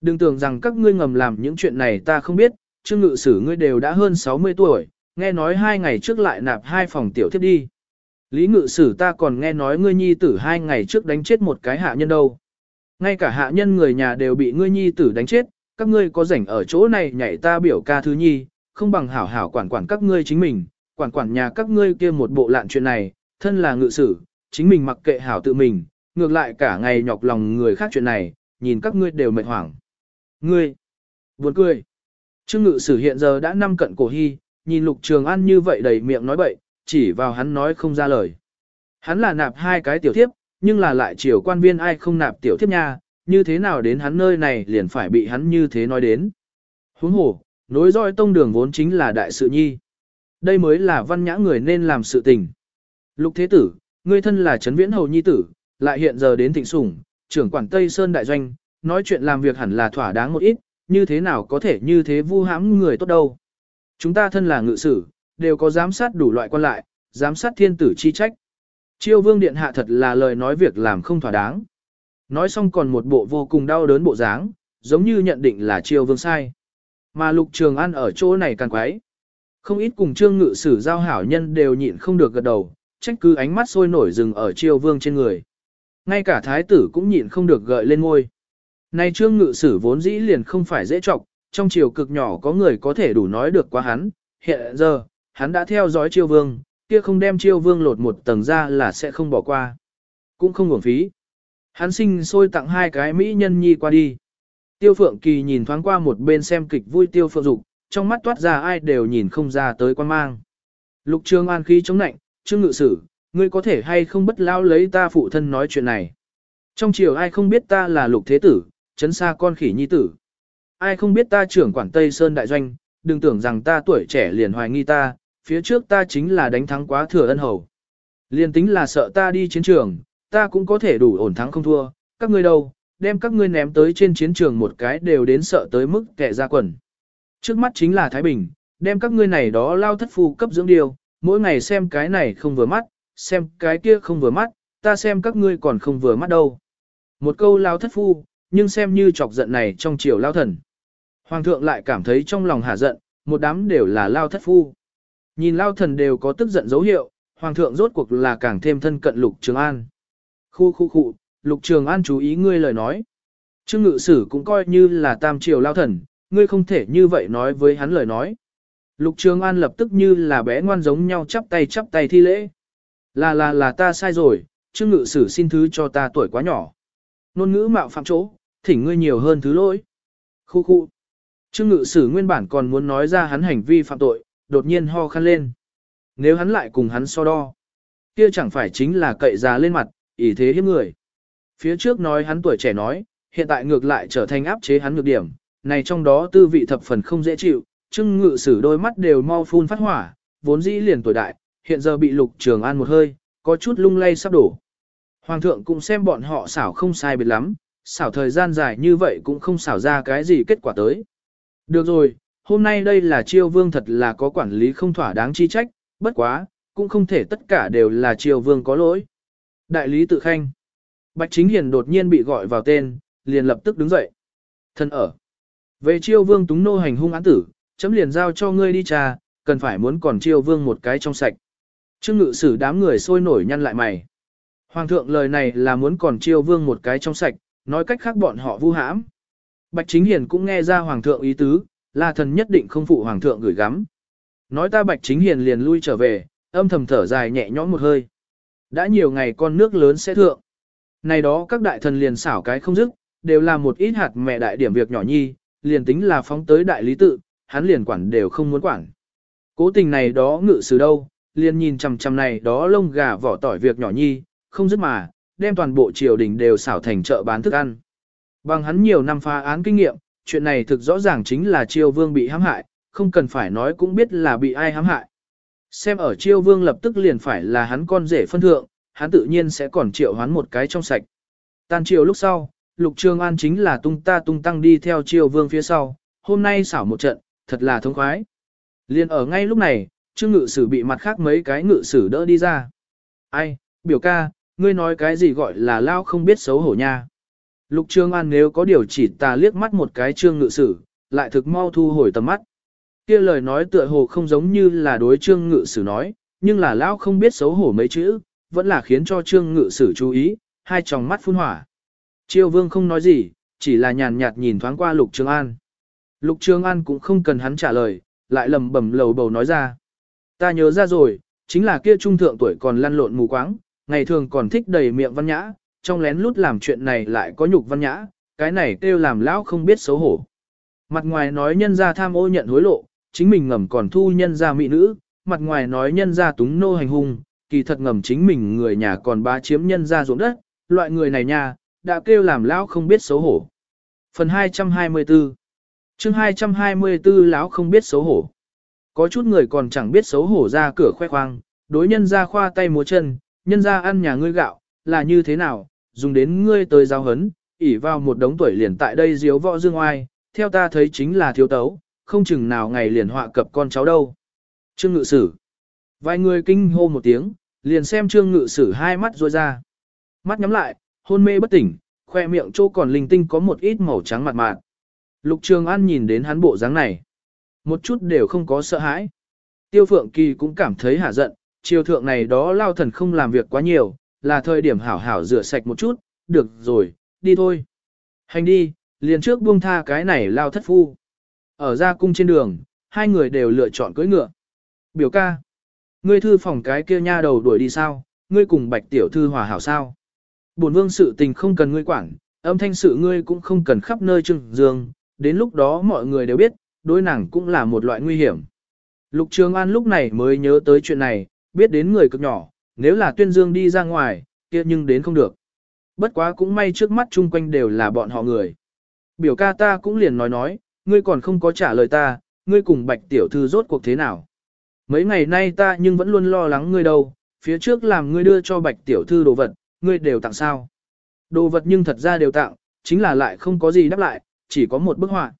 Đừng tưởng rằng các ngươi ngầm làm những chuyện này ta không biết, trương ngự sử ngươi đều đã hơn 60 tuổi, nghe nói hai ngày trước lại nạp hai phòng tiểu thiếp đi. Lý ngự sử ta còn nghe nói ngươi nhi tử hai ngày trước đánh chết một cái hạ nhân đâu. Ngay cả hạ nhân người nhà đều bị ngươi nhi tử đánh chết, các ngươi có rảnh ở chỗ này nhảy ta biểu ca thứ nhi, không bằng hảo hảo quản quản các ngươi chính mình, quản quản nhà các ngươi kia một bộ lạn chuyện này, thân là ngự sử, chính mình mặc kệ hảo tự mình, ngược lại cả ngày nhọc lòng người khác chuyện này, nhìn các ngươi đều mệt hoảng. Ngươi, buồn cười. Trương ngự sử hiện giờ đã năm cận cổ hy, nhìn lục trường ăn như vậy đầy miệng nói bậy, chỉ vào hắn nói không ra lời. Hắn là nạp hai cái tiểu thiếp, nhưng là lại chiều quan viên ai không nạp tiểu thiếp nha, như thế nào đến hắn nơi này liền phải bị hắn như thế nói đến. Huống hồ, nối dõi tông đường vốn chính là đại sự nhi. Đây mới là văn nhã người nên làm sự tình. Lục thế tử, ngươi thân là trấn viễn hầu nhi tử, lại hiện giờ đến thịnh sủng, trưởng quản Tây Sơn đại doanh, nói chuyện làm việc hẳn là thỏa đáng một ít, như thế nào có thể như thế vu hãm người tốt đâu. Chúng ta thân là ngự sử, đều có giám sát đủ loại quan lại, giám sát thiên tử chi trách. Chiêu vương điện hạ thật là lời nói việc làm không thỏa đáng. Nói xong còn một bộ vô cùng đau đớn bộ dáng, giống như nhận định là chiêu vương sai. Mà lục trường ăn ở chỗ này càng quái. Không ít cùng trương ngự sử giao hảo nhân đều nhịn không được gật đầu, trách cứ ánh mắt sôi nổi rừng ở chiêu vương trên người. Ngay cả thái tử cũng nhịn không được gợi lên ngôi. Này trương ngự sử vốn dĩ liền không phải dễ trọc, trong chiều cực nhỏ có người có thể đủ nói được qua hắn, hiện giờ, hắn đã theo dõi chiêu vương, kia không đem chiêu vương lột một tầng ra là sẽ không bỏ qua. Cũng không uổng phí. Hắn sinh sôi tặng hai cái mỹ nhân nhi qua đi. Tiêu Phượng Kỳ nhìn thoáng qua một bên xem kịch vui Tiêu Phượng Dục, trong mắt toát ra ai đều nhìn không ra tới quan mang. Lục Trường An khí chống nạnh, Trương Ngự Sử, ngươi có thể hay không bất lao lấy ta phụ thân nói chuyện này. Trong chiều ai không biết ta là Lục Thế Tử, chấn xa con khỉ nhi tử. Ai không biết ta trưởng quản Tây Sơn Đại Doanh, đừng tưởng rằng ta tuổi trẻ liền hoài nghi ta, phía trước ta chính là đánh thắng quá thừa ân hầu. Liên tính là sợ ta đi chiến trường, ta cũng có thể đủ ổn thắng không thua, các ngươi đâu, đem các ngươi ném tới trên chiến trường một cái đều đến sợ tới mức kẻ ra quần. Trước mắt chính là Thái Bình, đem các ngươi này đó lao thất phu cấp dưỡng điều, mỗi ngày xem cái này không vừa mắt, xem cái kia không vừa mắt, ta xem các ngươi còn không vừa mắt đâu. Một câu lao thất phu, nhưng xem như chọc giận này trong chiều lao thần. Hoàng thượng lại cảm thấy trong lòng hả giận, một đám đều là lao thất phu. Nhìn lao thần đều có tức giận dấu hiệu, hoàng thượng rốt cuộc là càng thêm thân cận lục trường an. Khu khu khu, lục trường an chú ý ngươi lời nói. Trương ngự sử cũng coi như là tam triều lao thần, ngươi không thể như vậy nói với hắn lời nói. Lục trường an lập tức như là bé ngoan giống nhau chắp tay chắp tay thi lễ. Là là là ta sai rồi, trương ngự sử xin thứ cho ta tuổi quá nhỏ. Nôn ngữ mạo phạm chỗ, thỉnh ngươi nhiều hơn thứ lỗi. Khu khu. Trương ngự sử nguyên bản còn muốn nói ra hắn hành vi phạm tội, đột nhiên ho khăn lên. Nếu hắn lại cùng hắn so đo, kia chẳng phải chính là cậy già lên mặt, ý thế hiếp người. Phía trước nói hắn tuổi trẻ nói, hiện tại ngược lại trở thành áp chế hắn ngược điểm, này trong đó tư vị thập phần không dễ chịu, trưng ngự sử đôi mắt đều mau phun phát hỏa, vốn dĩ liền tuổi đại, hiện giờ bị lục trường an một hơi, có chút lung lay sắp đổ. Hoàng thượng cũng xem bọn họ xảo không sai biệt lắm, xảo thời gian dài như vậy cũng không xảo ra cái gì kết quả tới. Được rồi, hôm nay đây là chiêu vương thật là có quản lý không thỏa đáng chi trách, bất quá, cũng không thể tất cả đều là chiêu vương có lỗi. Đại lý tự khanh. Bạch Chính Hiền đột nhiên bị gọi vào tên, liền lập tức đứng dậy. Thân ở. Về chiêu vương túng nô hành hung án tử, chấm liền giao cho ngươi đi trà, cần phải muốn còn chiêu vương một cái trong sạch. Trương ngự sử đám người sôi nổi nhăn lại mày. Hoàng thượng lời này là muốn còn chiêu vương một cái trong sạch, nói cách khác bọn họ vu hãm. Bạch Chính Hiền cũng nghe ra Hoàng thượng ý tứ, là thần nhất định không phụ Hoàng thượng gửi gắm. Nói ta Bạch Chính Hiền liền lui trở về, âm thầm thở dài nhẹ nhõm một hơi. Đã nhiều ngày con nước lớn sẽ thượng. Này đó các đại thần liền xảo cái không dứt, đều là một ít hạt mẹ đại điểm việc nhỏ nhi, liền tính là phóng tới đại lý tự, hắn liền quản đều không muốn quản. Cố tình này đó ngự sử đâu, liền nhìn chằm chằm này đó lông gà vỏ tỏi việc nhỏ nhi, không dứt mà, đem toàn bộ triều đình đều xảo thành chợ bán thức ăn. Bằng hắn nhiều năm phá án kinh nghiệm, chuyện này thực rõ ràng chính là triều vương bị hãm hại, không cần phải nói cũng biết là bị ai hãm hại. Xem ở triều vương lập tức liền phải là hắn con rể phân thượng, hắn tự nhiên sẽ còn triệu hoán một cái trong sạch. Tan triều lúc sau, Lục Trường An chính là tung ta tung tăng đi theo triều vương phía sau, hôm nay xảo một trận, thật là thông khoái. Liên ở ngay lúc này, Trương Ngự Sử bị mặt khác mấy cái ngự sử đỡ đi ra. Ai, biểu ca, ngươi nói cái gì gọi là lao không biết xấu hổ nha. Lục Trương An nếu có điều chỉ ta liếc mắt một cái Trương Ngự Sử, lại thực mau thu hồi tầm mắt. Kia lời nói tựa hồ không giống như là đối Trương Ngự Sử nói, nhưng là Lão không biết xấu hổ mấy chữ, vẫn là khiến cho Trương Ngự Sử chú ý, hai tròng mắt phun hỏa. Triều Vương không nói gì, chỉ là nhàn nhạt nhìn thoáng qua Lục Trương An. Lục Trương An cũng không cần hắn trả lời, lại lầm bầm lầu bầu nói ra. Ta nhớ ra rồi, chính là kia trung thượng tuổi còn lăn lộn mù quáng, ngày thường còn thích đầy miệng văn nhã, trong lén lút làm chuyện này lại có nhục văn nhã, cái này kêu làm lão không biết xấu hổ. Mặt ngoài nói nhân gia tham ô nhận hối lộ, chính mình ngầm còn thu nhân gia mỹ nữ, mặt ngoài nói nhân gia túng nô hành hung, kỳ thật ngầm chính mình người nhà còn bá chiếm nhân gia ruộng đất, loại người này nha, đã kêu làm lão không biết xấu hổ. Phần 224 chương 224 lão không biết xấu hổ. Có chút người còn chẳng biết xấu hổ ra cửa khoe khoang, đối nhân ra khoa tay múa chân, nhân ra ăn nhà ngươi gạo, là như thế nào, dùng đến ngươi tới giao hấn, ỉ vào một đống tuổi liền tại đây diếu võ dương oai, theo ta thấy chính là thiếu tấu, không chừng nào ngày liền họa cập con cháu đâu. Trương ngự sử. Vài người kinh hô một tiếng, liền xem trương ngự sử hai mắt rôi ra. Mắt nhắm lại, hôn mê bất tỉnh, khoe miệng chỗ còn linh tinh có một ít màu trắng mặt mạn. Lục Trường An nhìn đến hắn bộ dáng này. Một chút đều không có sợ hãi. Tiêu Phượng Kỳ cũng cảm thấy hả giận, triều thượng này đó lao thần không làm việc quá nhiều, là thời điểm hảo hảo rửa sạch một chút, được rồi, đi thôi. Hành đi, liền trước buông tha cái này lao thất phu. Ở ra cung trên đường, hai người đều lựa chọn cưỡi ngựa. Biểu ca, ngươi thư phòng cái kia nha đầu đuổi đi sao, ngươi cùng bạch tiểu thư hòa hảo sao. Bổn vương sự tình không cần ngươi quản, âm thanh sự ngươi cũng không cần khắp nơi trưng dương, đến lúc đó mọi người đều biết, đối nàng cũng là một loại nguy hiểm. Lục Trường An lúc này mới nhớ tới chuyện này, biết đến người cực nhỏ, nếu là tuyên dương đi ra ngoài, kia nhưng đến không được. Bất quá cũng may trước mắt chung quanh đều là bọn họ người. Biểu ca ta cũng liền nói nói, ngươi còn không có trả lời ta, ngươi cùng bạch tiểu thư rốt cuộc thế nào. Mấy ngày nay ta nhưng vẫn luôn lo lắng ngươi đâu, phía trước làm ngươi đưa cho bạch tiểu thư đồ vật, ngươi đều tặng sao. Đồ vật nhưng thật ra đều tặng, chính là lại không có gì đáp lại, chỉ có một bức họa.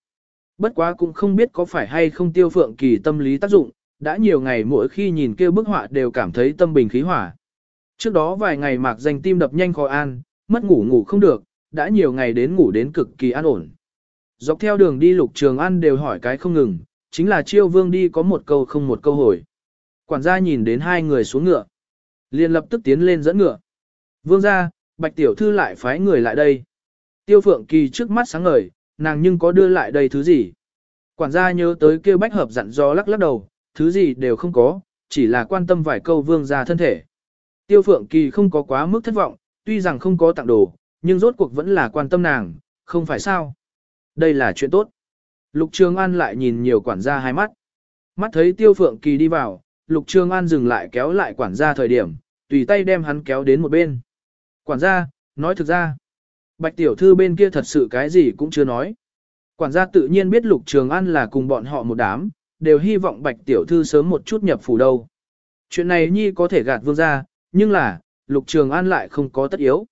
Bất quá cũng không biết có phải hay không tiêu phượng kỳ tâm lý tác dụng, đã nhiều ngày mỗi khi nhìn kêu bức họa đều cảm thấy tâm bình khí hỏa. Trước đó vài ngày mạc danh tim đập nhanh khó an, mất ngủ ngủ không được, đã nhiều ngày đến ngủ đến cực kỳ an ổn. Dọc theo đường đi lục trường ăn đều hỏi cái không ngừng, chính là chiêu vương đi có một câu không một câu hồi. Quản gia nhìn đến hai người xuống ngựa, liền lập tức tiến lên dẫn ngựa. Vương ra, bạch tiểu thư lại phái người lại đây. Tiêu phượng kỳ trước mắt sáng ngời, nàng nhưng có đưa lại đây thứ gì. Quản gia nhớ tới kêu bách hợp dặn do lắc lắc đầu, thứ gì đều không có, chỉ là quan tâm vài câu vương gia thân thể. Tiêu Phượng Kỳ không có quá mức thất vọng, tuy rằng không có tặng đồ, nhưng rốt cuộc vẫn là quan tâm nàng, không phải sao. Đây là chuyện tốt. Lục Trường An lại nhìn nhiều quản gia hai mắt. Mắt thấy Tiêu Phượng Kỳ đi vào, Lục Trường An dừng lại kéo lại quản gia thời điểm, tùy tay đem hắn kéo đến một bên. Quản gia, nói thực ra, Bạch Tiểu Thư bên kia thật sự cái gì cũng chưa nói. Quản gia tự nhiên biết Lục Trường An là cùng bọn họ một đám, đều hy vọng Bạch Tiểu Thư sớm một chút nhập phủ đâu. Chuyện này nhi có thể gạt vương ra, nhưng là, Lục Trường An lại không có tất yếu.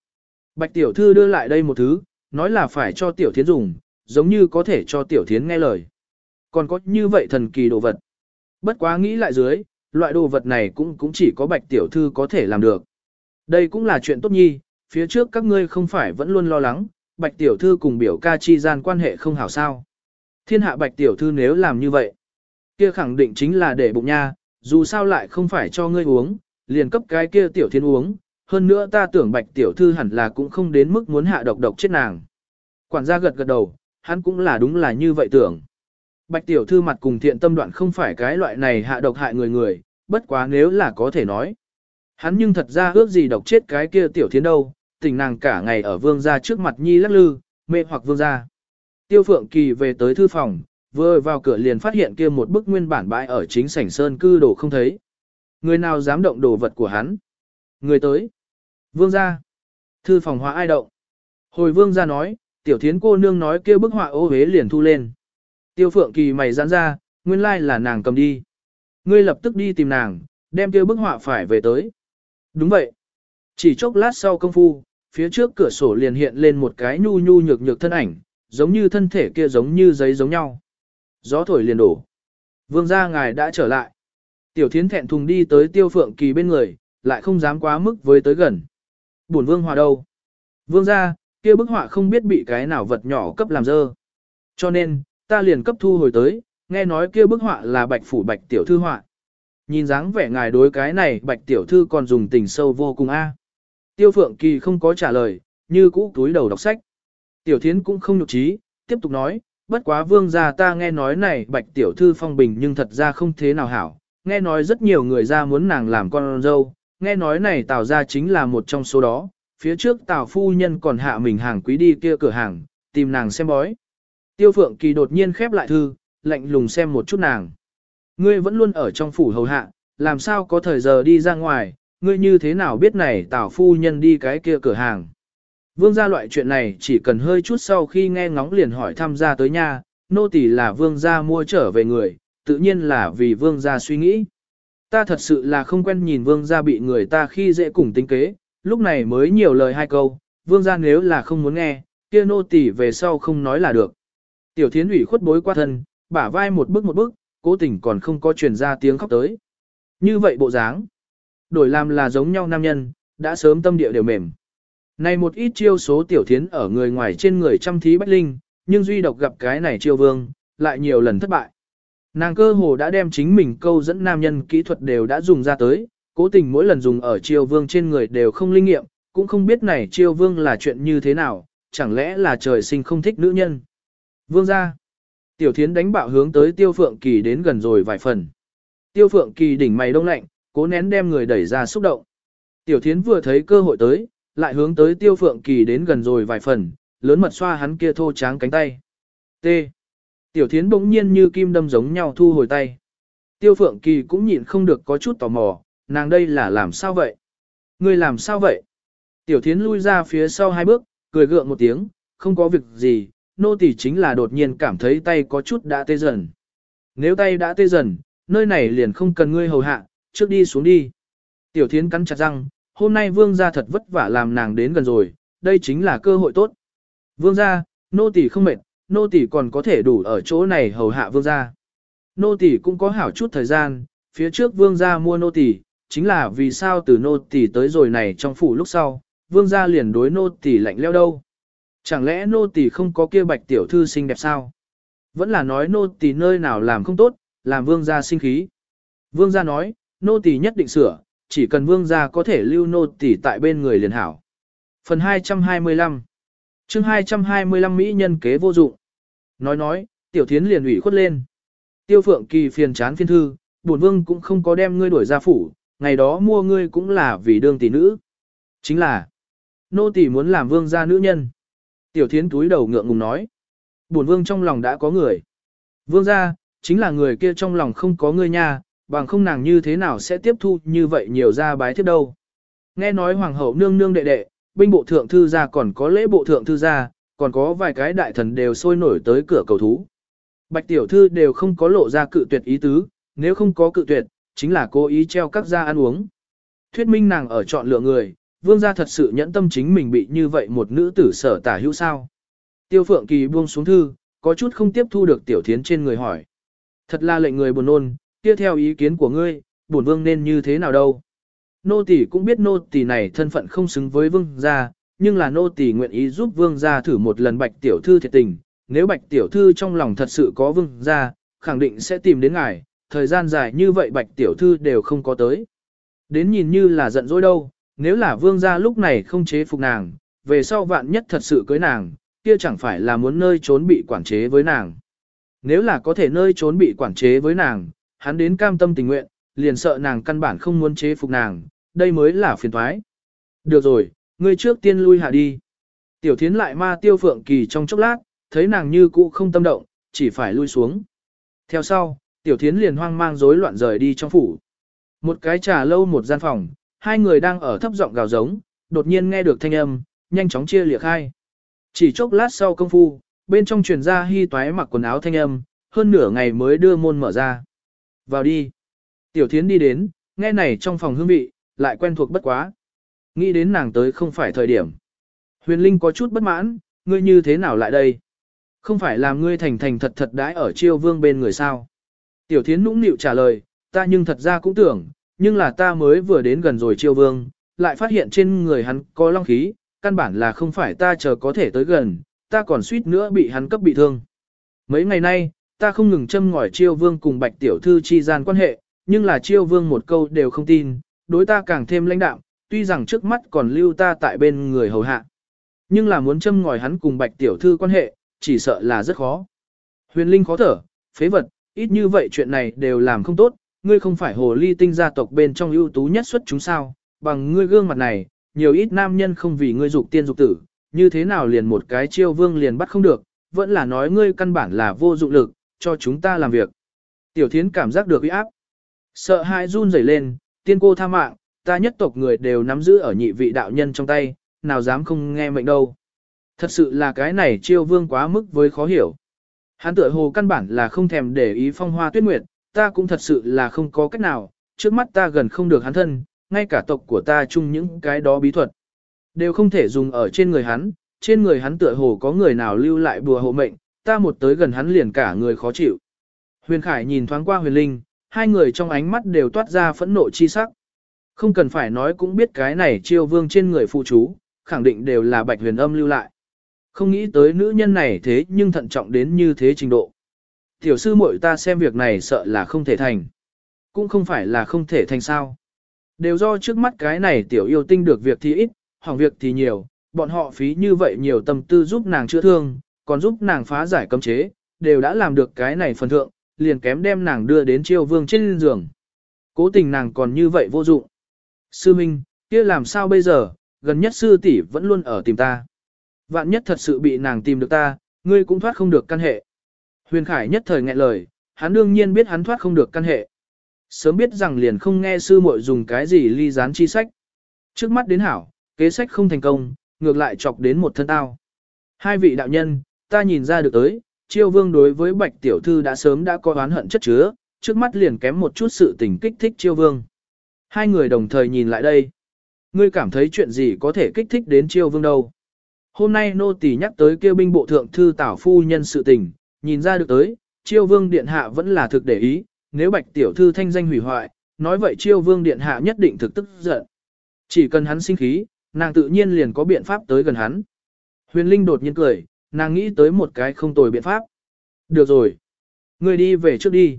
Bạch Tiểu Thư đưa lại đây một thứ, nói là phải cho Tiểu Thiến dùng, giống như có thể cho Tiểu Thiến nghe lời. Còn có như vậy thần kỳ đồ vật. Bất quá nghĩ lại dưới, loại đồ vật này cũng cũng chỉ có Bạch Tiểu Thư có thể làm được. Đây cũng là chuyện tốt nhi, phía trước các ngươi không phải vẫn luôn lo lắng, Bạch Tiểu Thư cùng biểu ca chi gian quan hệ không hảo sao. Thiên hạ Bạch Tiểu Thư nếu làm như vậy, kia khẳng định chính là để bụng nha, dù sao lại không phải cho ngươi uống, liền cấp cái kia Tiểu Thiên uống, hơn nữa ta tưởng bạch tiểu thư hẳn là cũng không đến mức muốn hạ độc độc chết nàng. Quản gia gật gật đầu, hắn cũng là đúng là như vậy tưởng. Bạch tiểu thư mặt cùng thiện tâm đoạn không phải cái loại này hạ độc hại người người, bất quá nếu là có thể nói. Hắn nhưng thật ra ước gì độc chết cái kia tiểu thiên đâu, tình nàng cả ngày ở vương gia trước mặt nhi lắc lư, mê hoặc vương gia. Tiêu phượng kỳ về tới thư phòng, vừa vào cửa liền phát hiện kia một bức nguyên bản bãi ở chính sảnh sơn cư đồ không thấy. Người nào dám động đồ vật của hắn? Người tới. Vương gia. Thư phòng hóa ai động? Hồi vương gia nói, tiểu thiến cô nương nói kia bức họa ô hế liền thu lên. Tiêu phượng kỳ mày giãn ra, nguyên lai là nàng cầm đi. Ngươi lập tức đi tìm nàng, đem kia bức họa phải về tới. Đúng vậy. Chỉ chốc lát sau công phu, phía trước cửa sổ liền hiện lên một cái nhu nhu nhược nhược thân ảnh, giống như thân thể kia giống như giấy giống nhau. Gió thổi liền đổ. Vương gia ngài đã trở lại. Tiểu thiến thẹn thùng đi tới tiêu phượng kỳ bên người, lại không dám quá mức với tới gần. Buồn vương hòa đâu? Vương gia, kia bức họa không biết bị cái nào vật nhỏ cấp làm dơ. Cho nên, ta liền cấp thu hồi tới, nghe nói kia bức họa là bạch phủ bạch tiểu thư họa. Nhìn dáng vẻ ngài đối cái này bạch tiểu thư còn dùng tình sâu vô cùng a. Tiêu phượng kỳ không có trả lời, như cũ túi đầu đọc sách. Tiểu thiến cũng không nhục trí, tiếp tục nói, bất quá vương gia ta nghe nói này bạch tiểu thư phong bình nhưng thật ra không thế nào hảo, nghe nói rất nhiều người ra muốn nàng làm con dâu, nghe nói này tào ra chính là một trong số đó, phía trước tào phu nhân còn hạ mình hàng quý đi kia cửa hàng, tìm nàng xem bói. Tiêu phượng kỳ đột nhiên khép lại thư, lạnh lùng xem một chút nàng. Ngươi vẫn luôn ở trong phủ hầu hạ, làm sao có thời giờ đi ra ngoài, ngươi như thế nào biết này tào phu nhân đi cái kia cửa hàng. Vương gia loại chuyện này chỉ cần hơi chút sau khi nghe ngóng liền hỏi tham gia tới nha, nô tỳ là vương gia mua trở về người, tự nhiên là vì vương gia suy nghĩ. Ta thật sự là không quen nhìn vương gia bị người ta khi dễ cùng tính kế, lúc này mới nhiều lời hai câu, vương gia nếu là không muốn nghe, kia nô tỳ về sau không nói là được. Tiểu thiến ủy khuất bối qua thân, bả vai một bước một bước, cố tình còn không có truyền ra tiếng khóc tới. Như vậy bộ dáng, đổi làm là giống nhau nam nhân, đã sớm tâm địa đều mềm. Này một ít chiêu số tiểu thiến ở người ngoài trên người chăm thí bách linh, nhưng duy độc gặp cái này chiêu vương, lại nhiều lần thất bại. Nàng cơ hồ đã đem chính mình câu dẫn nam nhân kỹ thuật đều đã dùng ra tới, cố tình mỗi lần dùng ở chiêu vương trên người đều không linh nghiệm, cũng không biết này chiêu vương là chuyện như thế nào, chẳng lẽ là trời sinh không thích nữ nhân. Vương ra. Tiểu thiến đánh bạo hướng tới tiêu phượng kỳ đến gần rồi vài phần. Tiêu phượng kỳ đỉnh mày đông lạnh, cố nén đem người đẩy ra xúc động. Tiểu thiến vừa thấy cơ hội tới, lại hướng tới tiêu phượng kỳ đến gần rồi vài phần, lớn mật xoa hắn kia thô tráng cánh tay. T. Tiểu thiến bỗng nhiên như kim đâm giống nhau thu hồi tay. Tiêu phượng kỳ cũng nhịn không được có chút tò mò, nàng đây là làm sao vậy? Ngươi làm sao vậy? Tiểu thiến lui ra phía sau hai bước, cười gượng một tiếng, không có việc gì, nô tỳ chính là đột nhiên cảm thấy tay có chút đã tê dần. Nếu tay đã tê dần, nơi này liền không cần ngươi hầu hạ, trước đi xuống đi. Tiểu thiến cắn chặt răng, hôm nay vương gia thật vất vả làm nàng đến gần rồi, đây chính là cơ hội tốt. Vương gia, nô tỳ không mệt, nô tỳ còn có thể đủ ở chỗ này hầu hạ vương gia. Nô tỳ cũng có hảo chút thời gian, phía trước vương gia mua nô tỳ, chính là vì sao từ nô tỳ tới rồi này trong phủ lúc sau, vương gia liền đối nô tỳ lạnh leo đâu. Chẳng lẽ nô tỳ không có kia bạch tiểu thư xinh đẹp sao? Vẫn là nói nô tỳ nơi nào làm không tốt, làm vương gia sinh khí. Vương gia nói, nô tỳ nhất định sửa, chỉ cần vương gia có thể lưu nô tỳ tại bên người liền hảo. Phần 225 chương 225 Mỹ nhân kế vô dụng. Nói nói, tiểu thiến liền ủy khuất lên. Tiêu phượng kỳ phiền chán phiên thư, bổn vương cũng không có đem ngươi đuổi ra phủ, ngày đó mua ngươi cũng là vì đương tỷ nữ. Chính là, nô tỳ muốn làm vương gia nữ nhân. Tiểu thiến túi đầu ngượng ngùng nói. Bổn vương trong lòng đã có người. Vương gia, chính là người kia trong lòng không có ngươi nha, bằng không nàng như thế nào sẽ tiếp thu như vậy nhiều ra bái thiếp đâu. Nghe nói hoàng hậu nương nương đệ đệ, binh bộ thượng thư gia còn có lễ bộ thượng thư gia, còn có vài cái đại thần đều sôi nổi tới cửa cầu thú. Bạch tiểu thư đều không có lộ ra cự tuyệt ý tứ, nếu không có cự tuyệt, chính là cố ý treo các gia ăn uống. Thuyết minh nàng ở chọn lựa người, vương gia thật sự nhẫn tâm chính mình bị như vậy một nữ tử sở tả hữu sao. Tiêu phượng kỳ buông xuống thư, có chút không tiếp thu được tiểu thiến trên người hỏi. Thật là lệnh người buồn nôn, kia theo ý kiến của ngươi, bổn vương nên như thế nào đâu. Nô tỳ cũng biết nô tỳ này thân phận không xứng với vương gia, nhưng là nô tỳ nguyện ý giúp vương gia thử một lần bạch tiểu thư thiệt tình. Nếu bạch tiểu thư trong lòng thật sự có vương gia, khẳng định sẽ tìm đến ngài, thời gian dài như vậy bạch tiểu thư đều không có tới. Đến nhìn như là giận dỗi đâu, Nếu là vương gia lúc này không chế phục nàng, về sau vạn nhất thật sự cưới nàng, kia chẳng phải là muốn nơi trốn bị quản chế với nàng. Nếu là có thể nơi trốn bị quản chế với nàng, hắn đến cam tâm tình nguyện, liền sợ nàng căn bản không muốn chế phục nàng, đây mới là phiền thoái. Được rồi, ngươi trước tiên lui hạ đi. Tiểu thiến lại ma tiêu phượng kỳ trong chốc lát, thấy nàng như cũ không tâm động, chỉ phải lui xuống. Theo sau, tiểu thiến liền hoang mang rối loạn rời đi trong phủ. Một cái trà lâu một gian phòng, hai người đang ở thấp giọng gào giống, đột nhiên nghe được thanh âm, nhanh chóng chia liệt hai. Chỉ chốc lát sau công phu, bên trong truyền ra hy toái mặc quần áo thanh âm, hơn nửa ngày mới đưa môn mở ra. Vào đi. Tiểu thiến đi đến, nghe này trong phòng hương vị, lại quen thuộc bất quá. Nghĩ đến nàng tới không phải thời điểm. Huyền Linh có chút bất mãn, ngươi như thế nào lại đây? Không phải làm ngươi thành thành thật thật đãi ở chiêu vương bên người sao? Tiểu thiến nũng nịu trả lời, ta nhưng thật ra cũng tưởng, nhưng là ta mới vừa đến gần rồi chiêu vương, lại phát hiện trên người hắn có long khí, căn bản là không phải ta chờ có thể tới gần, ta còn suýt nữa bị hắn cấp bị thương. Mấy ngày nay, ta không ngừng châm ngòi chiêu vương cùng bạch tiểu thư chi gian quan hệ, nhưng là chiêu vương một câu đều không tin, đối ta càng thêm lãnh đạm, tuy rằng trước mắt còn lưu ta tại bên người hầu hạ. Nhưng là muốn châm ngòi hắn cùng bạch tiểu thư quan hệ, chỉ sợ là rất khó. Huyền Linh khó thở, phế vật, ít như vậy chuyện này đều làm không tốt, ngươi không phải hồ ly tinh gia tộc bên trong ưu tú nhất xuất chúng sao, bằng ngươi gương mặt này, nhiều ít nam nhân không vì ngươi dục tiên dục tử, như thế nào liền một cái chiêu vương liền bắt không được, vẫn là nói ngươi căn bản là vô dụng lực, cho chúng ta làm việc. Tiểu thiến cảm giác được uy áp. Sợ hãi run rẩy lên, tiên cô tha mạng, ta nhất tộc người đều nắm giữ ở nhị vị đạo nhân trong tay, nào dám không nghe mệnh đâu. Thật sự là cái này chiêu vương quá mức với khó hiểu. Hắn tựa hồ căn bản là không thèm để ý phong hoa tuyết nguyệt, ta cũng thật sự là không có cách nào, trước mắt ta gần không được hắn thân, ngay cả tộc của ta chung những cái đó bí thuật. Đều không thể dùng ở trên người hắn, trên người hắn tựa hồ có người nào lưu lại bùa hộ mệnh, ta một tới gần hắn liền cả người khó chịu. Huyền Khải nhìn thoáng qua huyền linh, hai người trong ánh mắt đều toát ra phẫn nộ chi sắc. Không cần phải nói cũng biết cái này chiêu vương trên người phụ chú, khẳng định đều là bạch huyền âm lưu lại. Không nghĩ tới nữ nhân này thế nhưng thận trọng đến như thế trình độ. Tiểu sư muội ta xem việc này sợ là không thể thành. Cũng không phải là không thể thành sao. Đều do trước mắt cái này tiểu yêu tinh được việc thì ít, hỏng việc thì nhiều, bọn họ phí như vậy nhiều tâm tư giúp nàng chữa thương, còn giúp nàng phá giải cấm chế, đều đã làm được cái này phần thượng, liền kém đem nàng đưa đến chiêu vương trên giường. Cố tình nàng còn như vậy vô dụng. Sư Minh, kia làm sao bây giờ, gần nhất sư tỷ vẫn luôn ở tìm ta. Vạn nhất thật sự bị nàng tìm được ta, ngươi cũng thoát không được căn hệ. Huyền Khải nhất thời nghẹn lời, hắn đương nhiên biết hắn thoát không được căn hệ. Sớm biết rằng liền không nghe sư muội dùng cái gì ly gián chi sách. Trước mắt đến hảo, kế sách không thành công, ngược lại chọc đến một thân tao. Hai vị đạo nhân, ta nhìn ra được tới, chiêu vương đối với bạch tiểu thư đã sớm đã có oán hận chất chứa, trước mắt liền kém một chút sự tình kích thích chiêu vương. Hai người đồng thời nhìn lại đây. Ngươi cảm thấy chuyện gì có thể kích thích đến chiêu vương đâu. Hôm nay nô tỳ nhắc tới kêu binh bộ thượng thư tảo phu nhân sự tình, nhìn ra được tới, chiêu vương điện hạ vẫn là thực để ý, nếu bạch tiểu thư thanh danh hủy hoại, nói vậy chiêu vương điện hạ nhất định thực tức giận. Chỉ cần hắn sinh khí, nàng tự nhiên liền có biện pháp tới gần hắn. Huyền Linh đột nhiên cười, nàng nghĩ tới một cái không tồi biện pháp. Được rồi. Ngươi đi về trước đi.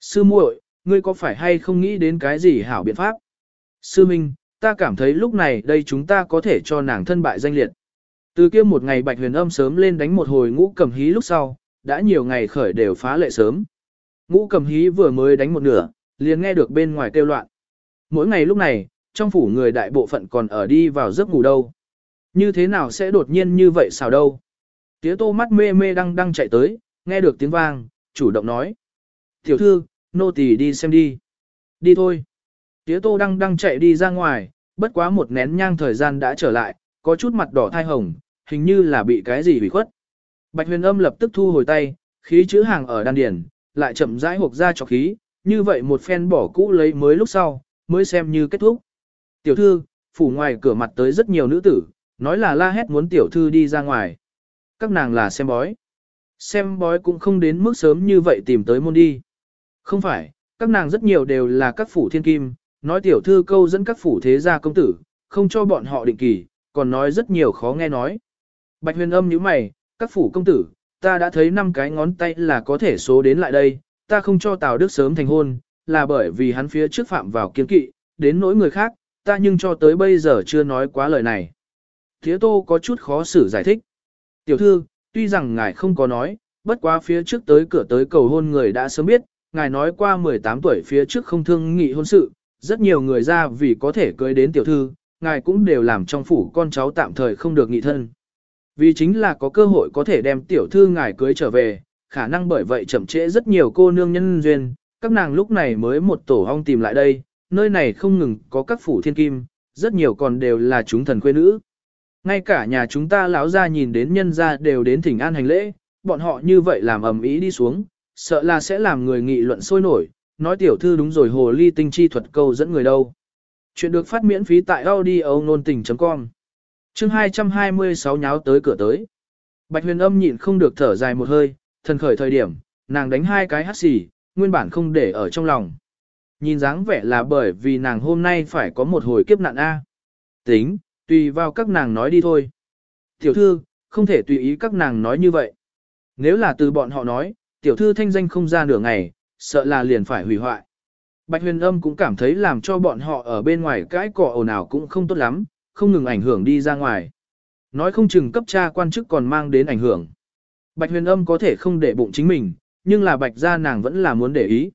Sư muội, ngươi có phải hay không nghĩ đến cái gì hảo biện pháp? Sư Minh, ta cảm thấy lúc này đây chúng ta có thể cho nàng thân bại danh liệt. Từ kia một ngày bạch huyền âm sớm lên đánh một hồi ngũ cầm hí lúc sau, đã nhiều ngày khởi đều phá lệ sớm. Ngũ cầm hí vừa mới đánh một nửa, liền nghe được bên ngoài kêu loạn. Mỗi ngày lúc này, trong phủ người đại bộ phận còn ở đi vào giấc ngủ đâu. Như thế nào sẽ đột nhiên như vậy sao đâu? Tía tô mắt mê mê đang đang chạy tới, nghe được tiếng vang, chủ động nói. Tiểu thư, nô tỳ đi xem đi. Đi thôi. Tía tô đang đang chạy đi ra ngoài, bất quá một nén nhang thời gian đã trở lại, có chút mặt đỏ thai hồng, hình như là bị cái gì bị khuất. Bạch huyền âm lập tức thu hồi tay, khí chữ hàng ở đan điển, lại chậm rãi hộp ra cho khí, như vậy một phen bỏ cũ lấy mới lúc sau, mới xem như kết thúc. Tiểu thư, phủ ngoài cửa mặt tới rất nhiều nữ tử, nói là la hét muốn tiểu thư đi ra ngoài. Các nàng là xem bói. Xem bói cũng không đến mức sớm như vậy tìm tới môn đi. Không phải, các nàng rất nhiều đều là các phủ thiên kim, nói tiểu thư câu dẫn các phủ thế gia công tử, không cho bọn họ định kỳ, còn nói rất nhiều khó nghe nói. Bạch huyền âm như mày, các phủ công tử, ta đã thấy năm cái ngón tay là có thể số đến lại đây, ta không cho Tào Đức sớm thành hôn, là bởi vì hắn phía trước phạm vào kiên kỵ, đến nỗi người khác, ta nhưng cho tới bây giờ chưa nói quá lời này. Thế tô có chút khó xử giải thích. Tiểu thư, tuy rằng ngài không có nói, bất quá phía trước tới cửa tới cầu hôn người đã sớm biết, ngài nói qua 18 tuổi phía trước không thương nghị hôn sự, rất nhiều người ra vì có thể cưới đến tiểu thư, ngài cũng đều làm trong phủ con cháu tạm thời không được nghị thân. Vì chính là có cơ hội có thể đem tiểu thư ngài cưới trở về, khả năng bởi vậy chậm trễ rất nhiều cô nương nhân duyên, các nàng lúc này mới một tổ ong tìm lại đây, nơi này không ngừng có các phủ thiên kim, rất nhiều còn đều là chúng thần quê nữ. Ngay cả nhà chúng ta lão ra nhìn đến nhân gia đều đến thỉnh an hành lễ, bọn họ như vậy làm ầm ĩ đi xuống, sợ là sẽ làm người nghị luận sôi nổi, nói tiểu thư đúng rồi hồ ly tinh chi thuật câu dẫn người đâu. Chuyện được phát miễn phí tại audio nôn tình.com Chương 226 nháo tới cửa tới. Bạch huyền âm nhịn không được thở dài một hơi, thần khởi thời điểm, nàng đánh hai cái hát xì, nguyên bản không để ở trong lòng. Nhìn dáng vẻ là bởi vì nàng hôm nay phải có một hồi kiếp nạn A. Tính, tùy vào các nàng nói đi thôi. Tiểu thư, không thể tùy ý các nàng nói như vậy. Nếu là từ bọn họ nói, tiểu thư thanh danh không ra nửa ngày, sợ là liền phải hủy hoại. Bạch huyền âm cũng cảm thấy làm cho bọn họ ở bên ngoài cãi cỏ ồn ào cũng không tốt lắm, không ngừng ảnh hưởng đi ra ngoài. Nói không chừng cấp cha quan chức còn mang đến ảnh hưởng. Bạch huyền âm có thể không để bụng chính mình, nhưng là bạch gia nàng vẫn là muốn để ý.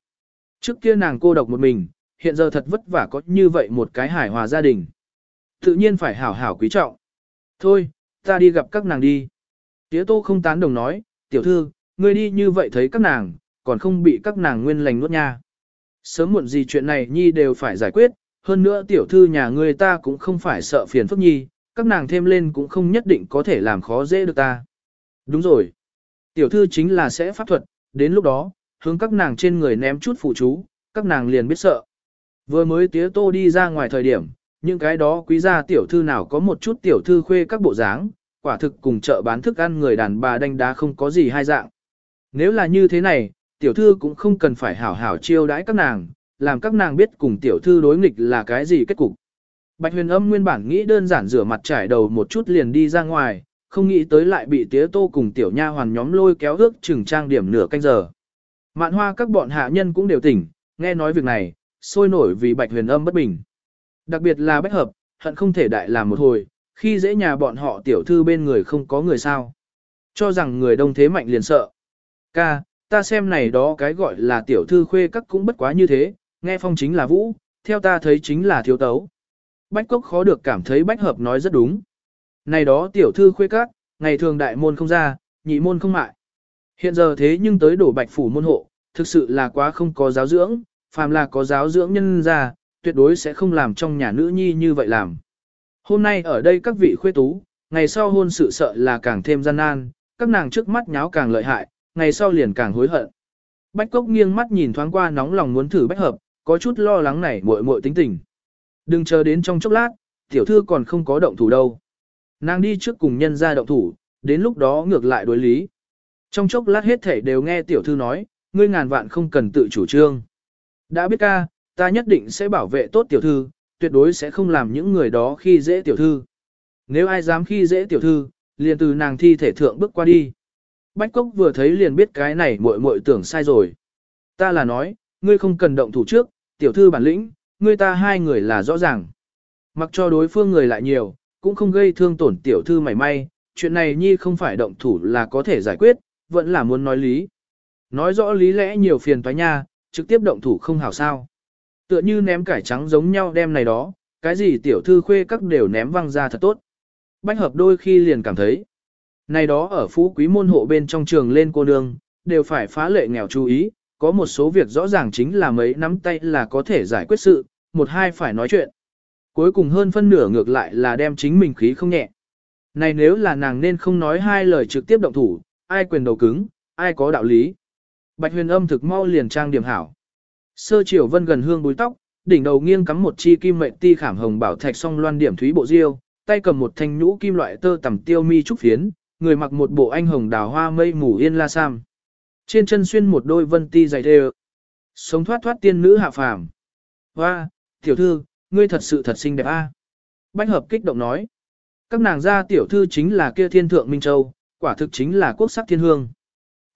Trước kia nàng cô độc một mình, hiện giờ thật vất vả có như vậy một cái hài hòa gia đình. Tự nhiên phải hảo hảo quý trọng. Thôi, ta đi gặp các nàng đi. Tía tô không tán đồng nói, tiểu thư, ngươi đi như vậy thấy các nàng, còn không bị các nàng nguyên lành nuốt nha. Sớm muộn gì chuyện này nhi đều phải giải quyết, hơn nữa tiểu thư nhà ngươi ta cũng không phải sợ phiền phức nhi, các nàng thêm lên cũng không nhất định có thể làm khó dễ được ta. Đúng rồi. Tiểu thư chính là sẽ pháp thuật, đến lúc đó, hướng các nàng trên người ném chút phụ chú, các nàng liền biết sợ. Vừa mới tía tô đi ra ngoài thời điểm, những cái đó quý gia tiểu thư nào có một chút tiểu thư khuê các bộ dáng, quả thực cùng chợ bán thức ăn người đàn bà đánh đá không có gì hai dạng. Nếu là như thế này, tiểu thư cũng không cần phải hảo hảo chiêu đãi các nàng, làm các nàng biết cùng tiểu thư đối nghịch là cái gì kết cục. Bạch huyền âm nguyên bản nghĩ đơn giản rửa mặt trải đầu một chút liền đi ra ngoài, không nghĩ tới lại bị tía tô cùng tiểu nha hoàn nhóm lôi kéo ước chừng trang điểm nửa canh giờ. Mạn hoa các bọn hạ nhân cũng đều tỉnh, nghe nói việc này, sôi nổi vì bạch huyền âm bất bình. Đặc biệt là bách hợp, hận không thể đại làm một hồi, khi dễ nhà bọn họ tiểu thư bên người không có người sao. Cho rằng người đông thế mạnh liền sợ. Ca, ta xem này đó cái gọi là tiểu thư khuê các cũng bất quá như thế, nghe phong chính là vũ, theo ta thấy chính là thiếu tấu. Bách cốc khó được cảm thấy bách hợp nói rất đúng. Này đó tiểu thư khuê các, ngày thường đại môn không ra, nhị môn không mại. Hiện giờ thế nhưng tới đổ bạch phủ môn hộ, thực sự là quá không có giáo dưỡng, phàm là có giáo dưỡng nhân ra, tuyệt đối sẽ không làm trong nhà nữ nhi như vậy làm. Hôm nay ở đây các vị khuê tú, ngày sau hôn sự sợ là càng thêm gian nan, các nàng trước mắt nháo càng lợi hại, ngày sau liền càng hối hận. Bách cốc nghiêng mắt nhìn thoáng qua nóng lòng muốn thử bách hợp, có chút lo lắng này muội muội tính tình. Đừng chờ đến trong chốc lát, tiểu thư còn không có động thủ đâu. Nàng đi trước cùng nhân ra động thủ, đến lúc đó ngược lại đối lý. Trong chốc lát hết thể đều nghe tiểu thư nói, ngươi ngàn vạn không cần tự chủ trương. Đã biết ca, ta nhất định sẽ bảo vệ tốt tiểu thư, tuyệt đối sẽ không làm những người đó khi dễ tiểu thư. Nếu ai dám khi dễ tiểu thư, liền từ nàng thi thể thượng bước qua đi. Bách Cốc vừa thấy liền biết cái này muội muội tưởng sai rồi. Ta là nói, ngươi không cần động thủ trước, tiểu thư bản lĩnh, ngươi ta hai người là rõ ràng. Mặc cho đối phương người lại nhiều, cũng không gây thương tổn tiểu thư mảy may, chuyện này nhi không phải động thủ là có thể giải quyết, vẫn là muốn nói lý. Nói rõ lý lẽ nhiều phiền toái nha, trực tiếp động thủ không hảo sao. Tựa như ném cải trắng giống nhau đem này đó, cái gì tiểu thư khuê các đều ném văng ra thật tốt. Bách hợp đôi khi liền cảm thấy, này đó ở phú quý môn hộ bên trong trường lên cô nương, đều phải phá lệ nghèo chú ý, có một số việc rõ ràng chính là mấy nắm tay là có thể giải quyết sự, một hai phải nói chuyện. Cuối cùng hơn phân nửa ngược lại là đem chính mình khí không nhẹ. Này nếu là nàng nên không nói hai lời trực tiếp động thủ, ai quyền đầu cứng, ai có đạo lý. Bạch huyền âm thực mau liền trang điểm hảo. Sơ triều vân gần hương búi tóc, đỉnh đầu nghiêng cắm một chi kim mệnh ti khảm hồng bảo thạch song loan điểm thúy bộ diêu, tay cầm một thanh nhũ kim loại tơ tầm tiêu mi trúc phiến, người mặc một bộ anh hồng đào hoa mây mù yên la sam. Trên chân xuyên một đôi vân ti dày đều. Sống thoát thoát tiên nữ hạ phàm. Hoa, tiểu thư, ngươi thật sự thật xinh đẹp a. À? Bách hợp kích động nói. Các nàng gia tiểu thư chính là kia thiên thượng Minh Châu, quả thực chính là quốc sắc thiên hương.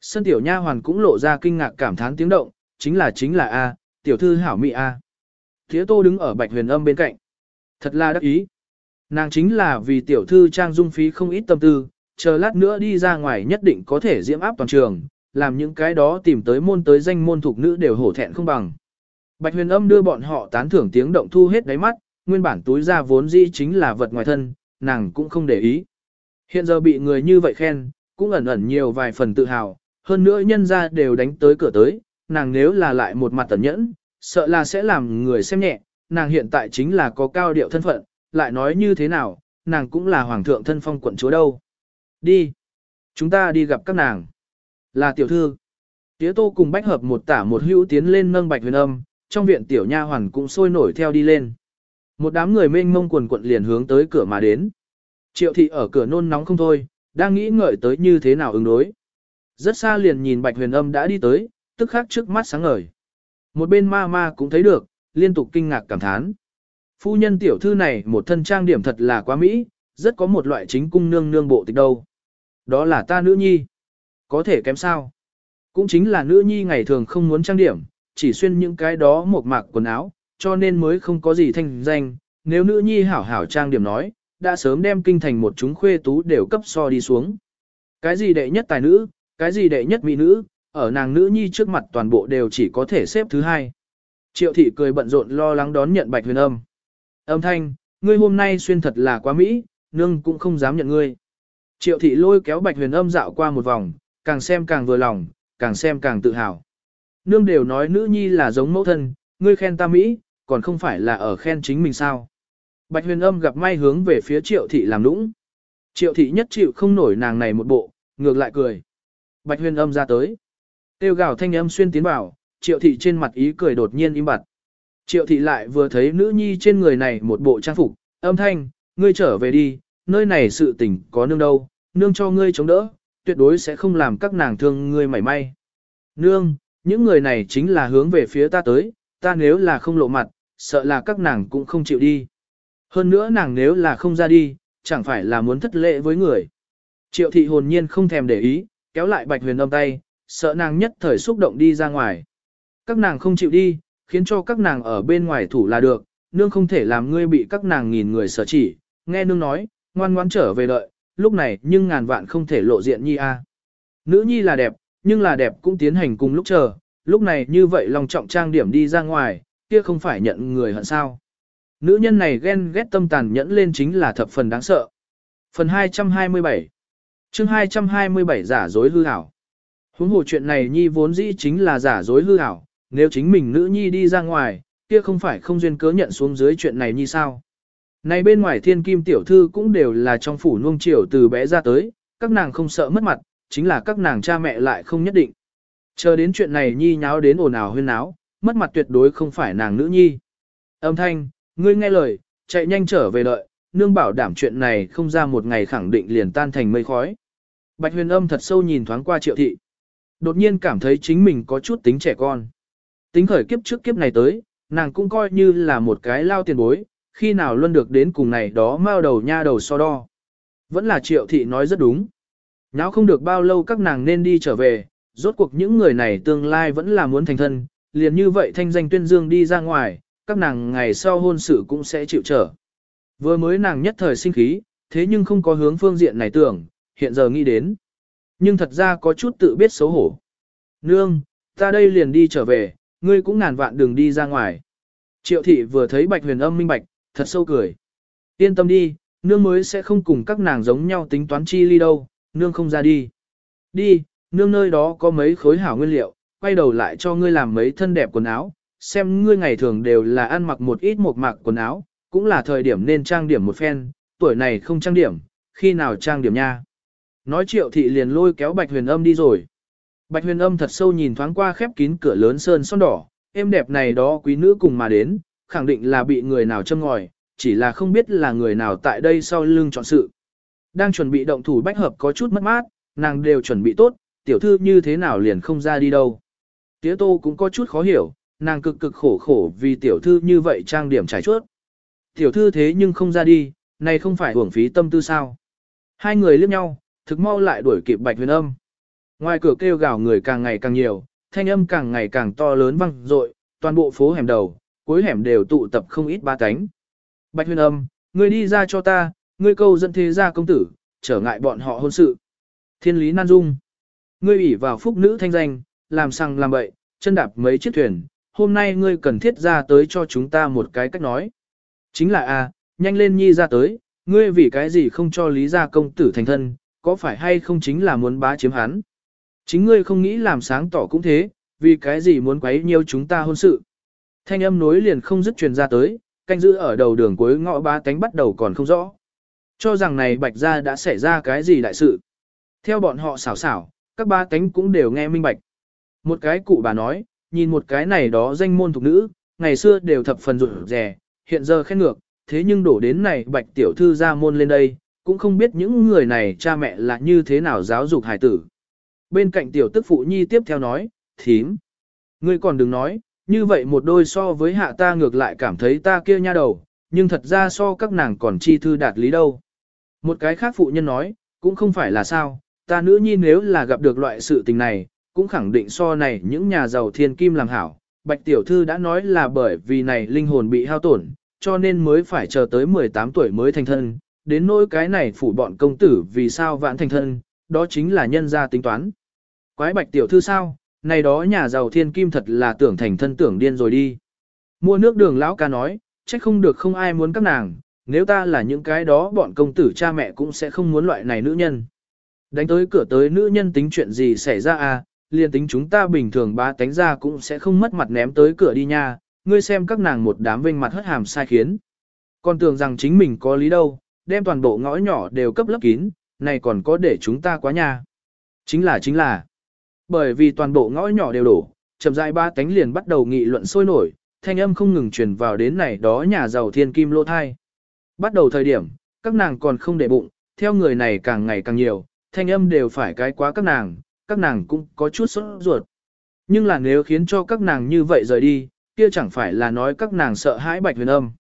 Sân tiểu nha hoàn cũng lộ ra kinh ngạc cảm thán tiếng động, chính là chính là A, tiểu thư hảo mị A. Thía tô đứng ở bạch huyền âm bên cạnh. Thật là đắc ý. Nàng chính là vì tiểu thư trang dung phí không ít tâm tư, chờ lát nữa đi ra ngoài nhất định có thể diễm áp toàn trường, làm những cái đó tìm tới môn tới danh môn thuộc nữ đều hổ thẹn không bằng. Bạch huyền âm đưa bọn họ tán thưởng tiếng động thu hết đáy mắt, nguyên bản túi ra vốn dĩ chính là vật ngoài thân, nàng cũng không để ý. Hiện giờ bị người như vậy khen, cũng ẩn ẩn nhiều vài phần tự hào, hơn nữa nhân ra đều đánh tới cửa tới, nàng nếu là lại một mặt tẩn nhẫn, sợ là sẽ làm người xem nhẹ, nàng hiện tại chính là có cao điệu thân phận, lại nói như thế nào, nàng cũng là hoàng thượng thân phong quận chúa đâu. Đi. Chúng ta đi gặp các nàng. Là tiểu thư. Tía tô cùng bách hợp một tả một hữu tiến lên nâng bạch huyền âm, trong viện tiểu nha hoàn cũng sôi nổi theo đi lên. Một đám người mênh mông quần quận liền hướng tới cửa mà đến. Triệu thị ở cửa nôn nóng không thôi, đang nghĩ ngợi tới như thế nào ứng đối. Rất xa liền nhìn bạch huyền âm đã đi tới, tức khắc trước mắt sáng ngời. Một bên ma ma cũng thấy được, liên tục kinh ngạc cảm thán. Phu nhân tiểu thư này một thân trang điểm thật là quá mỹ, rất có một loại chính cung nương nương bộ tịch đâu. Đó là ta nữ nhi. Có thể kém sao? Cũng chính là nữ nhi ngày thường không muốn trang điểm, chỉ xuyên những cái đó một mạc quần áo, cho nên mới không có gì thanh danh. Nếu nữ nhi hảo hảo trang điểm nói, đã sớm đem kinh thành một chúng khuê tú đều cấp so đi xuống. Cái gì đệ nhất tài nữ, cái gì đệ nhất mỹ nữ, ở nàng nữ nhi trước mặt toàn bộ đều chỉ có thể xếp thứ hai. Triệu thị cười bận rộn lo lắng đón nhận bạch huyền âm. Âm thanh, ngươi hôm nay xuyên thật là quá mỹ, nương cũng không dám nhận ngươi. Triệu thị lôi kéo bạch huyền âm dạo qua một vòng, càng xem càng vừa lòng, càng xem càng tự hào. Nương đều nói nữ nhi là giống mẫu thân, ngươi khen ta mỹ, còn không phải là ở khen chính mình sao. Bạch huyền âm gặp may hướng về phía triệu thị làm nũng. Triệu thị nhất chịu không nổi nàng này một bộ, ngược lại cười. Bạch huyền âm ra tới. Tiêu gào thanh âm xuyên tiến vào, triệu thị trên mặt ý cười đột nhiên im bặt. Triệu thị lại vừa thấy nữ nhi trên người này một bộ trang phục, âm thanh, ngươi trở về đi, nơi này sự tình có nương đâu, nương cho ngươi chống đỡ, tuyệt đối sẽ không làm các nàng thương ngươi mảy may. Nương, những người này chính là hướng về phía ta tới, ta nếu là không lộ mặt, sợ là các nàng cũng không chịu đi. Hơn nữa nàng nếu là không ra đi, chẳng phải là muốn thất lễ với người. Triệu thị hồn nhiên không thèm để ý, kéo lại bạch huyền âm tay, sợ nàng nhất thời xúc động đi ra ngoài. Các nàng không chịu đi, khiến cho các nàng ở bên ngoài thủ là được, nương không thể làm ngươi bị các nàng nghìn người sở chỉ, nghe nương nói, ngoan ngoãn trở về đợi, lúc này nhưng ngàn vạn không thể lộ diện nhi a. Nữ nhi là đẹp, nhưng là đẹp cũng tiến hành cùng lúc chờ, lúc này như vậy lòng trọng trang điểm đi ra ngoài, kia không phải nhận người hận sao. Nữ nhân này ghen ghét tâm tàn nhẫn lên chính là thập phần đáng sợ. Phần 227 chương 227 giả dối hư hảo. Huống hồ chuyện này nhi vốn dĩ chính là giả dối hư ảo nếu chính mình nữ nhi đi ra ngoài, kia không phải không duyên cớ nhận xuống dưới chuyện này như sao. Này bên ngoài thiên kim tiểu thư cũng đều là trong phủ nuông chiều từ bé ra tới, các nàng không sợ mất mặt, chính là các nàng cha mẹ lại không nhất định. Chờ đến chuyện này nhi nháo đến ồn ào huyên náo, mất mặt tuyệt đối không phải nàng nữ nhi. Âm thanh, ngươi nghe lời, chạy nhanh trở về đợi, nương bảo đảm chuyện này không ra một ngày khẳng định liền tan thành mây khói. Bạch huyền âm thật sâu nhìn thoáng qua triệu thị. Đột nhiên cảm thấy chính mình có chút tính trẻ con. Tính khởi kiếp trước kiếp này tới, nàng cũng coi như là một cái lao tiền bối, khi nào luôn được đến cùng này đó mao đầu nha đầu so đo. Vẫn là triệu thị nói rất đúng. Nháo không được bao lâu các nàng nên đi trở về, rốt cuộc những người này tương lai vẫn là muốn thành thân, liền như vậy thanh danh tuyên dương đi ra ngoài, các nàng ngày sau hôn sự cũng sẽ chịu trở. Vừa mới nàng nhất thời sinh khí, thế nhưng không có hướng phương diện này tưởng, hiện giờ nghĩ đến. Nhưng thật ra có chút tự biết xấu hổ. Nương, ta đây liền đi trở về, ngươi cũng ngàn vạn đường đi ra ngoài. Triệu thị vừa thấy bạch huyền âm minh bạch, thật sâu cười. Yên tâm đi, nương mới sẽ không cùng các nàng giống nhau tính toán chi ly đâu, nương không ra đi. Đi, nương nơi đó có mấy khối hảo nguyên liệu, quay đầu lại cho ngươi làm mấy thân đẹp quần áo, xem ngươi ngày thường đều là ăn mặc một ít một mặc quần áo, cũng là thời điểm nên trang điểm một phen, tuổi này không trang điểm, khi nào trang điểm nha. Nói triệu thị liền lôi kéo bạch huyền âm đi rồi. Bạch huyền âm thật sâu nhìn thoáng qua khép kín cửa lớn sơn son đỏ, em đẹp này đó quý nữ cùng mà đến, khẳng định là bị người nào châm ngòi, chỉ là không biết là người nào tại đây sau lưng chọn sự. Đang chuẩn bị động thủ bách hợp có chút mất mát, nàng đều chuẩn bị tốt, tiểu thư như thế nào liền không ra đi đâu. Tía tô cũng có chút khó hiểu, nàng cực cực khổ khổ vì tiểu thư như vậy trang điểm trải chuốt. Tiểu thư thế nhưng không ra đi, này không phải hưởng phí tâm tư sao. Hai người liếc nhau, thực mau lại đuổi kịp bạch huyền âm. Ngoài cửa kêu gào người càng ngày càng nhiều, thanh âm càng ngày càng to lớn vang dội, toàn bộ phố hẻm đầu, cuối hẻm đều tụ tập không ít ba cánh. Bạch huyền âm, ngươi đi ra cho ta, ngươi câu dẫn thế gia công tử, trở ngại bọn họ hôn sự. Thiên lý nan dung. Ngươi ủy vào phúc nữ thanh danh, làm sang làm bậy, chân đạp mấy chiếc thuyền, hôm nay ngươi cần thiết ra tới cho chúng ta một cái cách nói. Chính là a, nhanh lên nhi ra tới, ngươi vì cái gì không cho lý gia công tử thành thân, có phải hay không chính là muốn bá chiếm hắn. Chính ngươi không nghĩ làm sáng tỏ cũng thế, vì cái gì muốn quấy nhiêu chúng ta hôn sự. Thanh âm nối liền không dứt truyền ra tới, canh giữ ở đầu đường cuối ngõ ba tánh bắt đầu còn không rõ. Cho rằng này bạch gia đã xảy ra cái gì đại sự. Theo bọn họ xảo xảo, các ba tánh cũng đều nghe minh bạch. Một cái cụ bà nói, nhìn một cái này đó danh môn thuộc nữ, ngày xưa đều thập phần rụt rè, hiện giờ khen ngược, thế nhưng đổ đến này bạch tiểu thư ra môn lên đây, cũng không biết những người này cha mẹ là như thế nào giáo dục hài tử. Bên cạnh tiểu tức phụ nhi tiếp theo nói, thím. Ngươi còn đừng nói, như vậy một đôi so với hạ ta ngược lại cảm thấy ta kia nha đầu, nhưng thật ra so các nàng còn chi thư đạt lý đâu. Một cái khác phụ nhân nói, cũng không phải là sao, ta nữ nhi nếu là gặp được loại sự tình này, cũng khẳng định so này những nhà giàu thiên kim làm hảo. Bạch tiểu thư đã nói là bởi vì này linh hồn bị hao tổn, cho nên mới phải chờ tới 18 tuổi mới thành thân, đến nỗi cái này phủ bọn công tử vì sao vãn thành thân, đó chính là nhân gia tính toán. Quái bạch tiểu thư sao, này đó nhà giàu thiên kim thật là tưởng thành thân tưởng điên rồi đi. Mua nước đường lão ca nói, trách không được không ai muốn các nàng, nếu ta là những cái đó bọn công tử cha mẹ cũng sẽ không muốn loại này nữ nhân. Đánh tới cửa tới nữ nhân tính chuyện gì xảy ra à, liền tính chúng ta bình thường ba tánh ra cũng sẽ không mất mặt ném tới cửa đi nha, ngươi xem các nàng một đám vinh mặt hất hàm sai khiến. Còn tưởng rằng chính mình có lý đâu, đem toàn bộ ngõ nhỏ đều cấp lấp kín, này còn có để chúng ta quá nha. Chính là chính là, bởi vì toàn bộ ngõ nhỏ đều đổ, chậm rãi ba tánh liền bắt đầu nghị luận sôi nổi, thanh âm không ngừng truyền vào đến này đó nhà giàu thiên kim lô thai. Bắt đầu thời điểm, các nàng còn không để bụng, theo người này càng ngày càng nhiều, thanh âm đều phải cái quá các nàng, các nàng cũng có chút sốt ruột. Nhưng là nếu khiến cho các nàng như vậy rời đi, kia chẳng phải là nói các nàng sợ hãi bạch huyền âm.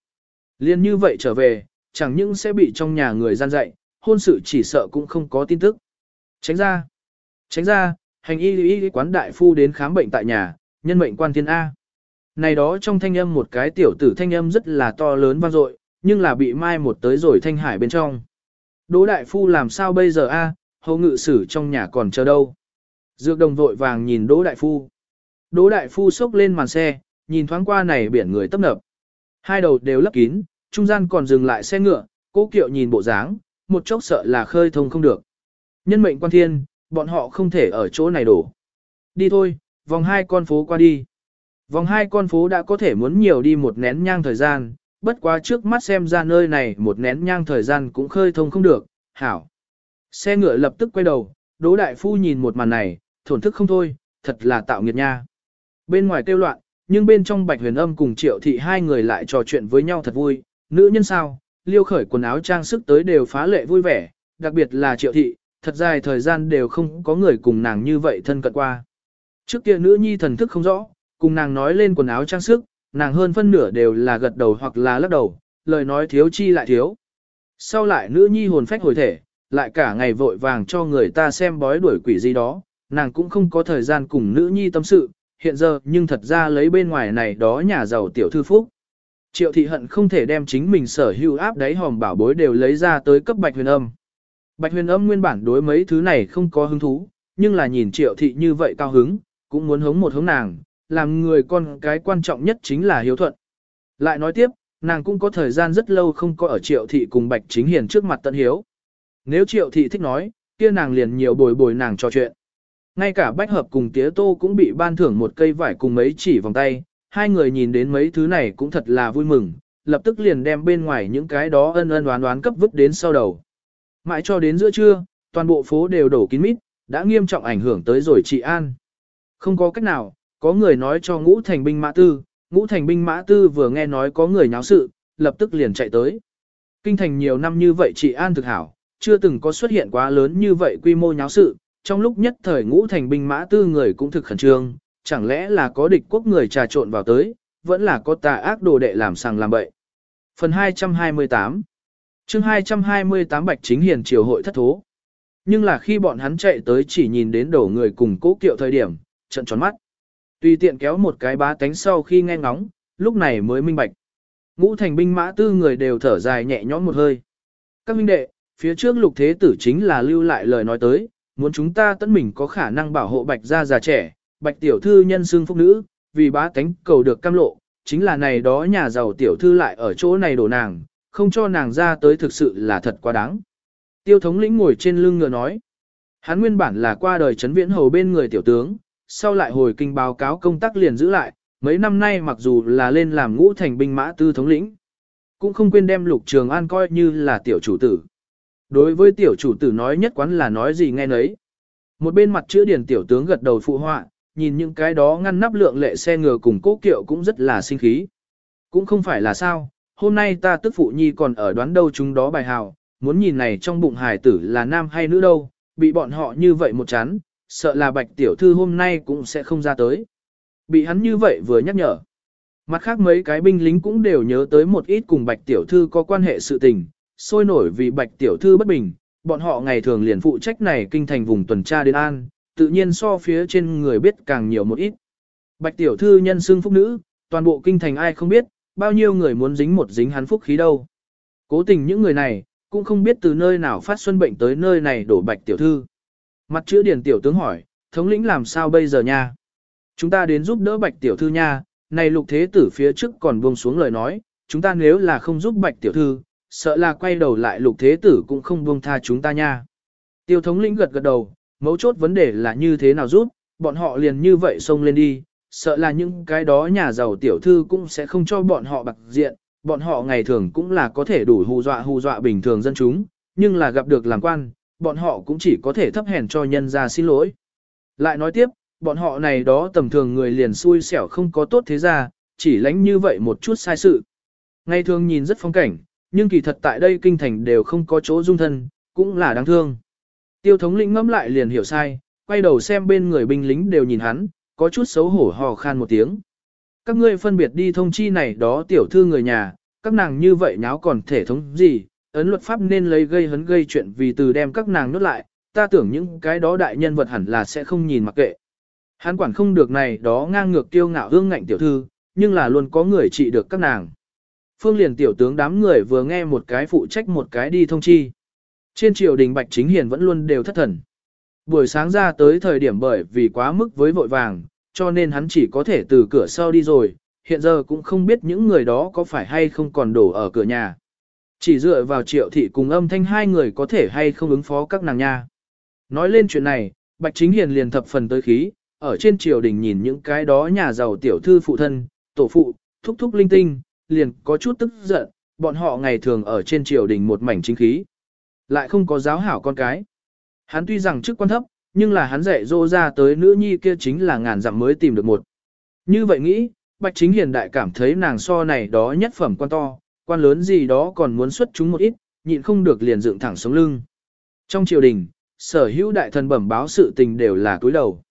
Liên như vậy trở về, chẳng những sẽ bị trong nhà người gian dạy, hôn sự chỉ sợ cũng không có tin tức. Tránh ra, tránh ra, hành y y quán đại phu đến khám bệnh tại nhà, nhân mệnh quan thiên A. Này đó trong thanh âm một cái tiểu tử thanh âm rất là to lớn vang dội, nhưng là bị mai một tới rồi thanh hải bên trong. Đỗ đại phu làm sao bây giờ a? hầu ngự sử trong nhà còn chờ đâu. Dược đồng vội vàng nhìn Đỗ đại phu. Đỗ đại phu xốc lên màn xe, nhìn thoáng qua này biển người tấp nập. Hai đầu đều lấp kín, trung gian còn dừng lại xe ngựa, cố kiệu nhìn bộ dáng, một chốc sợ là khơi thông không được. Nhân mệnh quan thiên, bọn họ không thể ở chỗ này đổ. Đi thôi, vòng hai con phố qua đi. Vòng hai con phố đã có thể muốn nhiều đi một nén nhang thời gian, bất quá trước mắt xem ra nơi này một nén nhang thời gian cũng khơi thông không được, hảo. Xe ngựa lập tức quay đầu, Đỗ Đại Phu nhìn một màn này, thổn thức không thôi, thật là tạo nghiệt nha. Bên ngoài kêu loạn, nhưng bên trong Bạch Huyền Âm cùng Triệu Thị hai người lại trò chuyện với nhau thật vui, nữ nhân sao, liêu khởi quần áo trang sức tới đều phá lệ vui vẻ, đặc biệt là Triệu Thị, thật dài thời gian đều không có người cùng nàng như vậy thân cận qua. Trước kia nữ nhi thần thức không rõ, cùng nàng nói lên quần áo trang sức, nàng hơn phân nửa đều là gật đầu hoặc là lắc đầu, lời nói thiếu chi lại thiếu. Sau lại nữ nhi hồn phách hồi thể, lại cả ngày vội vàng cho người ta xem bói đuổi quỷ gì đó, nàng cũng không có thời gian cùng nữ nhi tâm sự, hiện giờ nhưng thật ra lấy bên ngoài này đó nhà giàu tiểu thư phúc. Triệu thị hận không thể đem chính mình sở hữu áp đáy hòm bảo bối đều lấy ra tới cấp bạch huyền âm. Bạch huyền âm nguyên bản đối mấy thứ này không có hứng thú, nhưng là nhìn triệu thị như vậy cao hứng, cũng muốn hống một hống nàng, làm người con cái quan trọng nhất chính là hiếu thuận. Lại nói tiếp, nàng cũng có thời gian rất lâu không có ở triệu thị cùng bạch chính hiền trước mặt tận hiếu. Nếu triệu thị thích nói, kia nàng liền nhiều bồi bồi nàng trò chuyện. Ngay cả bách hợp cùng tía tô cũng bị ban thưởng một cây vải cùng mấy chỉ vòng tay, hai người nhìn đến mấy thứ này cũng thật là vui mừng, lập tức liền đem bên ngoài những cái đó ân ân oán oán cấp vứt đến sau đầu. Mãi cho đến giữa trưa, toàn bộ phố đều đổ kín mít, đã nghiêm trọng ảnh hưởng tới rồi chị An. Không có cách nào, có người nói cho ngũ thành binh mã tư, ngũ thành binh mã tư vừa nghe nói có người nháo sự, lập tức liền chạy tới. Kinh thành nhiều năm như vậy chị An thực hảo, chưa từng có xuất hiện quá lớn như vậy quy mô nháo sự, trong lúc nhất thời ngũ thành binh mã tư người cũng thực khẩn trương, chẳng lẽ là có địch quốc người trà trộn vào tới, vẫn là có tà ác đồ đệ làm sàng làm bậy. Phần 228 chương 228 Bạch Chính Hiền triều hội thất thố. Nhưng là khi bọn hắn chạy tới chỉ nhìn đến đổ người cùng cố kiệu thời điểm, trận tròn mắt. Tùy tiện kéo một cái bá tánh sau khi nghe ngóng, lúc này mới minh bạch. Ngũ thành binh mã tư người đều thở dài nhẹ nhõm một hơi. Các huynh đệ, phía trước lục thế tử chính là lưu lại lời nói tới, muốn chúng ta tận mình có khả năng bảo hộ bạch gia già trẻ, bạch tiểu thư nhân xương phúc nữ, vì bá tánh cầu được cam lộ, chính là này đó nhà giàu tiểu thư lại ở chỗ này đổ nàng, không cho nàng ra tới thực sự là thật quá đáng. Tiêu thống lĩnh ngồi trên lưng ngựa nói, hắn nguyên bản là qua đời chấn viễn hầu bên người tiểu tướng, sau lại hồi kinh báo cáo công tác liền giữ lại, mấy năm nay mặc dù là lên làm ngũ thành binh mã tư thống lĩnh, cũng không quên đem lục trường an coi như là tiểu chủ tử. Đối với tiểu chủ tử nói nhất quán là nói gì nghe nấy. Một bên mặt chữa điển tiểu tướng gật đầu phụ họa, nhìn những cái đó ngăn nắp lượng lệ xe ngựa cùng cố kiệu cũng rất là sinh khí. Cũng không phải là sao, hôm nay ta tức phụ nhi còn ở đoán đâu chúng đó bài hào, muốn nhìn này trong bụng hài tử là nam hay nữ đâu, bị bọn họ như vậy một chán, sợ là bạch tiểu thư hôm nay cũng sẽ không ra tới. Bị hắn như vậy vừa nhắc nhở. Mặt khác mấy cái binh lính cũng đều nhớ tới một ít cùng bạch tiểu thư có quan hệ sự tình, sôi nổi vì bạch tiểu thư bất bình, bọn họ ngày thường liền phụ trách này kinh thành vùng tuần tra đến an, tự nhiên so phía trên người biết càng nhiều một ít. Bạch tiểu thư nhân xưng phúc nữ, toàn bộ kinh thành ai không biết, bao nhiêu người muốn dính một dính hắn phúc khí đâu. Cố tình những người này, cũng không biết từ nơi nào phát xuân bệnh tới nơi này đổ bạch tiểu thư. Mặt chữ điển tiểu tướng hỏi, thống lĩnh làm sao bây giờ nha? Chúng ta đến giúp đỡ bạch tiểu thư nha, này lục thế tử phía trước còn buông xuống lời nói, chúng ta nếu là không giúp bạch tiểu thư, sợ là quay đầu lại lục thế tử cũng không buông tha chúng ta nha. Tiêu thống lĩnh gật gật đầu, mấu chốt vấn đề là như thế nào giúp, bọn họ liền như vậy xông lên đi, sợ là những cái đó nhà giàu tiểu thư cũng sẽ không cho bọn họ bạc diện, bọn họ ngày thường cũng là có thể đủ hù dọa hù dọa bình thường dân chúng, nhưng là gặp được làm quan, bọn họ cũng chỉ có thể thấp hèn cho nhân ra xin lỗi. Lại nói tiếp, bọn họ này đó tầm thường người liền xui xẻo không có tốt thế ra, chỉ lánh như vậy một chút sai sự. Ngày thường nhìn rất phong cảnh, nhưng kỳ thật tại đây kinh thành đều không có chỗ dung thân, cũng là đáng thương. Tiêu thống lĩnh ngẫm lại liền hiểu sai, quay đầu xem bên người binh lính đều nhìn hắn, có chút xấu hổ hò khan một tiếng. Các ngươi phân biệt đi thông chi này đó tiểu thư người nhà, các nàng như vậy nháo còn thể thống gì, ấn luật pháp nên lấy gây hấn gây chuyện vì từ đem các nàng nốt lại, ta tưởng những cái đó đại nhân vật hẳn là sẽ không nhìn mặc kệ. Hắn quản không được này đó ngang ngược tiêu ngạo hương ngạnh tiểu thư, nhưng là luôn có người trị được các nàng. Phương liền tiểu tướng đám người vừa nghe một cái phụ trách một cái đi thông chi. Trên triều đình Bạch Chính Hiền vẫn luôn đều thất thần. Buổi sáng ra tới thời điểm bởi vì quá mức với vội vàng, cho nên hắn chỉ có thể từ cửa sau đi rồi, hiện giờ cũng không biết những người đó có phải hay không còn đổ ở cửa nhà. Chỉ dựa vào triệu thị cùng âm thanh hai người có thể hay không ứng phó các nàng nha. Nói lên chuyện này, Bạch Chính Hiền liền thập phần tới khí, ở trên triều đình nhìn những cái đó nhà giàu tiểu thư phụ thân, tổ phụ, thúc thúc linh tinh, liền có chút tức giận, bọn họ ngày thường ở trên triều đình một mảnh chính khí. Lại không có giáo hảo con cái. Hắn tuy rằng chức quan thấp, nhưng là hắn dạy dỗ ra tới nữ nhi kia chính là ngàn dặm mới tìm được một. Như vậy nghĩ, Bạch Chính Hiền đại cảm thấy nàng so này đó nhất phẩm quan to, quan lớn gì đó còn muốn xuất chúng một ít, nhịn không được liền dựng thẳng sống lưng. Trong triều đình, sở hữu đại thần bẩm báo sự tình đều là cúi đầu.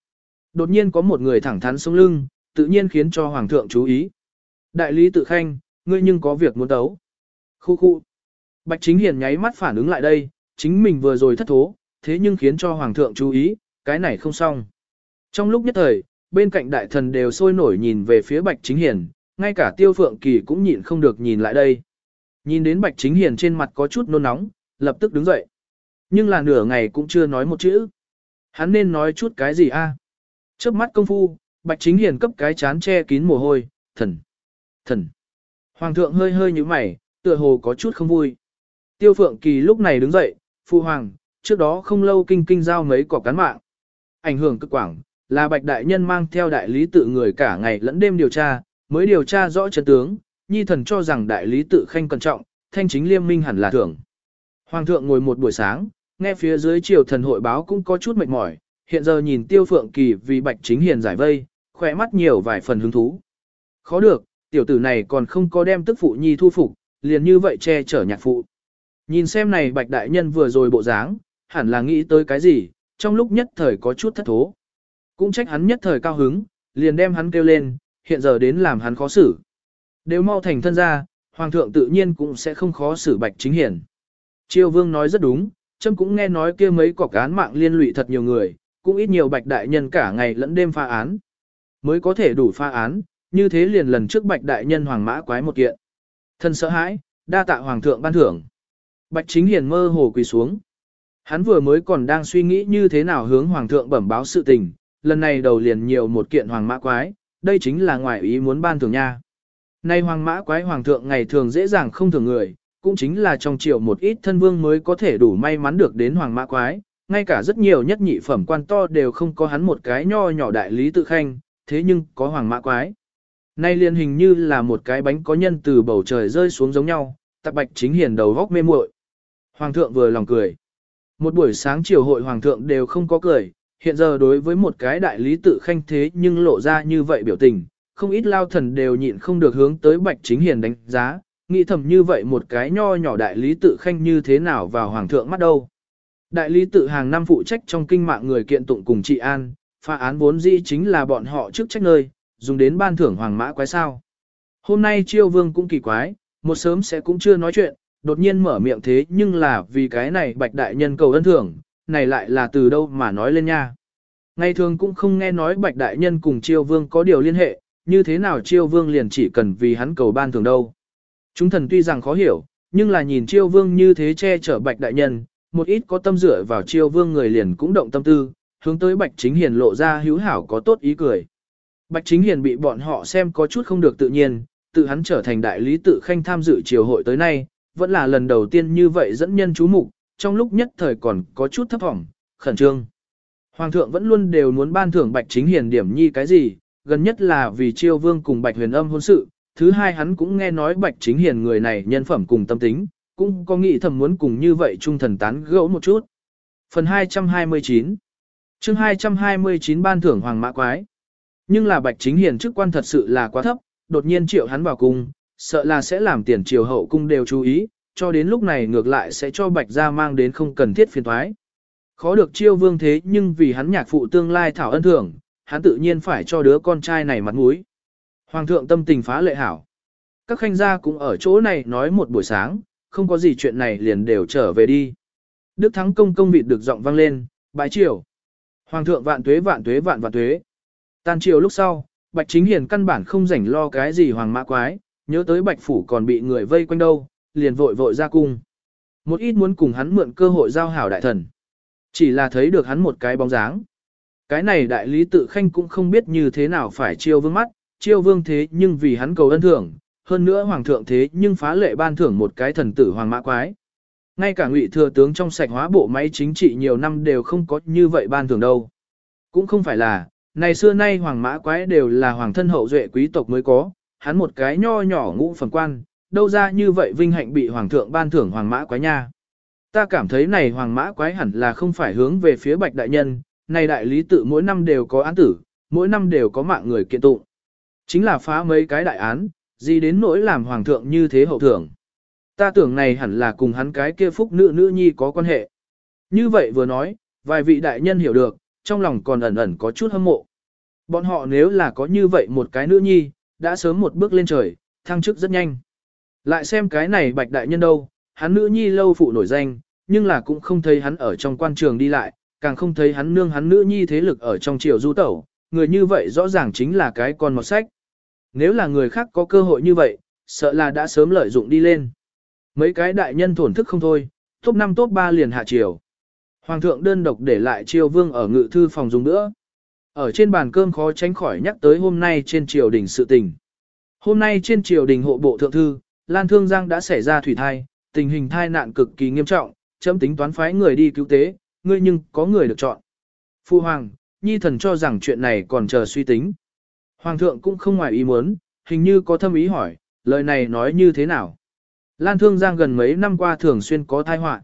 Đột nhiên có một người thẳng thắn sống lưng, tự nhiên khiến cho hoàng thượng chú ý. Đại lý tự khanh, ngươi nhưng có việc muốn đấu. Khu khu. Bạch Chính Hiền nháy mắt phản ứng lại đây, chính mình vừa rồi thất thố, thế nhưng khiến cho hoàng thượng chú ý, cái này không xong. Trong lúc nhất thời, bên cạnh đại thần đều sôi nổi nhìn về phía Bạch Chính Hiền, ngay cả Tiêu Phượng Kỳ cũng nhịn không được nhìn lại đây. Nhìn đến Bạch Chính Hiền trên mặt có chút nôn nóng, lập tức đứng dậy. Nhưng là nửa ngày cũng chưa nói một chữ. Hắn nên nói chút cái gì a? Chớp mắt công phu, Bạch Chính Hiền cấp cái chán che kín mồ hôi, thần, thần. Hoàng thượng hơi hơi như mày, tựa hồ có chút không vui. Tiêu Phượng Kỳ lúc này đứng dậy, phu hoàng, trước đó không lâu kinh kinh giao mấy cỏ cán mạng. Ảnh hưởng cực quảng, là Bạch Đại Nhân mang theo đại lý tự người cả ngày lẫn đêm điều tra, mới điều tra rõ chân tướng, nhi thần cho rằng đại lý tự khanh cẩn trọng, thanh chính liêm minh hẳn là thưởng. Hoàng thượng ngồi một buổi sáng, nghe phía dưới triều thần hội báo cũng có chút mệt mỏi, hiện giờ nhìn tiêu phượng kỳ vì bạch chính hiền giải vây, khỏe mắt nhiều vài phần hứng thú. Khó được, tiểu tử này còn không có đem tức phụ nhi thu phục, liền như vậy che chở nhạc phụ. Nhìn xem này bạch đại nhân vừa rồi bộ dáng, hẳn là nghĩ tới cái gì, trong lúc nhất thời có chút thất thố. Cũng trách hắn nhất thời cao hứng, liền đem hắn kêu lên, hiện giờ đến làm hắn khó xử. Đều mau thành thân ra, hoàng thượng tự nhiên cũng sẽ không khó xử bạch chính hiển. Triều vương nói rất đúng, trâm cũng nghe nói kia mấy cọc án mạng liên lụy thật nhiều người, cũng ít nhiều bạch đại nhân cả ngày lẫn đêm pha án. Mới có thể đủ pha án, như thế liền lần trước bạch đại nhân hoàng mã quái một kiện. Thân sợ hãi, đa tạ hoàng thượng ban thưởng. Bạch chính hiền mơ hồ quỳ xuống. Hắn vừa mới còn đang suy nghĩ như thế nào hướng hoàng thượng bẩm báo sự tình, lần này đầu liền nhiều một kiện hoàng mã quái, đây chính là ngoại ý muốn ban thưởng nha. Nay hoàng mã quái hoàng thượng ngày thường dễ dàng không thường người, cũng chính là trong triều một ít thân vương mới có thể đủ may mắn được đến hoàng mã quái, ngay cả rất nhiều nhất nhị phẩm quan to đều không có hắn một cái nho nhỏ đại lý tự khanh, thế nhưng có hoàng mã quái. Nay liền hình như là một cái bánh có nhân từ bầu trời rơi xuống giống nhau, tạp bạch chính hiền đầu góc mê muội. Hoàng thượng vừa lòng cười. Một buổi sáng chiều hội hoàng thượng đều không có cười, hiện giờ đối với một cái đại lý tự khanh thế nhưng lộ ra như vậy biểu tình, không ít lao thần đều nhịn không được hướng tới bạch chính hiền đánh giá, nghĩ thầm như vậy một cái nho nhỏ đại lý tự khanh như thế nào vào hoàng thượng mắt đâu. Đại lý tự hàng năm phụ trách trong kinh mạng người kiện tụng cùng trị an, phá án vốn dĩ chính là bọn họ trước trách nơi, dùng đến ban thưởng hoàng mã quái sao. Hôm nay triêu vương cũng kỳ quái, một sớm sẽ cũng chưa nói chuyện, đột nhiên mở miệng thế nhưng là vì cái này bạch đại nhân cầu ân thưởng, này lại là từ đâu mà nói lên nha. Ngày thường cũng không nghe nói bạch đại nhân cùng chiêu vương có điều liên hệ, như thế nào chiêu vương liền chỉ cần vì hắn cầu ban thưởng đâu. Chúng thần tuy rằng khó hiểu, nhưng là nhìn chiêu vương như thế che chở bạch đại nhân, một ít có tâm dựa vào chiêu vương người liền cũng động tâm tư, hướng tới bạch chính hiền lộ ra hữu hảo có tốt ý cười. Bạch chính hiền bị bọn họ xem có chút không được tự nhiên, tự hắn trở thành đại lý tự khanh tham dự triều hội tới nay, vẫn là lần đầu tiên như vậy dẫn nhân chú mục, trong lúc nhất thời còn có chút thấp vọng, khẩn trương. Hoàng thượng vẫn luôn đều muốn ban thưởng Bạch Chính Hiền điểm nhi cái gì, gần nhất là vì Chiêu Vương cùng Bạch Huyền Âm hôn sự, thứ hai hắn cũng nghe nói Bạch Chính Hiền người này nhân phẩm cùng tâm tính, cũng có nghĩ thầm muốn cùng như vậy trung thần tán gẫu một chút. Phần 229 chương 229 ban thưởng Hoàng Mã Quái Nhưng là Bạch Chính Hiền chức quan thật sự là quá thấp, đột nhiên triệu hắn vào cung, sợ là sẽ làm tiền triều hậu cung đều chú ý, cho đến lúc này ngược lại sẽ cho Bạch gia mang đến không cần thiết phiền thoái. Khó được chiêu vương thế nhưng vì hắn nhạc phụ tương lai thảo ân thưởng, hắn tự nhiên phải cho đứa con trai này mặt mũi. Hoàng thượng tâm tình phá lệ hảo. Các khanh gia cũng ở chỗ này nói một buổi sáng, không có gì chuyện này liền đều trở về đi. Đức thắng công công vịt được giọng vang lên, bái triều. Hoàng thượng vạn tuế vạn tuế vạn vạn tuế. Tan triều lúc sau, Bạch Chính Hiền căn bản không rảnh lo cái gì hoàng mã quái, nhớ tới Bạch Phủ còn bị người vây quanh đâu, liền vội vội ra cung. Một ít muốn cùng hắn mượn cơ hội giao hảo đại thần. Chỉ là thấy được hắn một cái bóng dáng. Cái này đại lý tự khanh cũng không biết như thế nào phải chiêu vương mắt, chiêu vương thế nhưng vì hắn cầu ân thưởng, hơn nữa hoàng thượng thế nhưng phá lệ ban thưởng một cái thần tử hoàng mã quái. Ngay cả ngụy thừa tướng trong sạch hóa bộ máy chính trị nhiều năm đều không có như vậy ban thưởng đâu. Cũng không phải là, này xưa nay hoàng mã quái đều là hoàng thân hậu duệ quý tộc mới có, hắn một cái nho nhỏ ngũ phần quan, đâu ra như vậy vinh hạnh bị hoàng thượng ban thưởng hoàng mã quái nha. Ta cảm thấy này hoàng mã quái hẳn là không phải hướng về phía bạch đại nhân, này đại lý tự mỗi năm đều có án tử, mỗi năm đều có mạng người kiện tụng. Chính là phá mấy cái đại án, gì đến nỗi làm hoàng thượng như thế hậu thưởng. Ta tưởng này hẳn là cùng hắn cái kia phúc nữ nữ nhi có quan hệ. Như vậy vừa nói, vài vị đại nhân hiểu được, trong lòng còn ẩn ẩn có chút hâm mộ. Bọn họ nếu là có như vậy một cái nữ nhi, đã sớm một bước lên trời, thăng chức rất nhanh. Lại xem cái này bạch đại nhân đâu, hắn nữ nhi lâu phụ nổi danh, nhưng là cũng không thấy hắn ở trong quan trường đi lại, càng không thấy hắn nương hắn nữ nhi thế lực ở trong triều du tẩu, người như vậy rõ ràng chính là cái con một sách. Nếu là người khác có cơ hội như vậy, sợ là đã sớm lợi dụng đi lên. Mấy cái đại nhân thổn thức không thôi, top 5 top 3 liền hạ triều. Hoàng thượng đơn độc để lại triều vương ở ngự thư phòng dùng nữa. Ở trên bàn cơm khó tránh khỏi nhắc tới hôm nay trên triều đình sự tình. Hôm nay trên triều đình hộ bộ thượng thư, Lan Thương Giang đã xảy ra thủy thai, tình hình thai nạn cực kỳ nghiêm trọng, chấm tính toán phái người đi cứu tế, ngươi nhưng có người được chọn. Phu Hoàng, Nhi thần cho rằng chuyện này còn chờ suy tính. Hoàng thượng cũng không ngoài ý muốn, hình như có thâm ý hỏi, lời này nói như thế nào. Lan Thương Giang gần mấy năm qua thường xuyên có thai họa.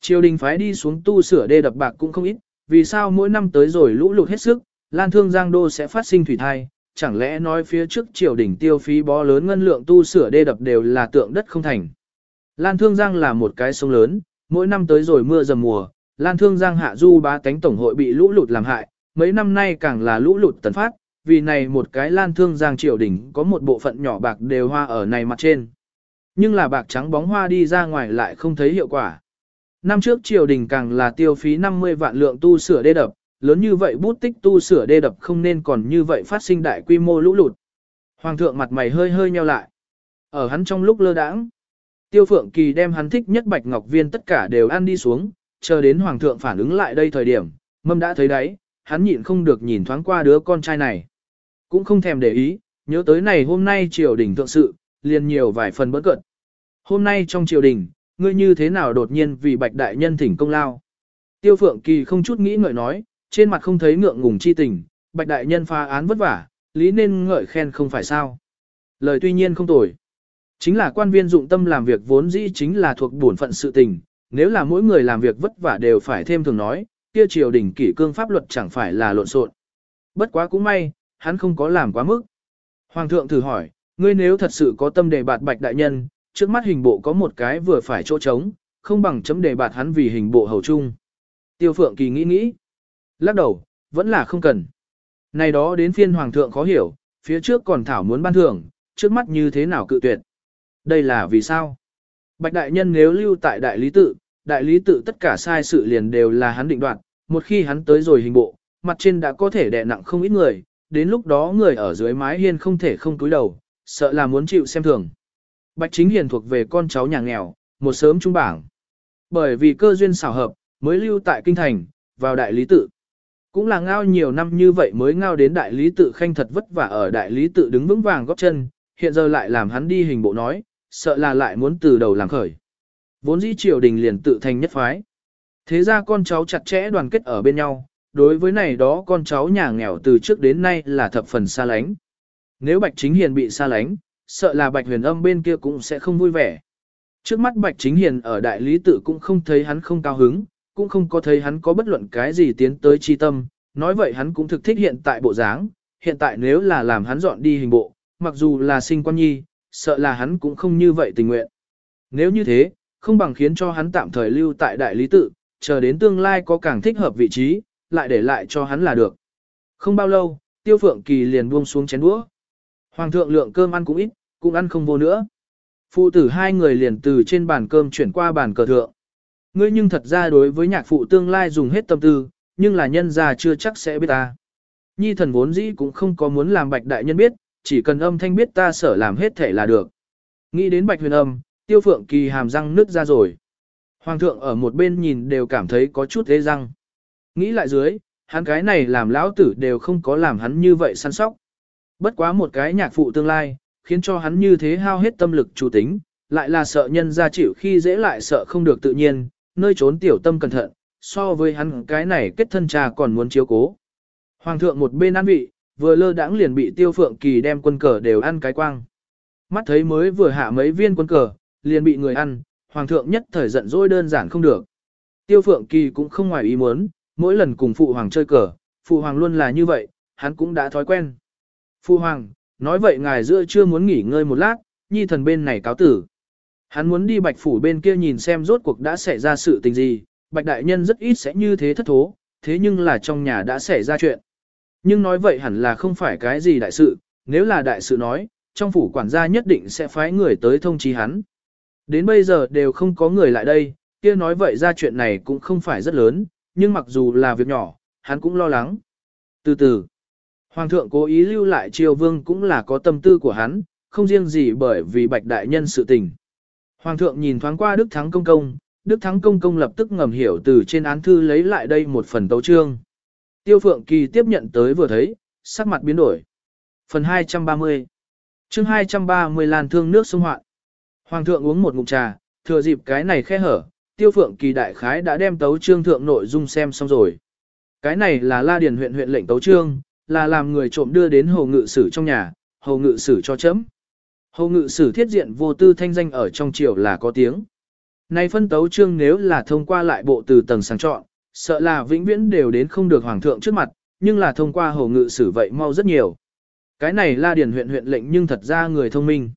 Triều đình phái đi xuống tu sửa đê đập bạc cũng không ít, vì sao mỗi năm tới rồi lũ lụt hết sức, Lan Thương Giang đô sẽ phát sinh thủy thai, chẳng lẽ nói phía trước triều đình tiêu phí bó lớn ngân lượng tu sửa đê đập đều là tượng đất không thành. Lan Thương Giang là một cái sông lớn, mỗi năm tới rồi mưa dầm mùa, Lan Thương Giang hạ du bá tánh tổng hội bị lũ lụt làm hại, mấy năm nay càng là lũ lụt tấn phát, vì này một cái Lan Thương Giang triều đình có một bộ phận nhỏ bạc đều hoa ở này mặt trên. Nhưng là bạc trắng bóng hoa đi ra ngoài lại không thấy hiệu quả. Năm trước triều đình càng là tiêu phí 50 vạn lượng tu sửa đê đập, lớn như vậy bút tích tu sửa đê đập không nên còn như vậy phát sinh đại quy mô lũ lụt. Hoàng thượng mặt mày hơi hơi nheo lại. Ở hắn trong lúc lơ đãng, Tiêu Phượng Kỳ đem hắn thích nhất bạch ngọc viên tất cả đều ăn đi xuống, chờ đến hoàng thượng phản ứng lại đây thời điểm, mâm đã thấy đấy, hắn nhịn không được nhìn thoáng qua đứa con trai này. Cũng không thèm để ý, nhớ tới này hôm nay triều đình thượng sự, liền nhiều vài phần bất cận. Hôm nay trong triều đình, ngươi như thế nào đột nhiên vì bạch đại nhân thỉnh công lao. Tiêu Phượng Kỳ không chút nghĩ ngợi nói, trên mặt không thấy ngượng ngùng chi tình, bạch đại nhân phá án vất vả, lý nên ngợi khen không phải sao. Lời tuy nhiên không tồi. Chính là quan viên dụng tâm làm việc vốn dĩ chính là thuộc bổn phận sự tình, nếu là mỗi người làm việc vất vả đều phải thêm thường nói, kia triều đình kỷ cương pháp luật chẳng phải là lộn xộn. Bất quá cũng may, hắn không có làm quá mức. Hoàng thượng thử hỏi, ngươi nếu thật sự có tâm đề bạt bạch đại nhân, trước mắt hình bộ có một cái vừa phải chỗ trống, không bằng chấm đề bạt hắn vì hình bộ hầu trung. Tiêu Phượng Kỳ nghĩ nghĩ. Lắc đầu, vẫn là không cần. Này đó đến phiên hoàng thượng khó hiểu, phía trước còn thảo muốn ban thưởng, trước mắt như thế nào cự tuyệt. Đây là vì sao? Bạch đại nhân nếu lưu tại đại lý tự, đại lý tự tất cả sai sự liền đều là hắn định đoạt, một khi hắn tới rồi hình bộ, mặt trên đã có thể đè nặng không ít người, đến lúc đó người ở dưới mái hiên không thể không túi đầu, sợ là muốn chịu xem thường. Bạch chính hiền thuộc về con cháu nhà nghèo, một sớm trung bảng. Bởi vì cơ duyên xảo hợp, mới lưu tại kinh thành, vào đại lý tự. Cũng là ngao nhiều năm như vậy mới ngao đến đại lý tự khanh thật vất vả ở đại lý tự đứng vững vàng góp chân, hiện giờ lại làm hắn đi hình bộ nói, sợ là lại muốn từ đầu làm khởi. Vốn dĩ triều đình liền tự thành nhất phái. Thế ra con cháu chặt chẽ đoàn kết ở bên nhau, đối với này đó con cháu nhà nghèo từ trước đến nay là thập phần xa lánh. Nếu Bạch Chính Hiền bị xa lánh, sợ là Bạch Huyền Âm bên kia cũng sẽ không vui vẻ. Trước mắt Bạch Chính Hiền ở đại lý tự cũng không thấy hắn không cao hứng, cũng không có thấy hắn có bất luận cái gì tiến tới chi tâm, nói vậy hắn cũng thực thích hiện tại bộ dáng, hiện tại nếu là làm hắn dọn đi hình bộ, mặc dù là sinh quan nhi, sợ là hắn cũng không như vậy tình nguyện. Nếu như thế, không bằng khiến cho hắn tạm thời lưu tại đại lý tự, chờ đến tương lai có càng thích hợp vị trí, lại để lại cho hắn là được. Không bao lâu, tiêu phượng kỳ liền buông xuống chén đũa. Hoàng thượng lượng cơm ăn cũng ít, cũng ăn không vô nữa. Phụ tử hai người liền từ trên bàn cơm chuyển qua bàn cờ thượng. Ngươi nhưng thật ra đối với nhạc phụ tương lai dùng hết tâm tư, nhưng là nhân già chưa chắc sẽ biết ta. Nhi thần vốn dĩ cũng không có muốn làm bạch đại nhân biết, chỉ cần âm thanh biết ta sở làm hết thể là được. Nghĩ đến bạch huyền âm, tiêu phượng kỳ hàm răng nứt ra rồi. Hoàng thượng ở một bên nhìn đều cảm thấy có chút thế răng. Nghĩ lại dưới, hắn cái này làm lão tử đều không có làm hắn như vậy săn sóc. Bất quá một cái nhạc phụ tương lai, khiến cho hắn như thế hao hết tâm lực chủ tính, lại là sợ nhân ra chịu khi dễ lại sợ không được tự nhiên, nơi trốn tiểu tâm cẩn thận, so với hắn cái này kết thân trà còn muốn chiếu cố. Hoàng thượng một bên ăn vị, vừa lơ đãng liền bị tiêu phượng kỳ đem quân cờ đều ăn cái quang. Mắt thấy mới vừa hạ mấy viên quân cờ, liền bị người ăn, hoàng thượng nhất thời giận dỗi đơn giản không được. Tiêu phượng kỳ cũng không ngoài ý muốn, mỗi lần cùng phụ hoàng chơi cờ, phụ hoàng luôn là như vậy, hắn cũng đã thói quen. Phụ hoàng, nói vậy ngài giữa chưa muốn nghỉ ngơi một lát, nhi thần bên này cáo tử. Hắn muốn đi bạch phủ bên kia nhìn xem rốt cuộc đã xảy ra sự tình gì, bạch đại nhân rất ít sẽ như thế thất thố, thế nhưng là trong nhà đã xảy ra chuyện. Nhưng nói vậy hẳn là không phải cái gì đại sự, nếu là đại sự nói, trong phủ quản gia nhất định sẽ phái người tới thông chí hắn. Đến bây giờ đều không có người lại đây, kia nói vậy ra chuyện này cũng không phải rất lớn, nhưng mặc dù là việc nhỏ, hắn cũng lo lắng. Từ từ, Hoàng thượng cố ý lưu lại triều vương cũng là có tâm tư của hắn, không riêng gì bởi vì bạch đại nhân sự tình. Hoàng thượng nhìn thoáng qua Đức Thắng Công Công, Đức Thắng Công Công lập tức ngầm hiểu từ trên án thư lấy lại đây một phần tấu trương. Tiêu Phượng Kỳ tiếp nhận tới vừa thấy, sắc mặt biến đổi. Phần 230 chương 230 làn thương nước sông hoạn. Hoàng thượng uống một ngụm trà, thừa dịp cái này khe hở, Tiêu Phượng Kỳ đại khái đã đem tấu trương thượng nội dung xem xong rồi. Cái này là La Điền huyện huyện lệnh tấu trương, là làm người trộm đưa đến hồ ngự sử trong nhà, hồ ngự sử cho chấm. Hồ ngự sử thiết diện vô tư thanh danh ở trong triều là có tiếng. Nay phân tấu trương nếu là thông qua lại bộ từ tầng sang chọn, sợ là vĩnh viễn đều đến không được hoàng thượng trước mặt, nhưng là thông qua hồ ngự sử vậy mau rất nhiều. Cái này la điền huyện huyện lệnh nhưng thật ra người thông minh.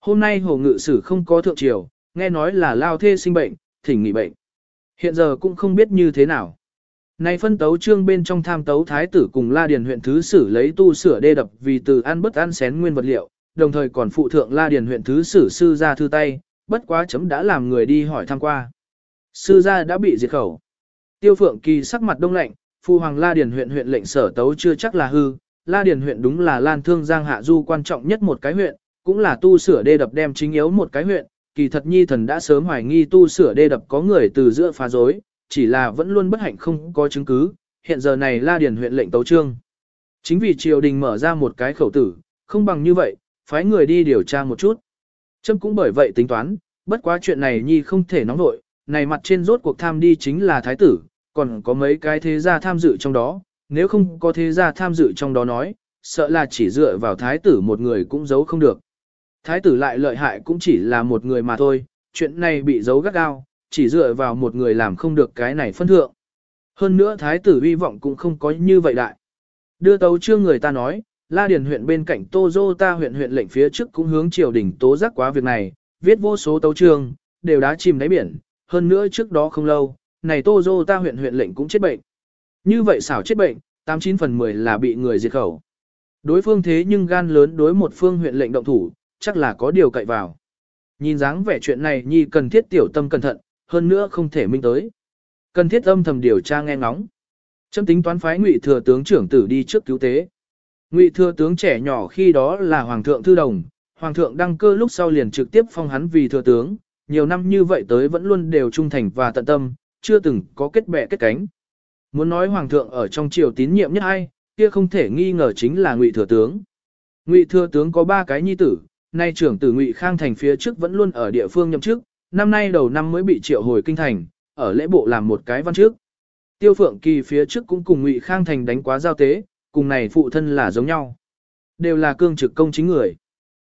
Hôm nay hồ ngự sử không có thượng triều, nghe nói là lao thê sinh bệnh, thỉnh nghỉ bệnh. Hiện giờ cũng không biết như thế nào. Này phân tấu trương bên trong tham tấu thái tử cùng La Điền huyện thứ sử lấy tu sửa đê đập vì từ ăn bất ăn xén nguyên vật liệu, đồng thời còn phụ thượng La Điền huyện thứ sử sư ra thư tay, bất quá chấm đã làm người đi hỏi thăm qua. Sư gia đã bị diệt khẩu. Tiêu Phượng Kỳ sắc mặt đông lạnh, phu hoàng La Điền huyện huyện lệnh sở tấu chưa chắc là hư, La Điền huyện đúng là Lan Thương Giang Hạ Du quan trọng nhất một cái huyện, cũng là tu sửa đê đập đem chính yếu một cái huyện, kỳ thật nhi thần đã sớm hoài nghi tu sửa đê đập có người từ giữa phá rối, chỉ là vẫn luôn bất hạnh không có chứng cứ, hiện giờ này La Điền huyện lệnh tấu trương. Chính vì triều đình mở ra một cái khẩu tử, không bằng như vậy, phái người đi điều tra một chút. Trâm cũng bởi vậy tính toán, bất quá chuyện này nhi không thể nóng nội, này mặt trên rốt cuộc tham đi chính là thái tử, còn có mấy cái thế gia tham dự trong đó, nếu không có thế gia tham dự trong đó nói, sợ là chỉ dựa vào thái tử một người cũng giấu không được. Thái tử lại lợi hại cũng chỉ là một người mà thôi, chuyện này bị giấu gắt gao, chỉ dựa vào một người làm không được cái này phân thượng. Hơn nữa thái tử hy vọng cũng không có như vậy đại. Đưa tấu chương người ta nói, La Điền huyện bên cạnh Tô Dô ta huyện huyện lệnh phía trước cũng hướng triều đình tố giác quá việc này, viết vô số tấu trường, đều đã chìm đáy biển, hơn nữa trước đó không lâu, này Tô Dô ta huyện huyện lệnh cũng chết bệnh. Như vậy xảo chết bệnh, 89 phần 10 là bị người diệt khẩu. Đối phương thế nhưng gan lớn đối một phương huyện lệnh động thủ, chắc là có điều cậy vào. Nhìn dáng vẻ chuyện này nhi cần thiết tiểu tâm cẩn thận, hơn nữa không thể minh tới. Cần thiết âm thầm điều tra nghe ngóng. Châm tính toán phái ngụy thừa tướng trưởng tử đi trước cứu tế. Ngụy thừa tướng trẻ nhỏ khi đó là hoàng thượng thư đồng, hoàng thượng đăng cơ lúc sau liền trực tiếp phong hắn vì thừa tướng, nhiều năm như vậy tới vẫn luôn đều trung thành và tận tâm, chưa từng có kết bè kết cánh. Muốn nói hoàng thượng ở trong triều tín nhiệm nhất ai, kia không thể nghi ngờ chính là Ngụy thừa tướng. Ngụy thừa tướng có ba cái nhi tử, nay trưởng tử Ngụy Khang thành phía trước vẫn luôn ở địa phương nhậm chức, năm nay đầu năm mới bị triệu hồi kinh thành, ở lễ bộ làm một cái văn trước. Tiêu Phượng Kỳ phía trước cũng cùng Ngụy Khang thành đánh quá giao tế, cùng này phụ thân là giống nhau. Đều là cương trực công chính người.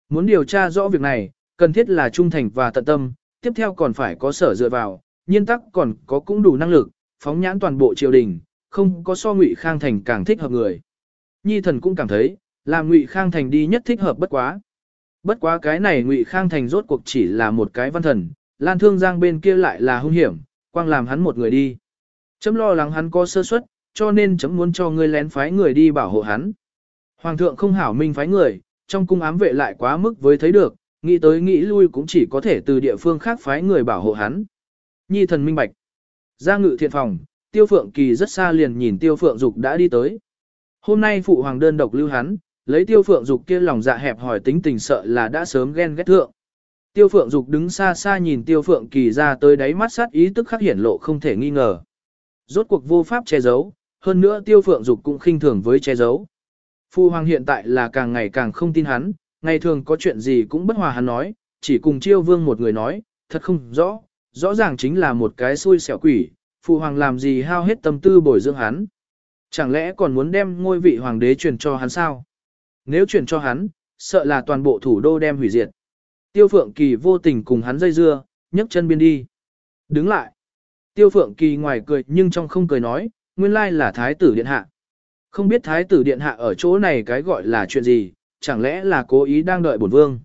Muốn điều tra rõ việc này, cần thiết là trung thành và tận tâm, tiếp theo còn phải có sở dựa vào, nhiên tắc còn có cũng đủ năng lực, phóng nhãn toàn bộ triều đình, không có so Ngụy Khang Thành càng thích hợp người. Nhi thần cũng cảm thấy, là Ngụy Khang Thành đi nhất thích hợp bất quá. Bất quá cái này Ngụy Khang Thành rốt cuộc chỉ là một cái văn thần, Lan Thương Giang bên kia lại là hung hiểm, quang làm hắn một người đi. Chấm lo lắng hắn có sơ suất, cho nên chấm muốn cho ngươi lén phái người đi bảo hộ hắn. Hoàng thượng không hảo minh phái người, trong cung ám vệ lại quá mức với thấy được, nghĩ tới nghĩ lui cũng chỉ có thể từ địa phương khác phái người bảo hộ hắn. Nhi thần minh bạch. Ra ngự thiện phòng, tiêu phượng kỳ rất xa liền nhìn tiêu phượng dục đã đi tới. Hôm nay phụ hoàng đơn độc lưu hắn, lấy tiêu phượng dục kia lòng dạ hẹp hỏi tính tình sợ là đã sớm ghen ghét thượng. Tiêu phượng dục đứng xa xa nhìn tiêu phượng kỳ ra tới đáy mắt sát ý tức khắc hiển lộ không thể nghi ngờ. Rốt cuộc vô pháp che giấu, hơn nữa tiêu phượng dục cũng khinh thường với che giấu. phu hoàng hiện tại là càng ngày càng không tin hắn, ngày thường có chuyện gì cũng bất hòa hắn nói, chỉ cùng chiêu vương một người nói, thật không rõ, rõ ràng chính là một cái xui xẻo quỷ, phụ hoàng làm gì hao hết tâm tư bồi dưỡng hắn. Chẳng lẽ còn muốn đem ngôi vị hoàng đế truyền cho hắn sao? Nếu truyền cho hắn, sợ là toàn bộ thủ đô đem hủy diệt. Tiêu Phượng Kỳ vô tình cùng hắn dây dưa, nhấc chân biên đi. Đứng lại. Tiêu Phượng Kỳ ngoài cười nhưng trong không cười nói, nguyên lai là thái tử điện hạ. Không biết thái tử điện hạ ở chỗ này cái gọi là chuyện gì, chẳng lẽ là cố ý đang đợi bổn vương.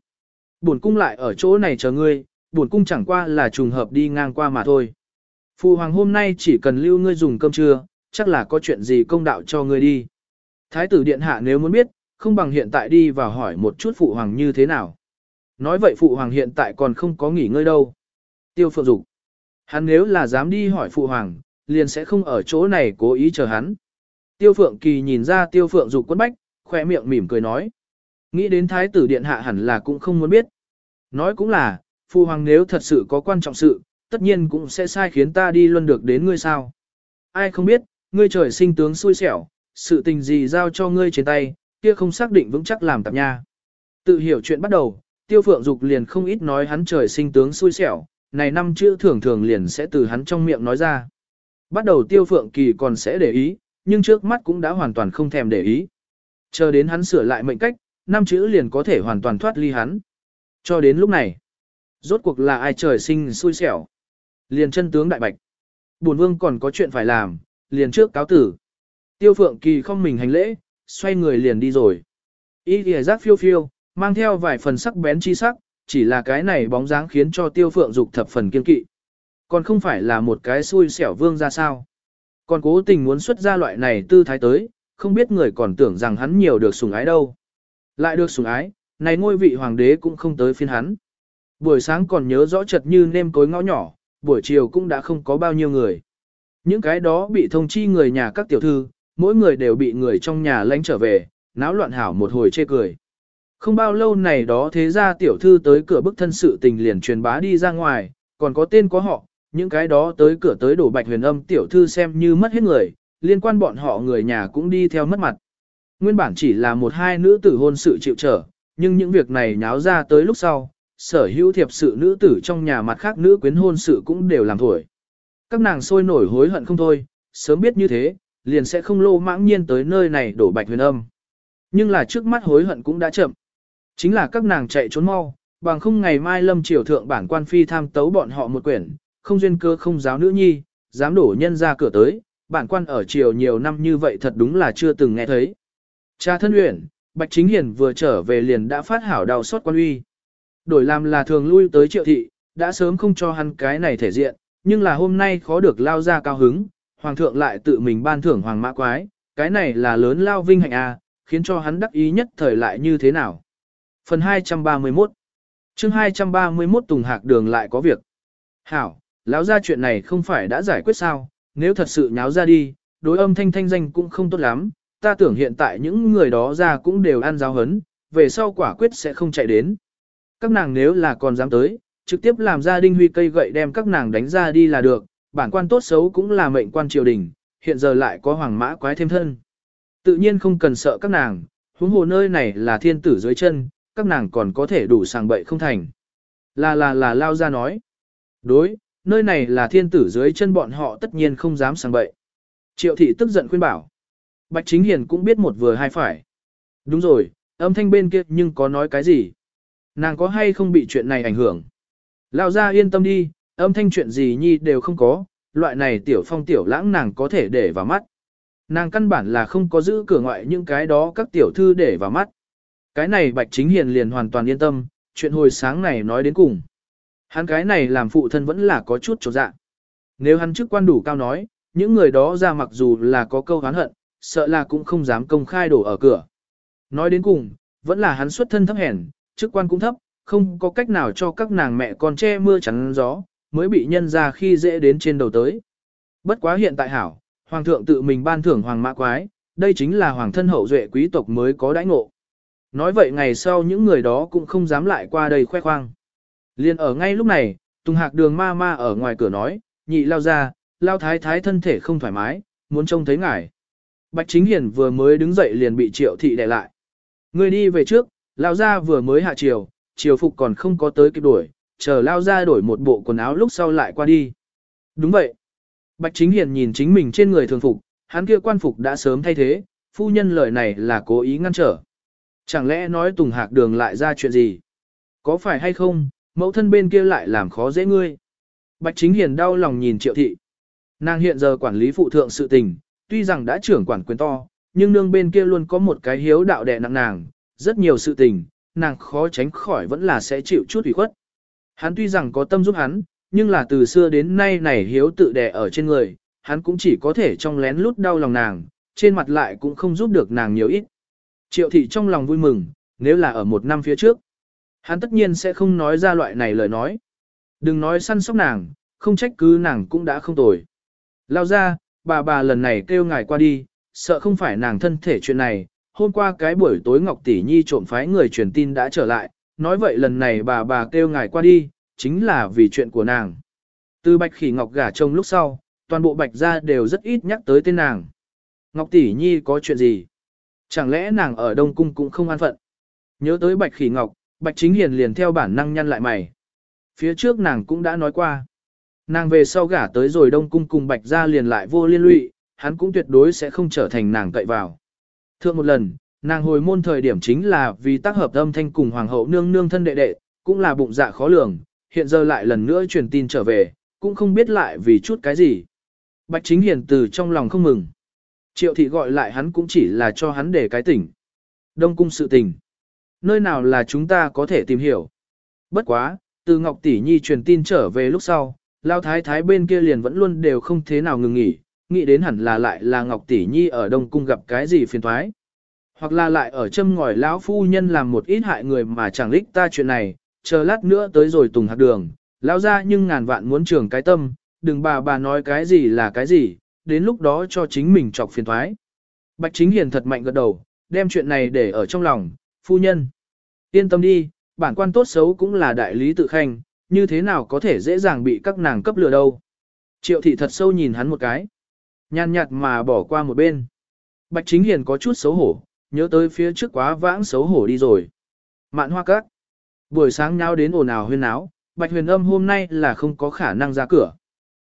Bổn cung lại ở chỗ này chờ ngươi, bổn cung chẳng qua là trùng hợp đi ngang qua mà thôi. Phụ hoàng hôm nay chỉ cần lưu ngươi dùng cơm trưa, chắc là có chuyện gì công đạo cho ngươi đi. Thái tử điện hạ nếu muốn biết, không bằng hiện tại đi vào hỏi một chút phụ hoàng như thế nào. Nói vậy phụ hoàng hiện tại còn không có nghỉ ngơi đâu. Tiêu phượng dục Hắn nếu là dám đi hỏi phụ hoàng, liền sẽ không ở chỗ này cố ý chờ hắn. Tiêu phượng kỳ nhìn ra tiêu phượng dục quân bách, khoe miệng mỉm cười nói. Nghĩ đến thái tử điện hạ hẳn là cũng không muốn biết. Nói cũng là, Phu hoàng nếu thật sự có quan trọng sự, tất nhiên cũng sẽ sai khiến ta đi luôn được đến ngươi sao. Ai không biết, ngươi trời sinh tướng xui xẻo, sự tình gì giao cho ngươi trên tay, kia không xác định vững chắc làm tạp nha. Tự hiểu chuyện bắt đầu, tiêu phượng dục liền không ít nói hắn trời sinh tướng xui xẻo, này năm chữ thường thường liền sẽ từ hắn trong miệng nói ra. Bắt đầu tiêu phượng kỳ còn sẽ để ý, nhưng trước mắt cũng đã hoàn toàn không thèm để ý. Chờ đến hắn sửa lại mệnh cách, năm chữ liền có thể hoàn toàn thoát ly hắn. Cho đến lúc này, rốt cuộc là ai trời sinh xui xẻo. Liền chân tướng đại bạch. Bổn vương còn có chuyện phải làm, liền trước cáo tử. Tiêu phượng kỳ không mình hành lễ, xoay người liền đi rồi. Ý thì giác phiêu phiêu, mang theo vài phần sắc bén chi sắc, chỉ là cái này bóng dáng khiến cho tiêu phượng dục thập phần kiên kỵ. Còn không phải là một cái xui xẻo vương ra sao. Còn cố tình muốn xuất ra loại này tư thái tới, không biết người còn tưởng rằng hắn nhiều được sủng ái đâu. Lại được sủng ái, này ngôi vị hoàng đế cũng không tới phiên hắn. Buổi sáng còn nhớ rõ chật như nêm cối ngõ nhỏ, buổi chiều cũng đã không có bao nhiêu người. Những cái đó bị thông chi người nhà các tiểu thư, mỗi người đều bị người trong nhà lánh trở về, náo loạn hảo một hồi chê cười. Không bao lâu này đó thế ra tiểu thư tới cửa bức thân sự tình liền truyền bá đi ra ngoài, còn có tên có họ, những cái đó tới cửa tới đổ bạch huyền âm tiểu thư xem như mất hết người, liên quan bọn họ người nhà cũng đi theo mất mặt. Nguyên bản chỉ là một hai nữ tử hôn sự chịu trở, nhưng những việc này nháo ra tới lúc sau, sở hữu thiệp sự nữ tử trong nhà mặt khác nữ quyến hôn sự cũng đều làm thổi. Các nàng sôi nổi hối hận không thôi, sớm biết như thế, liền sẽ không lô mãng nhiên tới nơi này đổ bạch huyền âm. Nhưng là trước mắt hối hận cũng đã chậm. Chính là các nàng chạy trốn mau, bằng không ngày mai lâm triều thượng bản quan phi tham tấu bọn họ một quyển, không duyên cơ không giáo nữ nhi, dám đổ nhân ra cửa tới, bản quan ở triều nhiều năm như vậy thật đúng là chưa từng nghe thấy. Cha thân uyển, Bạch Chính Hiền vừa trở về liền đã phát hảo đau xót quan uy. Đổi làm là thường lui tới triệu thị, đã sớm không cho hắn cái này thể diện, nhưng là hôm nay khó được lao ra cao hứng, hoàng thượng lại tự mình ban thưởng hoàng mã quái, cái này là lớn lao vinh hạnh a, khiến cho hắn đắc ý nhất thời lại như thế nào. Phần 231 chương 231 Tùng Hạc Đường lại có việc. Hảo, lão ra chuyện này không phải đã giải quyết sao, nếu thật sự nháo ra đi, đối âm thanh thanh danh cũng không tốt lắm, ta tưởng hiện tại những người đó ra cũng đều ăn giáo hấn, về sau quả quyết sẽ không chạy đến. Các nàng nếu là còn dám tới, trực tiếp làm ra đinh huy cây gậy đem các nàng đánh ra đi là được, bản quan tốt xấu cũng là mệnh quan triều đình, hiện giờ lại có hoàng mã quái thêm thân. Tự nhiên không cần sợ các nàng, huống hồ nơi này là thiên tử dưới chân, các nàng còn có thể đủ sàng bậy không thành. Là là là lao ra nói. Đối, nơi này là thiên tử dưới chân bọn họ tất nhiên không dám sang bậy. Triệu thị tức giận khuyên bảo. Bạch Chính Hiền cũng biết một vừa hai phải. Đúng rồi, âm thanh bên kia nhưng có nói cái gì? Nàng có hay không bị chuyện này ảnh hưởng? lão gia yên tâm đi, âm thanh chuyện gì nhi đều không có, loại này tiểu phong tiểu lãng nàng có thể để vào mắt. Nàng căn bản là không có giữ cửa ngoại những cái đó các tiểu thư để vào mắt. Cái này Bạch Chính Hiền liền hoàn toàn yên tâm, chuyện hồi sáng này nói đến cùng. Hắn cái này làm phụ thân vẫn là có chút chỗ dạ. Nếu hắn chức quan đủ cao nói, những người đó ra mặc dù là có câu hán hận, sợ là cũng không dám công khai đổ ở cửa. Nói đến cùng, vẫn là hắn xuất thân thấp hèn, chức quan cũng thấp, không có cách nào cho các nàng mẹ con che mưa chắn gió, mới bị nhân ra khi dễ đến trên đầu tới. Bất quá hiện tại hảo, hoàng thượng tự mình ban thưởng hoàng mã quái, đây chính là hoàng thân hậu duệ quý tộc mới có đãi ngộ. Nói vậy ngày sau những người đó cũng không dám lại qua đây khoe khoang. Liên ở ngay lúc này, Tùng Hạc đường ma ma ở ngoài cửa nói, nhị lao ra, lao thái thái thân thể không thoải mái, muốn trông thấy ngài. Bạch Chính Hiền vừa mới đứng dậy liền bị triệu thị đè lại. Người đi về trước, lao ra vừa mới hạ chiều, chiều phục còn không có tới kịp đuổi, chờ lao ra đổi một bộ quần áo lúc sau lại qua đi. Đúng vậy. Bạch Chính Hiền nhìn chính mình trên người thường phục, hắn kia quan phục đã sớm thay thế, phu nhân lời này là cố ý ngăn trở. Chẳng lẽ nói Tùng Hạc Đường lại ra chuyện gì? Có phải hay không, mẫu thân bên kia lại làm khó dễ ngươi? Bạch Chính Hiền đau lòng nhìn Triệu Thị. Nàng hiện giờ quản lý phụ thượng sự tình, tuy rằng đã trưởng quản quyền to, nhưng nương bên kia luôn có một cái hiếu đạo đè nặng nàng, rất nhiều sự tình, nàng khó tránh khỏi vẫn là sẽ chịu chút ủy khuất. Hắn tuy rằng có tâm giúp hắn, nhưng là từ xưa đến nay này hiếu tự đè ở trên người, hắn cũng chỉ có thể trong lén lút đau lòng nàng, trên mặt lại cũng không giúp được nàng nhiều ít. Triệu thị trong lòng vui mừng, nếu là ở một năm phía trước, hắn tất nhiên sẽ không nói ra loại này lời nói. Đừng nói săn sóc nàng, không trách cứ nàng cũng đã không tồi. Lao ra, bà bà lần này kêu ngài qua đi, sợ không phải nàng thân thể chuyện này, hôm qua cái buổi tối Ngọc Tỷ Nhi trộm phái người truyền tin đã trở lại, nói vậy lần này bà bà kêu ngài qua đi, chính là vì chuyện của nàng. Từ Bạch Khỉ Ngọc gả chồng lúc sau, toàn bộ Bạch gia đều rất ít nhắc tới tên nàng. Ngọc Tỷ Nhi có chuyện gì? Chẳng lẽ nàng ở Đông Cung cũng không an phận? Nhớ tới Bạch Khỉ Ngọc, Bạch Chính Hiền liền theo bản năng nhăn lại mày. Phía trước nàng cũng đã nói qua. Nàng về sau gả tới rồi Đông Cung cùng Bạch gia liền lại vô liên lụy, hắn cũng tuyệt đối sẽ không trở thành nàng cậy vào. Thượng một lần, nàng hồi môn thời điểm chính là vì tác hợp âm thanh cùng Hoàng hậu nương nương thân đệ đệ, cũng là bụng dạ khó lường, hiện giờ lại lần nữa truyền tin trở về, cũng không biết lại vì chút cái gì. Bạch Chính Hiền từ trong lòng không mừng. Triệu thị gọi lại hắn cũng chỉ là cho hắn để cái tỉnh. Đông cung sự tình. Nơi nào là chúng ta có thể tìm hiểu. Bất quá, từ Ngọc Tỷ Nhi truyền tin trở về lúc sau, Lao Thái Thái bên kia liền vẫn luôn đều không thế nào ngừng nghỉ, nghĩ đến hẳn là lại là Ngọc Tỷ Nhi ở Đông Cung gặp cái gì phiền thoái. Hoặc là lại ở châm ngòi lão phu nhân làm một ít hại người mà chẳng lích ta chuyện này, chờ lát nữa tới rồi tùng hạt đường, lão ra nhưng ngàn vạn muốn trường cái tâm, đừng bà bà nói cái gì là cái gì, đến lúc đó cho chính mình chọc phiền thoái. Bạch Chính Hiền thật mạnh gật đầu, đem chuyện này để ở trong lòng, phu nhân. Yên tâm đi, bản quan tốt xấu cũng là đại lý tự khanh, như thế nào có thể dễ dàng bị các nàng cấp lừa đâu. Triệu thị thật sâu nhìn hắn một cái. Nhàn nhạt mà bỏ qua một bên. Bạch Chính Hiền có chút xấu hổ, nhớ tới phía trước quá vãng xấu hổ đi rồi. Mạn hoa các. Buổi sáng nhau đến ồn ào huyên náo, Bạch Huyền Âm hôm nay là không có khả năng ra cửa.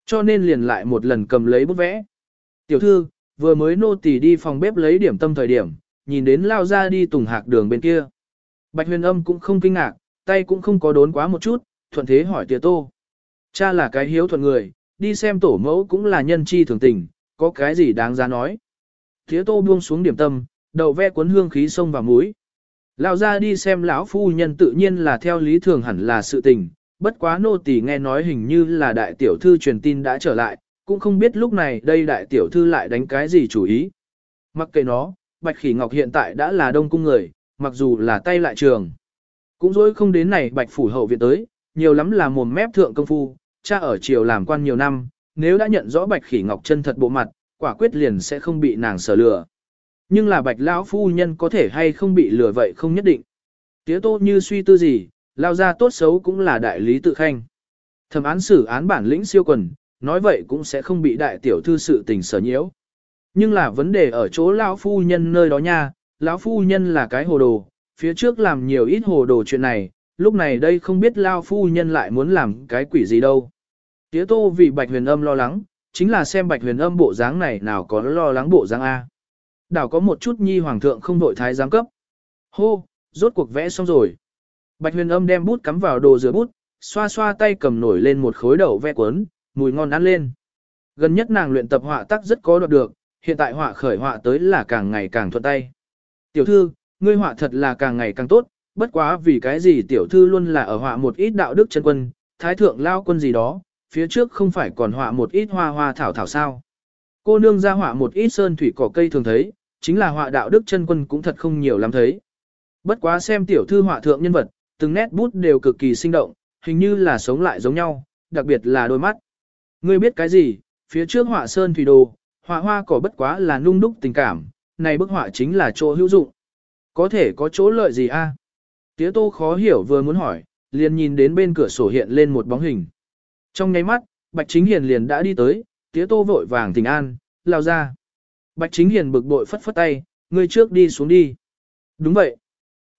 Cho nên liền lại một lần cầm lấy bút vẽ. Tiểu thư, vừa mới nô tỳ đi phòng bếp lấy điểm tâm thời điểm, nhìn đến lao ra đi tùng hạc đường bên kia. Bạch huyền âm cũng không kinh ngạc, tay cũng không có đốn quá một chút, thuận thế hỏi tía tô. Cha là cái hiếu thuận người, đi xem tổ mẫu cũng là nhân chi thường tình, có cái gì đáng giá nói. Tía tô buông xuống điểm tâm, đầu ve cuốn hương khí sông vào mũi. Lao ra đi xem lão phu nhân tự nhiên là theo lý thường hẳn là sự tình, bất quá nô tỳ nghe nói hình như là đại tiểu thư truyền tin đã trở lại, cũng không biết lúc này đây đại tiểu thư lại đánh cái gì chủ ý. Mặc kệ nó, Bạch Khỉ Ngọc hiện tại đã là đông cung người, mặc dù là tay lại trường. Cũng dối không đến này Bạch Phủ hậu viện tới, nhiều lắm là mồm mép thượng công phu, cha ở triều làm quan nhiều năm, nếu đã nhận rõ Bạch Khỉ Ngọc chân thật bộ mặt, quả quyết liền sẽ không bị nàng sở lừa. Nhưng là Bạch lão phu nhân có thể hay không bị lừa vậy không nhất định. Tía tô như suy tư gì, lao ra tốt xấu cũng là đại lý tự khanh. Thẩm án xử án bản lĩnh siêu quần, nói vậy cũng sẽ không bị đại tiểu thư sự tình sở nhiễu. Nhưng là vấn đề ở chỗ lão phu nhân nơi đó nha, lão phu nhân là cái hồ đồ, phía trước làm nhiều ít hồ đồ chuyện này, lúc này đây không biết lão phu nhân lại muốn làm cái quỷ gì đâu. Tiết tô vì bạch huyền âm lo lắng, chính là xem bạch huyền âm bộ dáng này nào có lo lắng bộ dáng A. Đảo có một chút nhi hoàng thượng không đội thái giám cấp. Hô, rốt cuộc vẽ xong rồi. Bạch huyền âm đem bút cắm vào đồ rửa bút, xoa xoa tay cầm nổi lên một khối đậu vẽ cuốn, mùi ngon ăn lên. Gần nhất nàng luyện tập họa tác rất có đoạt được, hiện tại họa khởi họa tới là càng ngày càng thuận tay. Tiểu thư, ngươi họa thật là càng ngày càng tốt, bất quá vì cái gì tiểu thư luôn là ở họa một ít đạo đức chân quân, thái thượng lao quân gì đó, phía trước không phải còn họa một ít hoa hoa thảo thảo sao. Cô nương ra họa một ít sơn thủy cỏ cây thường thấy, chính là họa đạo đức chân quân cũng thật không nhiều lắm thấy. Bất quá xem tiểu thư họa thượng nhân vật, từng nét bút đều cực kỳ sinh động, hình như là sống lại giống nhau, đặc biệt là đôi mắt. Ngươi biết cái gì, phía trước họa sơn thủy đồ, họa hoa cỏ bất quá là nung đúc tình cảm, này bức họa chính là chỗ hữu dụng. Có thể có chỗ lợi gì a? Tía tô khó hiểu vừa muốn hỏi, liền nhìn đến bên cửa sổ hiện lên một bóng hình. Trong nháy mắt, Bạch Chính Hiền liền đã đi tới, tía tô vội vàng thỉnh an, lao ra. Bạch Chính Hiền bực bội phất phất tay, ngươi trước đi xuống đi. Đúng vậy.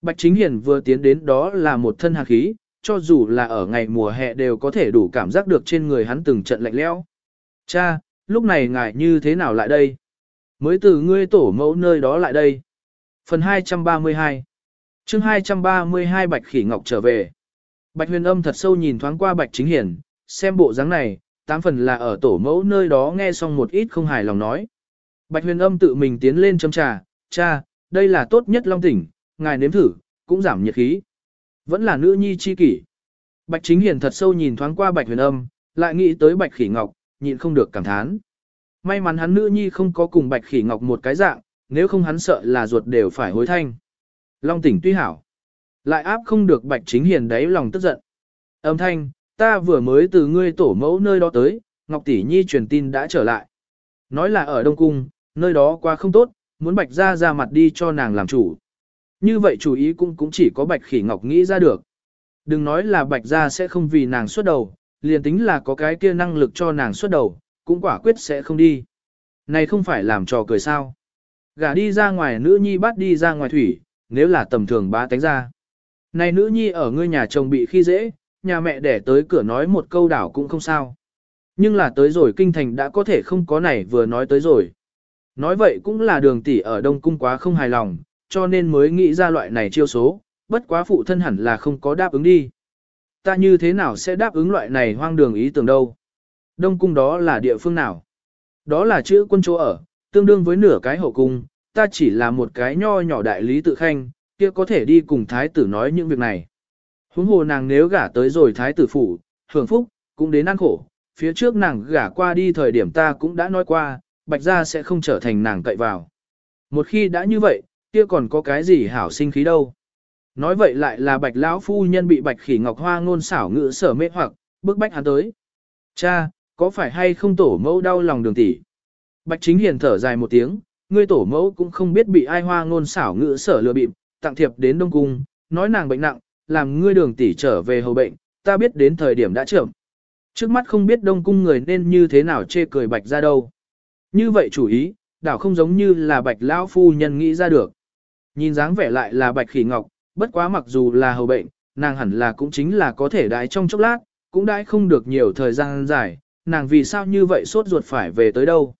Bạch Chính Hiền vừa tiến đến đó là một thân hạt khí, cho dù là ở ngày mùa hè đều có thể đủ cảm giác được trên người hắn từng trận lạnh lẽo. Cha, lúc này ngài như thế nào lại đây? Mới từ ngươi tổ mẫu nơi đó lại đây. Phần 232 chương 232 Bạch Khỉ Ngọc trở về. Bạch huyền âm thật sâu nhìn thoáng qua Bạch Chính Hiển, xem bộ dáng này, tám phần là ở tổ mẫu nơi đó nghe xong một ít không hài lòng nói. Bạch huyền âm tự mình tiến lên châm trà, cha, đây là tốt nhất long tỉnh, ngài nếm thử, cũng giảm nhiệt khí. Vẫn là nữ nhi chi kỷ. Bạch Chính Hiền thật sâu nhìn thoáng qua Bạch huyền âm, lại nghĩ tới Bạch Khỉ Ngọc, nhịn không được cảm thán. May mắn hắn nữ nhi không có cùng Bạch Khỉ Ngọc một cái dạng, nếu không hắn sợ là ruột đều phải hối thanh. Long tỉnh tuy hảo, lại áp không được Bạch Chính Hiền đáy lòng tức giận. Âm thanh, ta vừa mới từ ngươi tổ mẫu nơi đó tới, Ngọc Tỷ Nhi truyền tin đã trở lại. Nói là ở Đông Cung, nơi đó quá không tốt, muốn Bạch ra ra mặt đi cho nàng làm chủ. Như vậy chủ ý cũng cũng chỉ có Bạch Khỉ Ngọc nghĩ ra được. Đừng nói là Bạch ra sẽ không vì nàng xuất đầu, liền tính là có cái kia năng lực cho nàng xuất đầu, cũng quả quyết sẽ không đi. Này không phải làm trò cười sao. Gả đi ra ngoài nữ nhi bắt đi ra ngoài thủy, nếu là tầm thường bá tánh ra. Này nữ nhi ở ngươi nhà chồng bị khi dễ, nhà mẹ đẻ tới cửa nói một câu đảo cũng không sao. Nhưng là tới rồi kinh thành đã có thể không có này vừa nói tới rồi. Nói vậy cũng là đường tỷ ở Đông Cung quá không hài lòng, cho nên mới nghĩ ra loại này chiêu số, bất quá phụ thân hẳn là không có đáp ứng đi. Ta như thế nào sẽ đáp ứng loại này hoang đường ý tưởng đâu? Đông cung đó là địa phương nào? Đó là chữ quân chỗ ở, tương đương với nửa cái hậu cung, ta chỉ là một cái nho nhỏ đại lý tự khanh, kia có thể đi cùng thái tử nói những việc này. Huống hồ nàng nếu gả tới rồi thái tử phủ, hưởng phúc, cũng đến ăn khổ, phía trước nàng gả qua đi thời điểm ta cũng đã nói qua, bạch gia sẽ không trở thành nàng cậy vào. Một khi đã như vậy, kia còn có cái gì hảo sinh khí đâu. Nói vậy lại là bạch lão phu nhân bị bạch khỉ ngọc hoa ngôn xảo ngữ sở mê hoặc, bức bách hắn tới. Cha, có phải hay không tổ mẫu đau lòng đường tỷ? Bạch chính hiền thở dài một tiếng, ngươi tổ mẫu cũng không biết bị ai hoa ngôn xảo ngữ sở lừa bịp, tặng thiệp đến Đông Cung, nói nàng bệnh nặng, làm ngươi đường tỷ trở về hầu bệnh, ta biết đến thời điểm đã trưởng. Trước mắt không biết đông cung người nên như thế nào chê cười bạch ra đâu. Như vậy chủ ý, đảo không giống như là bạch lão phu nhân nghĩ ra được. Nhìn dáng vẻ lại là bạch khỉ ngọc, bất quá mặc dù là hầu bệnh, nàng hẳn là cũng chính là có thể đái trong chốc lát, cũng đãi không được nhiều thời gian dài, nàng vì sao như vậy sốt ruột phải về tới đâu.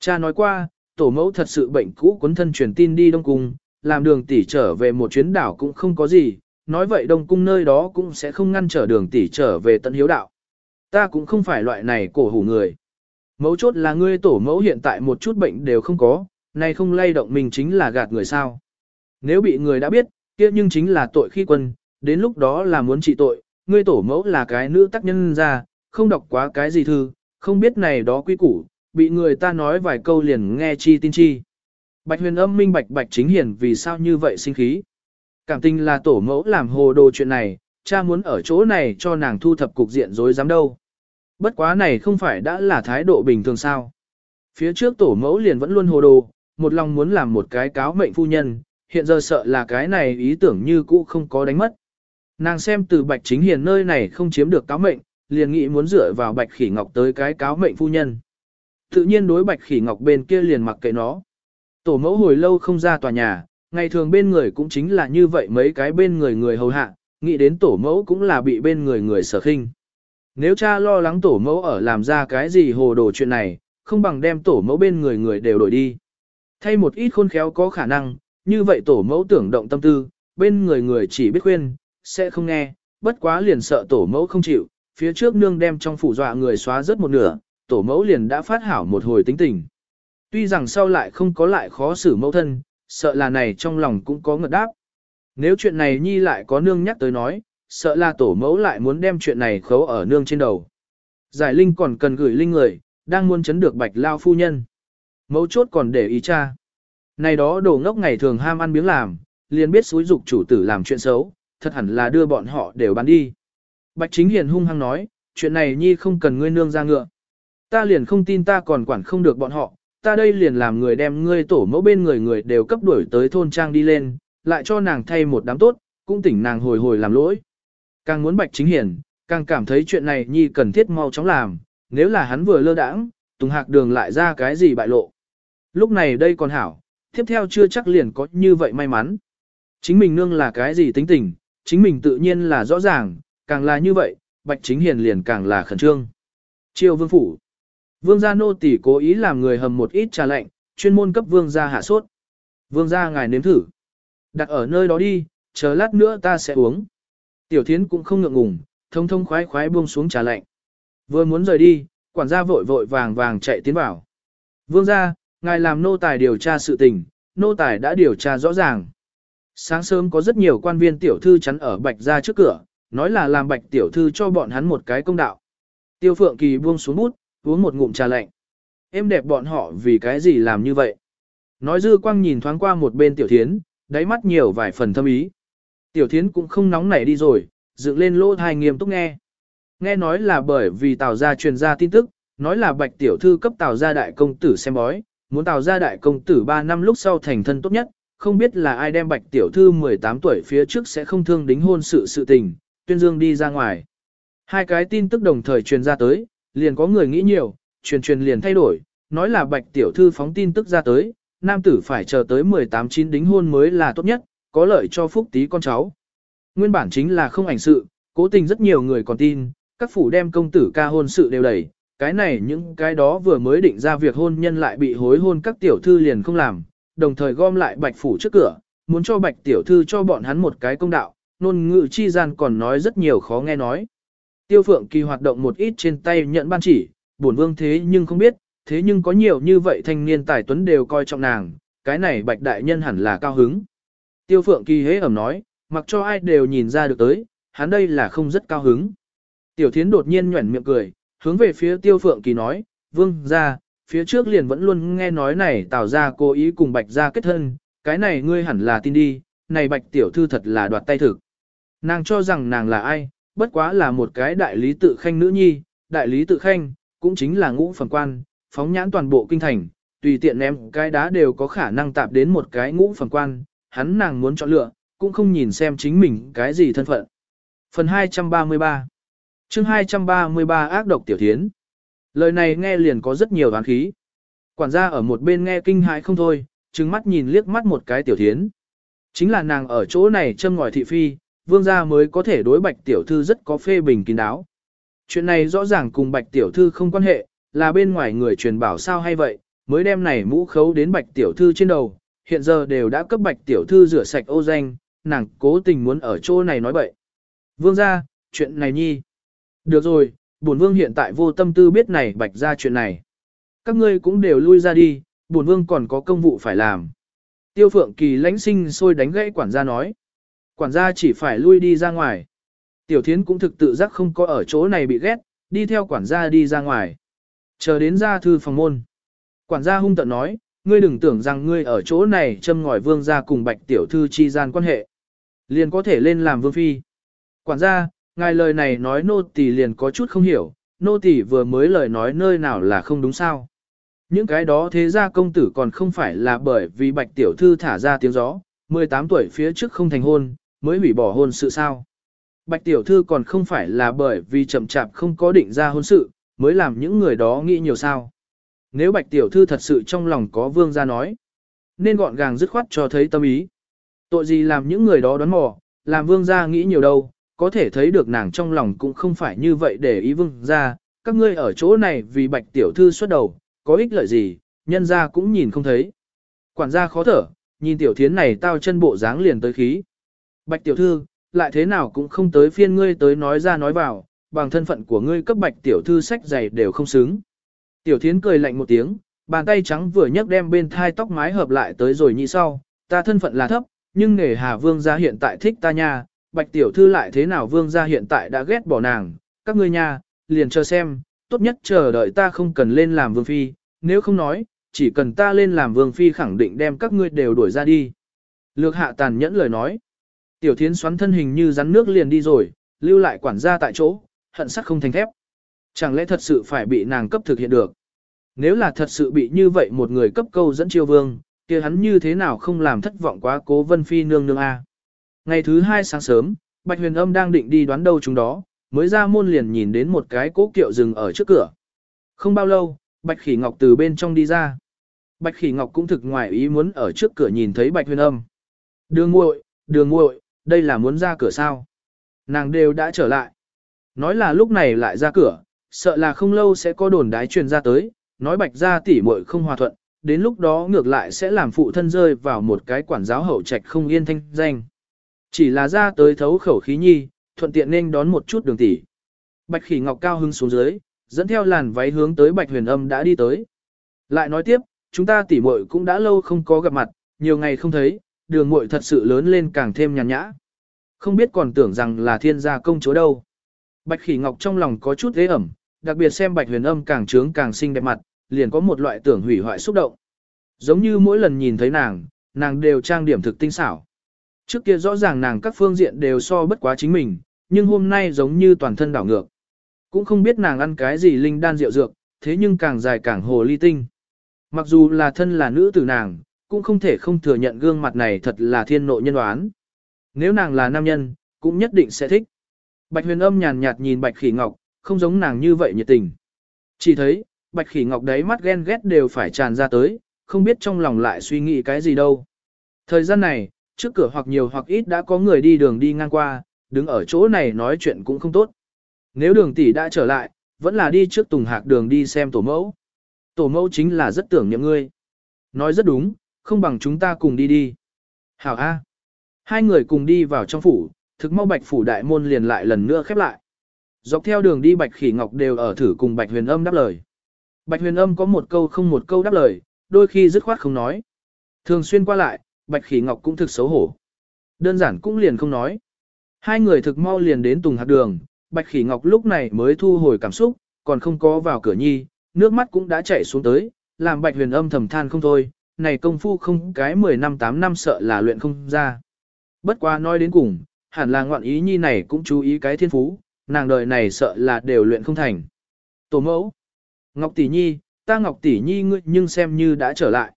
Cha nói qua, tổ mẫu thật sự bệnh cũ cuốn thân truyền tin đi Đông Cung, làm đường tỷ trở về một chuyến đảo cũng không có gì, nói vậy Đông Cung nơi đó cũng sẽ không ngăn trở đường tỷ trở về tận hiếu đạo. Ta cũng không phải loại này cổ hủ người. Mẫu chốt là ngươi tổ mẫu hiện tại một chút bệnh đều không có, nay không lay động mình chính là gạt người sao. Nếu bị người đã biết, kia nhưng chính là tội khi quân, đến lúc đó là muốn trị tội, ngươi tổ mẫu là cái nữ tác nhân ra, không đọc quá cái gì thư, không biết này đó quy củ, bị người ta nói vài câu liền nghe chi tin chi. Bạch huyền âm minh bạch bạch chính hiển vì sao như vậy sinh khí. Cảm tình là tổ mẫu làm hồ đồ chuyện này, cha muốn ở chỗ này cho nàng thu thập cục diện dối dám đâu. Bất quá này không phải đã là thái độ bình thường sao. Phía trước tổ mẫu liền vẫn luôn hồ đồ, một lòng muốn làm một cái cáo mệnh phu nhân, hiện giờ sợ là cái này ý tưởng như cũ không có đánh mất. Nàng xem từ bạch chính hiền nơi này không chiếm được cáo mệnh, liền nghĩ muốn dựa vào bạch khỉ ngọc tới cái cáo mệnh phu nhân. Tự nhiên đối bạch khỉ ngọc bên kia liền mặc kệ nó. Tổ mẫu hồi lâu không ra tòa nhà, ngày thường bên người cũng chính là như vậy mấy cái bên người người hầu hạ, nghĩ đến tổ mẫu cũng là bị bên người người sở khinh. Nếu cha lo lắng tổ mẫu ở làm ra cái gì hồ đồ chuyện này, không bằng đem tổ mẫu bên người người đều đổi đi. Thay một ít khôn khéo có khả năng, như vậy tổ mẫu tưởng động tâm tư, bên người người chỉ biết khuyên, sẽ không nghe, bất quá liền sợ tổ mẫu không chịu, phía trước nương đem trong phủ dọa người xóa rớt một nửa, tổ mẫu liền đã phát hảo một hồi tính tình. Tuy rằng sau lại không có lại khó xử mẫu thân, sợ là này trong lòng cũng có ngợt đáp. Nếu chuyện này nhi lại có nương nhắc tới nói, sợ là tổ mẫu lại muốn đem chuyện này khấu ở nương trên đầu. Giải linh còn cần gửi linh người, đang muốn chấn được bạch lao phu nhân. Mẫu chốt còn để ý cha. Này đó đồ ngốc ngày thường ham ăn miếng làm, liền biết xúi dục chủ tử làm chuyện xấu, thật hẳn là đưa bọn họ đều bán đi. Bạch chính hiền hung hăng nói, chuyện này nhi không cần ngươi nương ra ngựa. Ta liền không tin ta còn quản không được bọn họ, ta đây liền làm người đem ngươi tổ mẫu bên người người đều cấp đuổi tới thôn trang đi lên, lại cho nàng thay một đám tốt, cũng tỉnh nàng hồi hồi làm lỗi. Càng muốn bạch chính hiền, càng cảm thấy chuyện này nhi cần thiết mau chóng làm, nếu là hắn vừa lơ đãng, Tùng Hạc Đường lại ra cái gì bại lộ. Lúc này đây còn hảo, tiếp theo chưa chắc liền có như vậy may mắn. Chính mình nương là cái gì tính tình, chính mình tự nhiên là rõ ràng, càng là như vậy, bạch chính hiền liền càng là khẩn trương. Triều vương phủ. Vương gia nô tỳ cố ý làm người hầm một ít trà lạnh, chuyên môn cấp vương gia hạ sốt. Vương gia ngài nếm thử. Đặt ở nơi đó đi, chờ lát nữa ta sẽ uống. Tiểu thiến cũng không ngượng ngùng, thông thông khoái khoái buông xuống trà lạnh. Vừa muốn rời đi, quản gia vội vội vàng vàng chạy tiến vào. Vương gia, ngài làm nô tài điều tra sự tình, nô tài đã điều tra rõ ràng. Sáng sớm có rất nhiều quan viên tiểu thư chắn ở bạch ra trước cửa, nói là làm bạch tiểu thư cho bọn hắn một cái công đạo. Tiêu phượng kỳ buông xuống bút, uống một ngụm trà lạnh. Em đẹp bọn họ vì cái gì làm như vậy? Nói dư quang nhìn thoáng qua một bên tiểu thiến, đáy mắt nhiều vài phần thâm ý. Tiểu thiến cũng không nóng nảy đi rồi, dựng lên lỗ thai nghiêm túc nghe. Nghe nói là bởi vì tào gia truyền ra tin tức, nói là bạch tiểu thư cấp tào gia đại công tử xem bói, muốn tạo gia đại công tử 3 năm lúc sau thành thân tốt nhất, không biết là ai đem bạch tiểu thư 18 tuổi phía trước sẽ không thương đính hôn sự sự tình, tuyên dương đi ra ngoài. Hai cái tin tức đồng thời truyền ra tới, liền có người nghĩ nhiều, truyền truyền liền thay đổi, nói là bạch tiểu thư phóng tin tức ra tới, nam tử phải chờ tới 18 chín đính hôn mới là tốt nhất, có lợi cho phúc tí con cháu. Nguyên bản chính là không ảnh sự, cố tình rất nhiều người còn tin, các phủ đem công tử ca hôn sự đều đẩy, cái này những cái đó vừa mới định ra việc hôn nhân lại bị hối hôn các tiểu thư liền không làm, đồng thời gom lại bạch phủ trước cửa, muốn cho bạch tiểu thư cho bọn hắn một cái công đạo, nôn ngự chi gian còn nói rất nhiều khó nghe nói. Tiêu phượng kỳ hoạt động một ít trên tay nhận ban chỉ, bổn vương thế nhưng không biết, thế nhưng có nhiều như vậy thanh niên tài tuấn đều coi trọng nàng, cái này bạch đại nhân hẳn là cao hứng. Tiêu phượng kỳ hế ẩm nói, mặc cho ai đều nhìn ra được tới, hắn đây là không rất cao hứng. Tiểu thiến đột nhiên nhuẩn miệng cười, hướng về phía tiêu phượng kỳ nói, vương ra, phía trước liền vẫn luôn nghe nói này tạo ra cố ý cùng bạch ra kết thân, cái này ngươi hẳn là tin đi, này bạch tiểu thư thật là đoạt tay thực. Nàng cho rằng nàng là ai, bất quá là một cái đại lý tự khanh nữ nhi, đại lý tự khanh, cũng chính là ngũ phẩm quan, phóng nhãn toàn bộ kinh thành, tùy tiện ném cái đá đều có khả năng tạp đến một cái ngũ phẩm quan, hắn nàng muốn chọn lựa, cũng không nhìn xem chính mình cái gì thân phận. Phần 233 chương 233 ác độc tiểu thiến. Lời này nghe liền có rất nhiều oán khí. Quản gia ở một bên nghe kinh hãi không thôi, trừng mắt nhìn liếc mắt một cái tiểu thiến. Chính là nàng ở chỗ này châm ngòi thị phi, vương gia mới có thể đối bạch tiểu thư rất có phê bình kín đáo. Chuyện này rõ ràng cùng bạch tiểu thư không quan hệ, là bên ngoài người truyền bảo sao hay vậy, mới đem này mũ khấu đến bạch tiểu thư trên đầu, hiện giờ đều đã cấp bạch tiểu thư rửa sạch ô danh, nàng cố tình muốn ở chỗ này nói bậy. Vương gia, chuyện này nhi. Được rồi, bổn vương hiện tại vô tâm tư biết này bạch ra chuyện này. Các ngươi cũng đều lui ra đi, bổn vương còn có công vụ phải làm. Tiêu phượng kỳ lãnh sinh sôi đánh gãy quản gia nói. Quản gia chỉ phải lui đi ra ngoài. Tiểu thiến cũng thực tự giác không có ở chỗ này bị ghét, đi theo quản gia đi ra ngoài. Chờ đến ra thư phòng môn. Quản gia hung tận nói, ngươi đừng tưởng rằng ngươi ở chỗ này châm ngòi vương gia cùng bạch tiểu thư chi gian quan hệ. Liền có thể lên làm vương phi. Quản gia, ngài lời này nói nô tỳ liền có chút không hiểu, nô tỳ vừa mới lời nói nơi nào là không đúng sao. Những cái đó thế ra công tử còn không phải là bởi vì bạch tiểu thư thả ra tiếng gió, 18 tuổi phía trước không thành hôn, mới hủy bỏ hôn sự sao. Bạch tiểu thư còn không phải là bởi vì chậm chạp không có định ra hôn sự, mới làm những người đó nghĩ nhiều sao. Nếu bạch tiểu thư thật sự trong lòng có vương gia nói, nên gọn gàng dứt khoát cho thấy tâm ý. Tội gì làm những người đó đoán mò, làm vương gia nghĩ nhiều đâu, có thể thấy được nàng trong lòng cũng không phải như vậy để ý vương gia, các ngươi ở chỗ này vì bạch tiểu thư xuất đầu, có ích lợi gì, nhân gia cũng nhìn không thấy. Quản gia khó thở, nhìn tiểu thiến này tao chân bộ dáng liền tới khí. Bạch tiểu thư, lại thế nào cũng không tới phiên ngươi tới nói ra nói vào, bằng thân phận của ngươi cấp bạch tiểu thư sách giày đều không xứng. Tiểu thiến cười lạnh một tiếng, bàn tay trắng vừa nhấc đem bên thai tóc mái hợp lại tới rồi như sau, ta thân phận là thấp, nhưng nghề hà vương gia hiện tại thích ta nha, bạch tiểu thư lại thế nào vương gia hiện tại đã ghét bỏ nàng, các ngươi nha, liền chờ xem, tốt nhất chờ đợi ta không cần lên làm vương phi, nếu không nói, chỉ cần ta lên làm vương phi khẳng định đem các ngươi đều đuổi ra đi. Lược hạ tàn nhẫn lời nói. Tiểu thiến xoắn thân hình như rắn nước liền đi rồi, lưu lại quản gia tại chỗ, hận sắc không thành thép. Chẳng lẽ thật sự phải bị nàng cấp thực hiện được? Nếu là thật sự bị như vậy một người cấp câu dẫn chiêu vương, kia hắn như thế nào không làm thất vọng quá cố vân phi nương nương a? Ngày thứ hai sáng sớm, Bạch Huyền Âm đang định đi đoán đâu chúng đó, mới ra môn liền nhìn đến một cái cố kiệu rừng ở trước cửa. Không bao lâu, Bạch Khỉ Ngọc từ bên trong đi ra. Bạch Khỉ Ngọc cũng thực ngoài ý muốn ở trước cửa nhìn thấy Bạch Huyền Âm. Đường muội, đường muội, đây là muốn ra cửa sao? Nàng đều đã trở lại. Nói là lúc này lại ra cửa, sợ là không lâu sẽ có đồn đái truyền ra tới, nói Bạch gia tỷ muội không hòa thuận, đến lúc đó ngược lại sẽ làm phụ thân rơi vào một cái quản giáo hậu trạch không yên thanh danh. Chỉ là ra tới thấu khẩu khí nhi, thuận tiện nên đón một chút đường tỷ. Bạch khỉ ngọc cao hưng xuống dưới, dẫn theo làn váy hướng tới bạch huyền âm đã đi tới. Lại nói tiếp, chúng ta tỷ muội cũng đã lâu không có gặp mặt, nhiều ngày không thấy, đường muội thật sự lớn lên càng thêm nhàn nhã. Không biết còn tưởng rằng là thiên gia công chúa đâu. Bạch khỉ ngọc trong lòng có chút ghế ẩm, đặc biệt xem bạch huyền âm càng trướng càng xinh đẹp mặt, liền có một loại tưởng hủy hoại xúc động. Giống như mỗi lần nhìn thấy nàng, nàng đều trang điểm thực tinh xảo. Trước kia rõ ràng nàng các phương diện đều so bất quá chính mình, nhưng hôm nay giống như toàn thân đảo ngược. Cũng không biết nàng ăn cái gì linh đan rượu dược, thế nhưng càng dài càng hồ ly tinh. Mặc dù là thân là nữ tử nàng, cũng không thể không thừa nhận gương mặt này thật là thiên nội nhân đoán. Nếu nàng là nam nhân, cũng nhất định sẽ thích. Bạch huyền âm nhàn nhạt nhìn bạch khỉ ngọc, không giống nàng như vậy nhiệt tình. Chỉ thấy, bạch khỉ ngọc đấy mắt ghen ghét đều phải tràn ra tới, không biết trong lòng lại suy nghĩ cái gì đâu. Thời gian này, trước cửa hoặc nhiều hoặc ít đã có người đi đường đi ngang qua, đứng ở chỗ này nói chuyện cũng không tốt. Nếu đường tỷ đã trở lại, vẫn là đi trước tùng hạc đường đi xem tổ mẫu. Tổ mẫu chính là rất tưởng niệm ngươi. Nói rất đúng, không bằng chúng ta cùng đi đi. Hảo A. Hai người cùng đi vào trong phủ, thực mau bạch phủ đại môn liền lại lần nữa khép lại. Dọc theo đường đi bạch khỉ ngọc đều ở thử cùng bạch huyền âm đáp lời. Bạch huyền âm có một câu không một câu đáp lời, đôi khi dứt khoát không nói. Thường xuyên qua lại, bạch khỉ ngọc cũng thực xấu hổ. Đơn giản cũng liền không nói. Hai người thực mau liền đến tùng hạt đường, bạch khỉ ngọc lúc này mới thu hồi cảm xúc, còn không có vào cửa nhi, nước mắt cũng đã chảy xuống tới, làm bạch huyền âm thầm than không thôi, này công phu không cái 10 năm 8 năm sợ là luyện không ra. Bất quá nói đến cùng, hẳn là ngoạn ý nhi này cũng chú ý cái thiên phú, nàng đời này sợ là đều luyện không thành. Tổ mẫu, Ngọc Tỷ Nhi, ta Ngọc Tỷ Nhi ngươi nhưng xem như đã trở lại.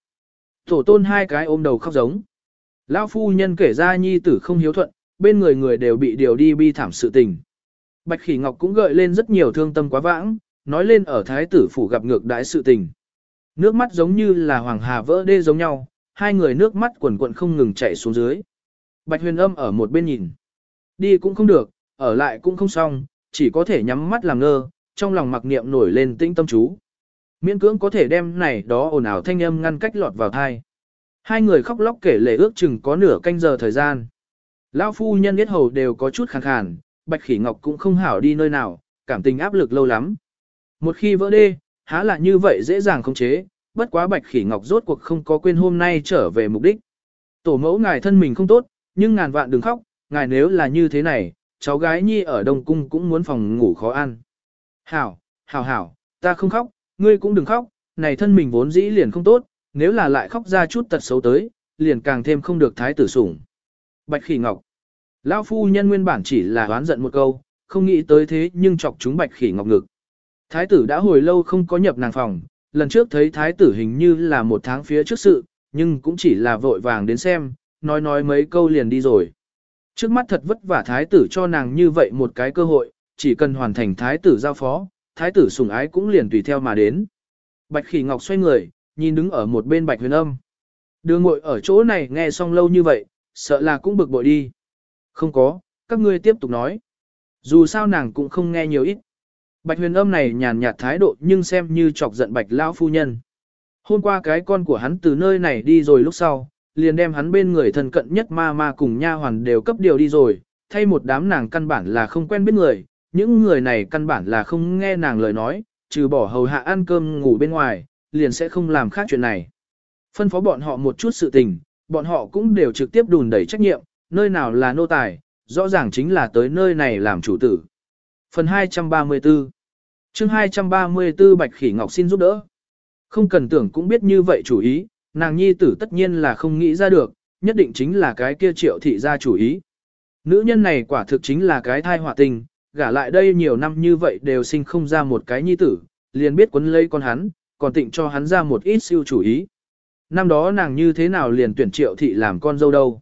Tổ tôn hai cái ôm đầu khóc giống. Lão phu nhân kể ra nhi tử không hiếu thuận, bên người người đều bị điều đi bi thảm sự tình. Bạch Khỉ Ngọc cũng gợi lên rất nhiều thương tâm quá vãng, nói lên ở thái tử phủ gặp ngược đãi sự tình. Nước mắt giống như là hoàng hà vỡ đê giống nhau, hai người nước mắt quần quận không ngừng chảy xuống dưới. Bạch huyền âm ở một bên nhìn. Đi cũng không được, ở lại cũng không xong, chỉ có thể nhắm mắt làm ngơ, trong lòng mặc niệm nổi lên tĩnh tâm chú. Miễn cưỡng có thể đem này đó ồn ào thanh âm ngăn cách lọt vào thai. Hai người khóc lóc kể lệ ước chừng có nửa canh giờ thời gian. Lão phu nhân biết hầu đều có chút khàn khàn, Bạch Khỉ Ngọc cũng không hảo đi nơi nào, cảm tình áp lực lâu lắm. Một khi vỡ đê, há là như vậy dễ dàng không chế, bất quá Bạch Khỉ Ngọc rốt cuộc không có quên hôm nay trở về mục đích. Tổ mẫu ngài thân mình không tốt, nhưng ngàn vạn đừng khóc, ngài nếu là như thế này, cháu gái nhi ở Đông Cung cũng muốn phòng ngủ khó ăn. Hảo, hảo hảo, ta không khóc, ngươi cũng đừng khóc, này thân mình vốn dĩ liền không tốt, nếu là lại khóc ra chút tật xấu tới, liền càng thêm không được thái tử sủng. Bạch Khỉ Ngọc Lão phu nhân nguyên bản chỉ là oán giận một câu, không nghĩ tới thế nhưng chọc chúng Bạch Khỉ Ngọc ngực. Thái tử đã hồi lâu không có nhập nàng phòng, lần trước thấy thái tử hình như là một tháng phía trước sự, nhưng cũng chỉ là vội vàng đến xem, nói nói mấy câu liền đi rồi. Trước mắt thật vất vả thái tử cho nàng như vậy một cái cơ hội, chỉ cần hoàn thành thái tử giao phó, thái tử sủng ái cũng liền tùy theo mà đến. Bạch khỉ ngọc xoay người, nhìn đứng ở một bên bạch huyền âm. Đường ngội ở chỗ này nghe xong lâu như vậy, sợ là cũng bực bội đi. Không có, các ngươi tiếp tục nói. Dù sao nàng cũng không nghe nhiều ít. Bạch huyền âm này nhàn nhạt thái độ nhưng xem như chọc giận bạch lão phu nhân. Hôm qua cái con của hắn từ nơi này đi rồi lúc sau, liền đem hắn bên người thân cận nhất ma ma cùng nha hoàn đều cấp điều đi rồi, thay một đám nàng căn bản là không quen biết người, những người này căn bản là không nghe nàng lời nói, trừ bỏ hầu hạ ăn cơm ngủ bên ngoài, liền sẽ không làm khác chuyện này. Phân phó bọn họ một chút sự tình, bọn họ cũng đều trực tiếp đùn đẩy trách nhiệm, nơi nào là nô tài, rõ ràng chính là tới nơi này làm chủ tử. Phần 234 chương 234 Bạch Khỉ Ngọc xin giúp đỡ. Không cần tưởng cũng biết như vậy chủ ý, nàng nhi tử tất nhiên là không nghĩ ra được, nhất định chính là cái kia triệu thị ra chủ ý. Nữ nhân này quả thực chính là cái thai họa tình, gả lại đây nhiều năm như vậy đều sinh không ra một cái nhi tử, liền biết quấn lấy con hắn, còn tịnh cho hắn ra một ít siêu chủ ý. Năm đó nàng như thế nào liền tuyển triệu thị làm con dâu đâu.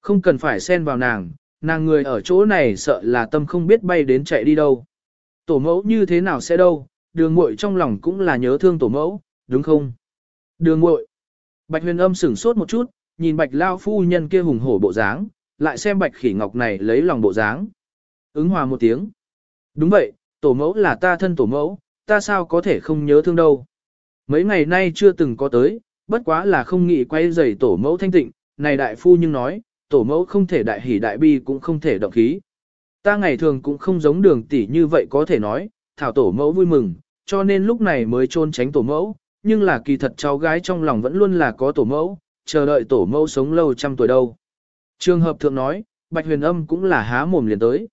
Không cần phải xen vào nàng, nàng người ở chỗ này sợ là tâm không biết bay đến chạy đi đâu. Tổ mẫu như thế nào sẽ đâu, đường muội trong lòng cũng là nhớ thương tổ mẫu, đúng không? Đường muội Bạch huyền âm sửng sốt một chút, nhìn bạch lao phu nhân kia hùng hổ bộ dáng, lại xem bạch khỉ ngọc này lấy lòng bộ dáng. Ứng hòa một tiếng. Đúng vậy, tổ mẫu là ta thân tổ mẫu, ta sao có thể không nhớ thương đâu. Mấy ngày nay chưa từng có tới, bất quá là không nghĩ quay rầy tổ mẫu thanh tịnh, này đại phu nhưng nói, tổ mẫu không thể đại hỉ đại bi cũng không thể động khí. Ta ngày thường cũng không giống đường tỷ như vậy có thể nói, thảo tổ mẫu vui mừng, cho nên lúc này mới trôn tránh tổ mẫu, nhưng là kỳ thật cháu gái trong lòng vẫn luôn là có tổ mẫu, chờ đợi tổ mẫu sống lâu trăm tuổi đâu. Trường hợp thượng nói, Bạch Huyền Âm cũng là há mồm liền tới.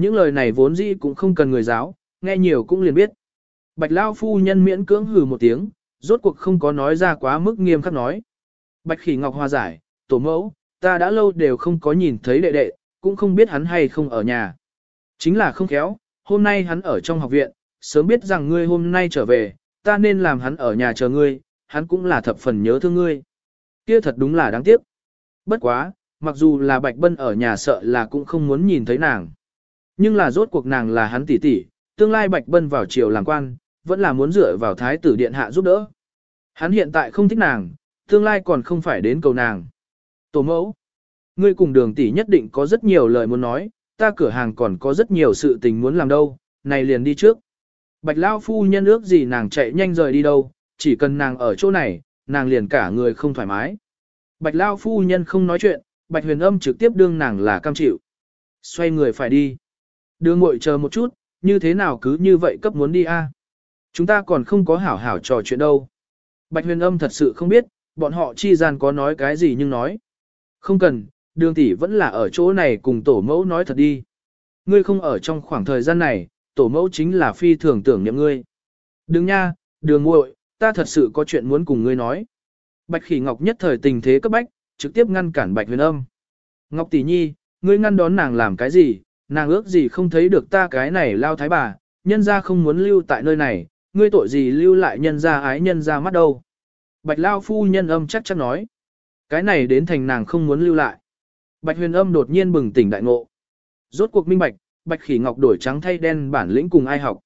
Những lời này vốn dĩ cũng không cần người giáo, nghe nhiều cũng liền biết. Bạch Lao phu nhân miễn cưỡng hừ một tiếng, rốt cuộc không có nói ra quá mức nghiêm khắc nói. Bạch Khỉ Ngọc hòa giải, tổ mẫu, ta đã lâu đều không có nhìn thấy đệ đệ, cũng không biết hắn hay không ở nhà. Chính là không khéo, hôm nay hắn ở trong học viện, sớm biết rằng ngươi hôm nay trở về, ta nên làm hắn ở nhà chờ ngươi, hắn cũng là thập phần nhớ thương ngươi. Kia thật đúng là đáng tiếc. Bất quá, mặc dù là Bạch Bân ở nhà sợ là cũng không muốn nhìn thấy nàng. Nhưng là rốt cuộc nàng là hắn tỷ tỷ, tương lai Bạch Bân vào triều làm quan, vẫn là muốn dựa vào thái tử điện hạ giúp đỡ. Hắn hiện tại không thích nàng, tương lai còn không phải đến cầu nàng. Tổ mẫu, ngươi cùng đường tỷ nhất định có rất nhiều lời muốn nói, ta cửa hàng còn có rất nhiều sự tình muốn làm đâu, này liền đi trước. Bạch Lao phu nhân ước gì nàng chạy nhanh rời đi đâu, chỉ cần nàng ở chỗ này, nàng liền cả người không thoải mái. Bạch Lao phu nhân không nói chuyện, Bạch huyền âm trực tiếp đương nàng là cam chịu. Xoay người phải đi. Đưa ngội chờ một chút, như thế nào cứ như vậy cấp muốn đi a? Chúng ta còn không có hảo hảo trò chuyện đâu. Bạch huyền âm thật sự không biết, bọn họ chi gian có nói cái gì nhưng nói. Không cần, đường tỷ vẫn là ở chỗ này cùng tổ mẫu nói thật đi. Ngươi không ở trong khoảng thời gian này, tổ mẫu chính là phi thường tưởng niệm ngươi. Đừng nha, đường muội, ta thật sự có chuyện muốn cùng ngươi nói. Bạch khỉ ngọc nhất thời tình thế cấp bách, trực tiếp ngăn cản bạch huyền âm. Ngọc tỷ nhi, ngươi ngăn đón nàng làm cái gì, nàng ước gì không thấy được ta cái này lao thái bà, nhân ra không muốn lưu tại nơi này, ngươi tội gì lưu lại nhân ra ái nhân ra mắt đâu. Bạch lao phu nhân âm chắc chắc nói. Cái này đến thành nàng không muốn lưu lại. Bạch huyền âm đột nhiên bừng tỉnh đại ngộ. Rốt cuộc minh bạch, bạch khỉ ngọc đổi trắng thay đen bản lĩnh cùng ai học.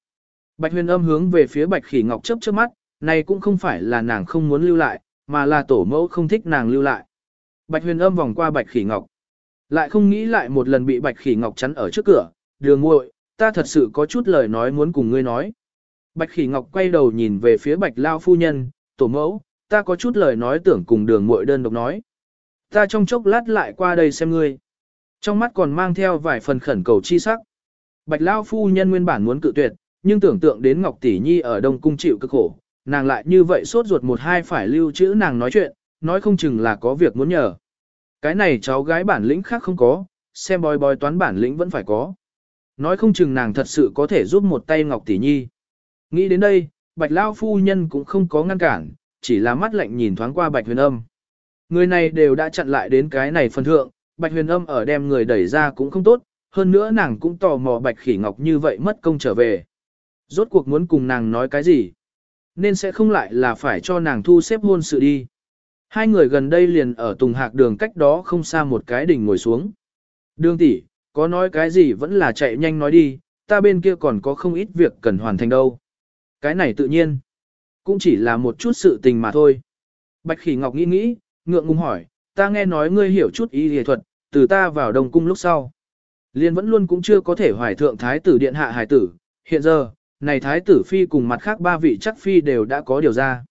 Bạch huyền âm hướng về phía bạch khỉ ngọc chớp chớp mắt, này cũng không phải là nàng không muốn lưu lại, mà là tổ mẫu không thích nàng lưu lại. Bạch huyền âm vòng qua bạch khỉ ngọc. Lại không nghĩ lại một lần bị bạch khỉ ngọc chắn ở trước cửa, đường muội, ta thật sự có chút lời nói muốn cùng ngươi nói. Bạch khỉ ngọc quay đầu nhìn về phía bạch lao phu nhân, tổ mẫu, ta có chút lời nói tưởng cùng đường muội đơn độc nói. Ta trong chốc lát lại qua đây xem ngươi. Trong mắt còn mang theo vài phần khẩn cầu chi sắc. Bạch lao phu nhân nguyên bản muốn cự tuyệt, nhưng tưởng tượng đến Ngọc Tỷ Nhi ở Đông Cung chịu cực khổ, nàng lại như vậy sốt ruột một hai phải lưu trữ nàng nói chuyện, nói không chừng là có việc muốn nhờ. Cái này cháu gái bản lĩnh khác không có, xem bói bói toán bản lĩnh vẫn phải có. Nói không chừng nàng thật sự có thể giúp một tay Ngọc Tỷ Nhi. Nghĩ đến đây, Bạch Lao phu nhân cũng không có ngăn cản, chỉ là mắt lạnh nhìn thoáng qua Bạch Huyền Âm. Người này đều đã chặn lại đến cái này phần thượng, Bạch Huyền Âm ở đem người đẩy ra cũng không tốt, hơn nữa nàng cũng tò mò Bạch Khỉ Ngọc như vậy mất công trở về. Rốt cuộc muốn cùng nàng nói cái gì? Nên sẽ không lại là phải cho nàng thu xếp hôn sự đi. Hai người gần đây liền ở Tùng Hạc đường cách đó không xa một cái đỉnh ngồi xuống. Đường tỷ, có nói cái gì vẫn là chạy nhanh nói đi, ta bên kia còn có không ít việc cần hoàn thành đâu. Cái này tự nhiên, cũng chỉ là một chút sự tình mà thôi. Bạch Khỉ Ngọc nghĩ nghĩ, ngượng ngùng hỏi, ta nghe nói ngươi hiểu chút y y thuật, từ ta vào đồng cung lúc sau. Liên vẫn luôn cũng chưa có thể hoài thượng thái tử điện hạ hải tử, hiện giờ, này thái tử phi cùng mặt khác ba vị chắc phi đều đã có điều ra.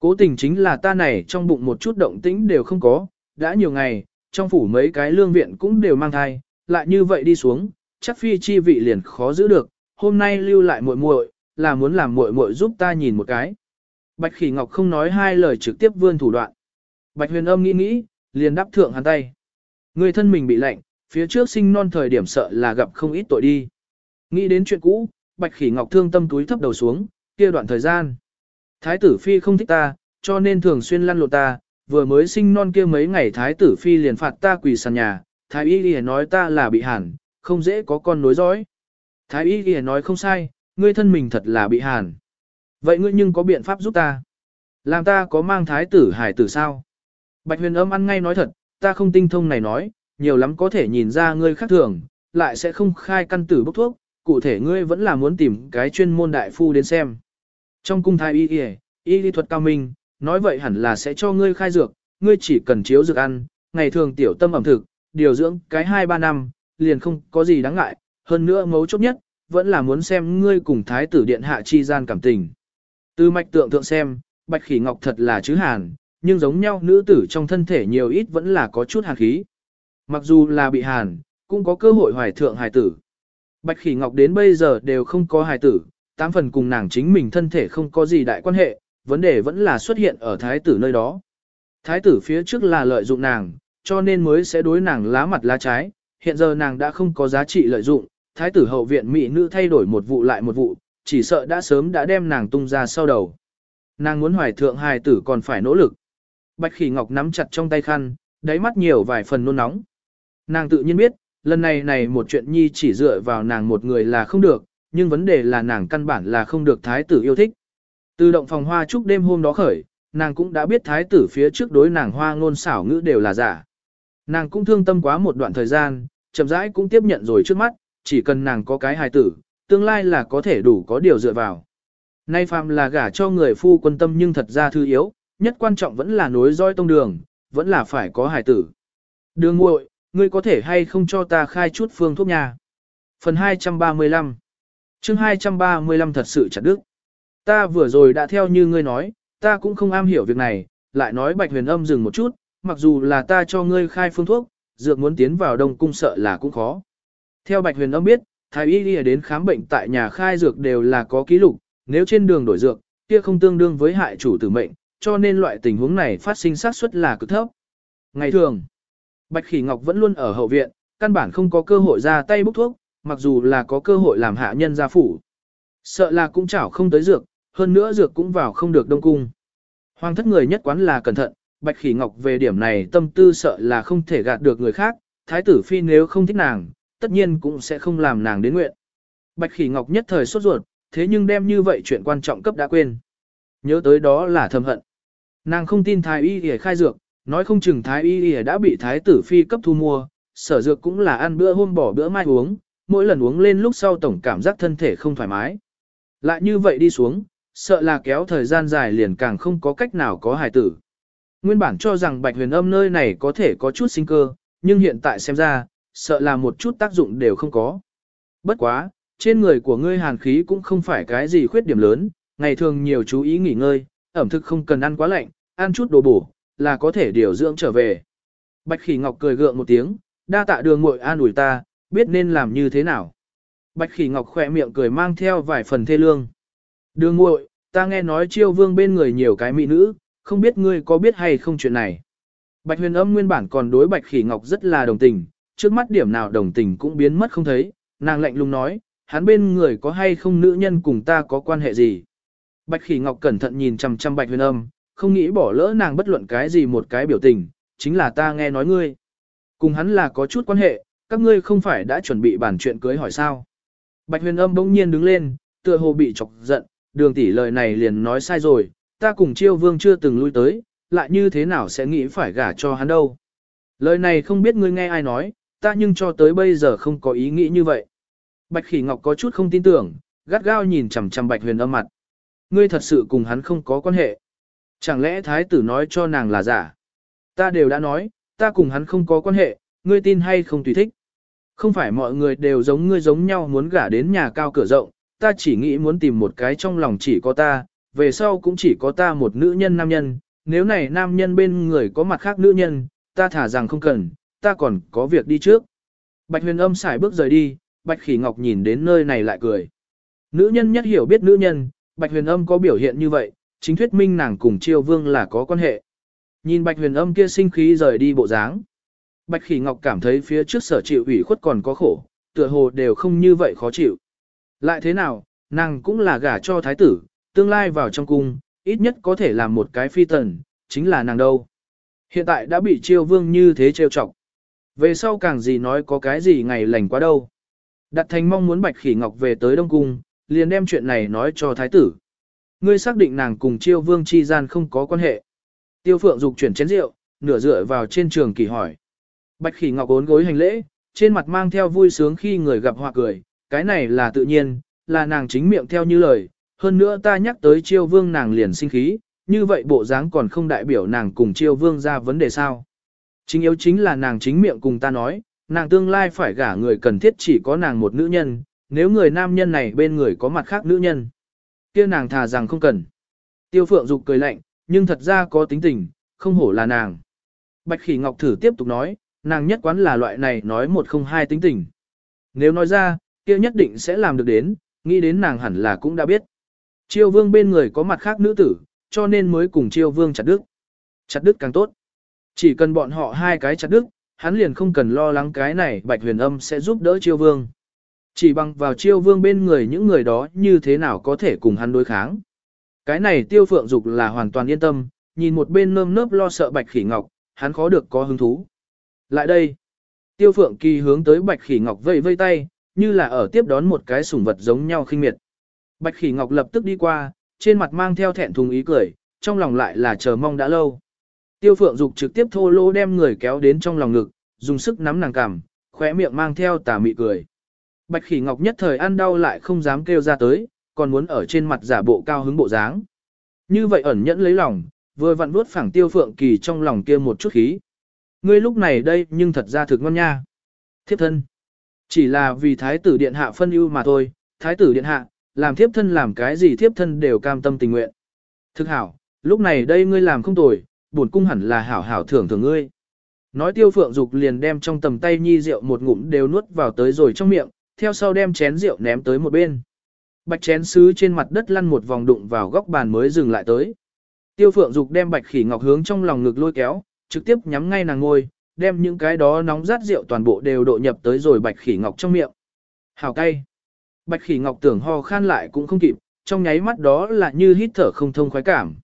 Cố tình chính là ta này trong bụng một chút động tĩnh đều không có, đã nhiều ngày, trong phủ mấy cái lương viện cũng đều mang thai, lại như vậy đi xuống, chắc phi chi vị liền khó giữ được, hôm nay lưu lại muội muội, là muốn làm muội muội giúp ta nhìn một cái. Bạch Khỉ Ngọc không nói hai lời trực tiếp vươn thủ đoạn. Bạch Huyền Âm nghĩ nghĩ, liền đáp thượng hắn tay. Người thân mình bị lạnh, phía trước sinh non thời điểm sợ là gặp không ít tội đi. Nghĩ đến chuyện cũ, Bạch Khỉ Ngọc thương tâm túi thấp đầu xuống, kia đoạn thời gian. Thái tử phi không thích ta, cho nên thường xuyên lăn lộn ta, vừa mới sinh non kia mấy ngày thái tử phi liền phạt ta quỳ sàn nhà, thái y liền nói ta là bị hàn, không dễ có con nối dõi. Thái y liền nói không sai, ngươi thân mình thật là bị hàn. Vậy ngươi nhưng có biện pháp giúp ta? Làm ta có mang thái tử hải tử sao? Bạch huyền âm ăn ngay nói thật, ta không tinh thông này nói, nhiều lắm có thể nhìn ra ngươi khác thường, lại sẽ không khai căn tử bốc thuốc, cụ thể ngươi vẫn là muốn tìm cái chuyên môn đại phu đến xem. Trong cung thái y y, y lý thuật cao minh, nói vậy hẳn là sẽ cho ngươi khai dược, ngươi chỉ cần chiếu dược ăn, ngày thường tiểu tâm ẩm thực, điều dưỡng cái 2-3 năm, liền không có gì đáng ngại, hơn nữa mấu chốt nhất, vẫn là muốn xem ngươi cùng thái tử điện hạ chi gian cảm tình. Từ mạch tượng thượng xem, bạch khỉ ngọc thật là chứ hàn, nhưng giống nhau nữ tử trong thân thể nhiều ít vẫn là có chút hàn khí. Mặc dù là bị hàn, cũng có cơ hội hoài thượng hài tử. Bạch khỉ ngọc đến bây giờ đều không có hài tử, tám phần cùng nàng chính mình thân thể không có gì đại quan hệ, vấn đề vẫn là xuất hiện ở thái tử nơi đó. Thái tử phía trước là lợi dụng nàng, cho nên mới sẽ đối nàng lá mặt lá trái, hiện giờ nàng đã không có giá trị lợi dụng, thái tử hậu viện mỹ nữ thay đổi một vụ lại một vụ, chỉ sợ đã sớm đã đem nàng tung ra sau đầu. Nàng muốn hoài thượng hài tử còn phải nỗ lực. Bạch khỉ ngọc nắm chặt trong tay khăn, đáy mắt nhiều vài phần nôn nóng. Nàng tự nhiên biết, lần này này một chuyện nhi chỉ dựa vào nàng một người là không được, nhưng vấn đề là nàng căn bản là không được thái tử yêu thích. Từ động phòng hoa chúc đêm hôm đó khởi, nàng cũng đã biết thái tử phía trước đối nàng hoa ngôn xảo ngữ đều là giả. Nàng cũng thương tâm quá một đoạn thời gian, chậm rãi cũng tiếp nhận rồi trước mắt, chỉ cần nàng có cái hài tử, tương lai là có thể đủ có điều dựa vào. Nay phàm là gả cho người phu quân tâm nhưng thật ra thư yếu, nhất quan trọng vẫn là nối roi tông đường, vẫn là phải có hài tử. Đường muội, ngươi có thể hay không cho ta khai chút phương thuốc nhà. Phần 235 chương 235 thật sự chặt đức. Ta vừa rồi đã theo như ngươi nói, ta cũng không am hiểu việc này, lại nói bạch huyền âm dừng một chút, mặc dù là ta cho ngươi khai phương thuốc, dược muốn tiến vào đông cung sợ là cũng khó. Theo bạch huyền âm biết, thái y đi đến khám bệnh tại nhà khai dược đều là có ký lục, nếu trên đường đổi dược, kia không tương đương với hại chủ tử mệnh, cho nên loại tình huống này phát sinh xác suất là cực thấp. Ngày thường, Bạch Khỉ Ngọc vẫn luôn ở hậu viện, căn bản không có cơ hội ra tay bốc thuốc, mặc dù là có cơ hội làm hạ nhân gia phủ. Sợ là cũng chảo không tới dược, hơn nữa dược cũng vào không được đông cung. Hoàng thất người nhất quán là cẩn thận, Bạch Khỉ Ngọc về điểm này tâm tư sợ là không thể gạt được người khác, thái tử phi nếu không thích nàng, tất nhiên cũng sẽ không làm nàng đến nguyện. Bạch Khỉ Ngọc nhất thời sốt ruột, thế nhưng đem như vậy chuyện quan trọng cấp đã quên. Nhớ tới đó là thầm hận. Nàng không tin thái y y khai dược, Nói không chừng thái y y đã bị thái tử phi cấp thu mua, sở dược cũng là ăn bữa hôm bỏ bữa mai uống, mỗi lần uống lên lúc sau tổng cảm giác thân thể không thoải mái. Lại như vậy đi xuống, sợ là kéo thời gian dài liền càng không có cách nào có hài tử. Nguyên bản cho rằng bạch huyền âm nơi này có thể có chút sinh cơ, nhưng hiện tại xem ra, sợ là một chút tác dụng đều không có. Bất quá, trên người của ngươi hàn khí cũng không phải cái gì khuyết điểm lớn, ngày thường nhiều chú ý nghỉ ngơi, ẩm thực không cần ăn quá lạnh, ăn chút đồ bổ, là có thể điều dưỡng trở về. Bạch khỉ ngọc cười gượng một tiếng, đa tạ đường muội an ủi ta, biết nên làm như thế nào. Bạch khỉ ngọc khỏe miệng cười mang theo vài phần thê lương. Đường muội, ta nghe nói chiêu vương bên người nhiều cái mỹ nữ, không biết ngươi có biết hay không chuyện này. Bạch huyền âm nguyên bản còn đối bạch khỉ ngọc rất là đồng tình, trước mắt điểm nào đồng tình cũng biến mất không thấy, nàng lạnh lùng nói, hắn bên người có hay không nữ nhân cùng ta có quan hệ gì. Bạch khỉ ngọc cẩn thận nhìn chằm chằm bạch huyền âm, không nghĩ bỏ lỡ nàng bất luận cái gì một cái biểu tình, chính là ta nghe nói ngươi. Cùng hắn là có chút quan hệ, các ngươi không phải đã chuẩn bị bản chuyện cưới hỏi sao. Bạch huyền âm bỗng nhiên đứng lên, tựa hồ bị chọc giận, đường tỷ lời này liền nói sai rồi, ta cùng chiêu vương chưa từng lui tới, lại như thế nào sẽ nghĩ phải gả cho hắn đâu. Lời này không biết ngươi nghe ai nói, ta nhưng cho tới bây giờ không có ý nghĩ như vậy. Bạch khỉ ngọc có chút không tin tưởng, gắt gao nhìn chằm chằm bạch huyền âm mặt. Ngươi thật sự cùng hắn không có quan hệ. Chẳng lẽ thái tử nói cho nàng là giả? Ta đều đã nói, ta cùng hắn không có quan hệ, ngươi tin hay không tùy thích. Không phải mọi người đều giống ngươi giống nhau muốn gả đến nhà cao cửa rộng, ta chỉ nghĩ muốn tìm một cái trong lòng chỉ có ta, về sau cũng chỉ có ta một nữ nhân nam nhân, nếu này nam nhân bên người có mặt khác nữ nhân, ta thả rằng không cần, ta còn có việc đi trước. Bạch huyền âm xài bước rời đi, bạch khỉ ngọc nhìn đến nơi này lại cười. Nữ nhân nhất hiểu biết nữ nhân, bạch huyền âm có biểu hiện như vậy, chính thuyết minh nàng cùng chiêu vương là có quan hệ. Nhìn bạch huyền âm kia sinh khí rời đi bộ dáng. Bạch khỉ ngọc cảm thấy phía trước sở chịu ủy khuất còn có khổ, tựa hồ đều không như vậy khó chịu. Lại thế nào, nàng cũng là gả cho thái tử, tương lai vào trong cung, ít nhất có thể làm một cái phi tần, chính là nàng đâu. Hiện tại đã bị chiêu vương như thế trêu chọc. Về sau càng gì nói có cái gì ngày lành quá đâu. Đặt thành mong muốn bạch khỉ ngọc về tới Đông Cung, liền đem chuyện này nói cho thái tử. Ngươi xác định nàng cùng chiêu vương chi gian không có quan hệ. Tiêu phượng dục chuyển chén rượu, nửa dựa vào trên trường kỳ hỏi. Bạch khỉ ngọc ốn gối hành lễ, trên mặt mang theo vui sướng khi người gặp họa cười, cái này là tự nhiên, là nàng chính miệng theo như lời, hơn nữa ta nhắc tới chiêu vương nàng liền sinh khí, như vậy bộ dáng còn không đại biểu nàng cùng chiêu vương ra vấn đề sao. Chính yếu chính là nàng chính miệng cùng ta nói, nàng tương lai phải gả người cần thiết chỉ có nàng một nữ nhân, nếu người nam nhân này bên người có mặt khác nữ nhân. kia nàng thà rằng không cần. Tiêu phượng dục cười lạnh, nhưng thật ra có tính tình, không hổ là nàng. Bạch khỉ ngọc thử tiếp tục nói, nàng nhất quán là loại này nói một không hai tính tình. Nếu nói ra, kia nhất định sẽ làm được đến, nghĩ đến nàng hẳn là cũng đã biết. Chiêu vương bên người có mặt khác nữ tử, cho nên mới cùng chiêu vương chặt đức. Chặt đức càng tốt. Chỉ cần bọn họ hai cái chặt đức, hắn liền không cần lo lắng cái này bạch huyền âm sẽ giúp đỡ chiêu vương. Chỉ bằng vào chiêu vương bên người những người đó như thế nào có thể cùng hắn đối kháng. Cái này tiêu phượng dục là hoàn toàn yên tâm, nhìn một bên nơm nớp lo sợ bạch khỉ ngọc, hắn khó được có hứng thú. Lại đây, tiêu phượng kỳ hướng tới bạch khỉ ngọc vây vây tay, như là ở tiếp đón một cái sủng vật giống nhau khinh miệt. Bạch khỉ ngọc lập tức đi qua, trên mặt mang theo thẹn thùng ý cười, trong lòng lại là chờ mong đã lâu. Tiêu phượng dục trực tiếp thô lỗ đem người kéo đến trong lòng ngực, dùng sức nắm nàng cằm, khóe miệng mang theo tà mị cười. Bạch khỉ ngọc nhất thời ăn đau lại không dám kêu ra tới, còn muốn ở trên mặt giả bộ cao hứng bộ dáng. Như vậy ẩn nhẫn lấy lòng, vừa vặn vuốt phẳng tiêu phượng kỳ trong lòng kia một chút khí. Ngươi lúc này đây nhưng thật ra thực ngon nha. Thiếp thân. Chỉ là vì thái tử điện hạ phân ưu mà thôi, thái tử điện hạ, làm thiếp thân làm cái gì thiếp thân đều cam tâm tình nguyện. Thực hảo, lúc này đây ngươi làm không tồi, buồn cung hẳn là hảo hảo thưởng thưởng ngươi. Nói tiêu phượng dục liền đem trong tầm tay nhi rượu một ngụm đều nuốt vào tới rồi trong miệng, theo sau đem chén rượu ném tới một bên. Bạch chén sứ trên mặt đất lăn một vòng đụng vào góc bàn mới dừng lại tới. Tiêu phượng dục đem bạch khỉ ngọc hướng trong lòng ngực lôi kéo, trực tiếp nhắm ngay nàng ngôi, đem những cái đó nóng rát rượu toàn bộ đều độ nhập tới rồi bạch khỉ ngọc trong miệng. Hào cay. Bạch khỉ ngọc tưởng ho khan lại cũng không kịp, trong nháy mắt đó là như hít thở không thông khoái cảm.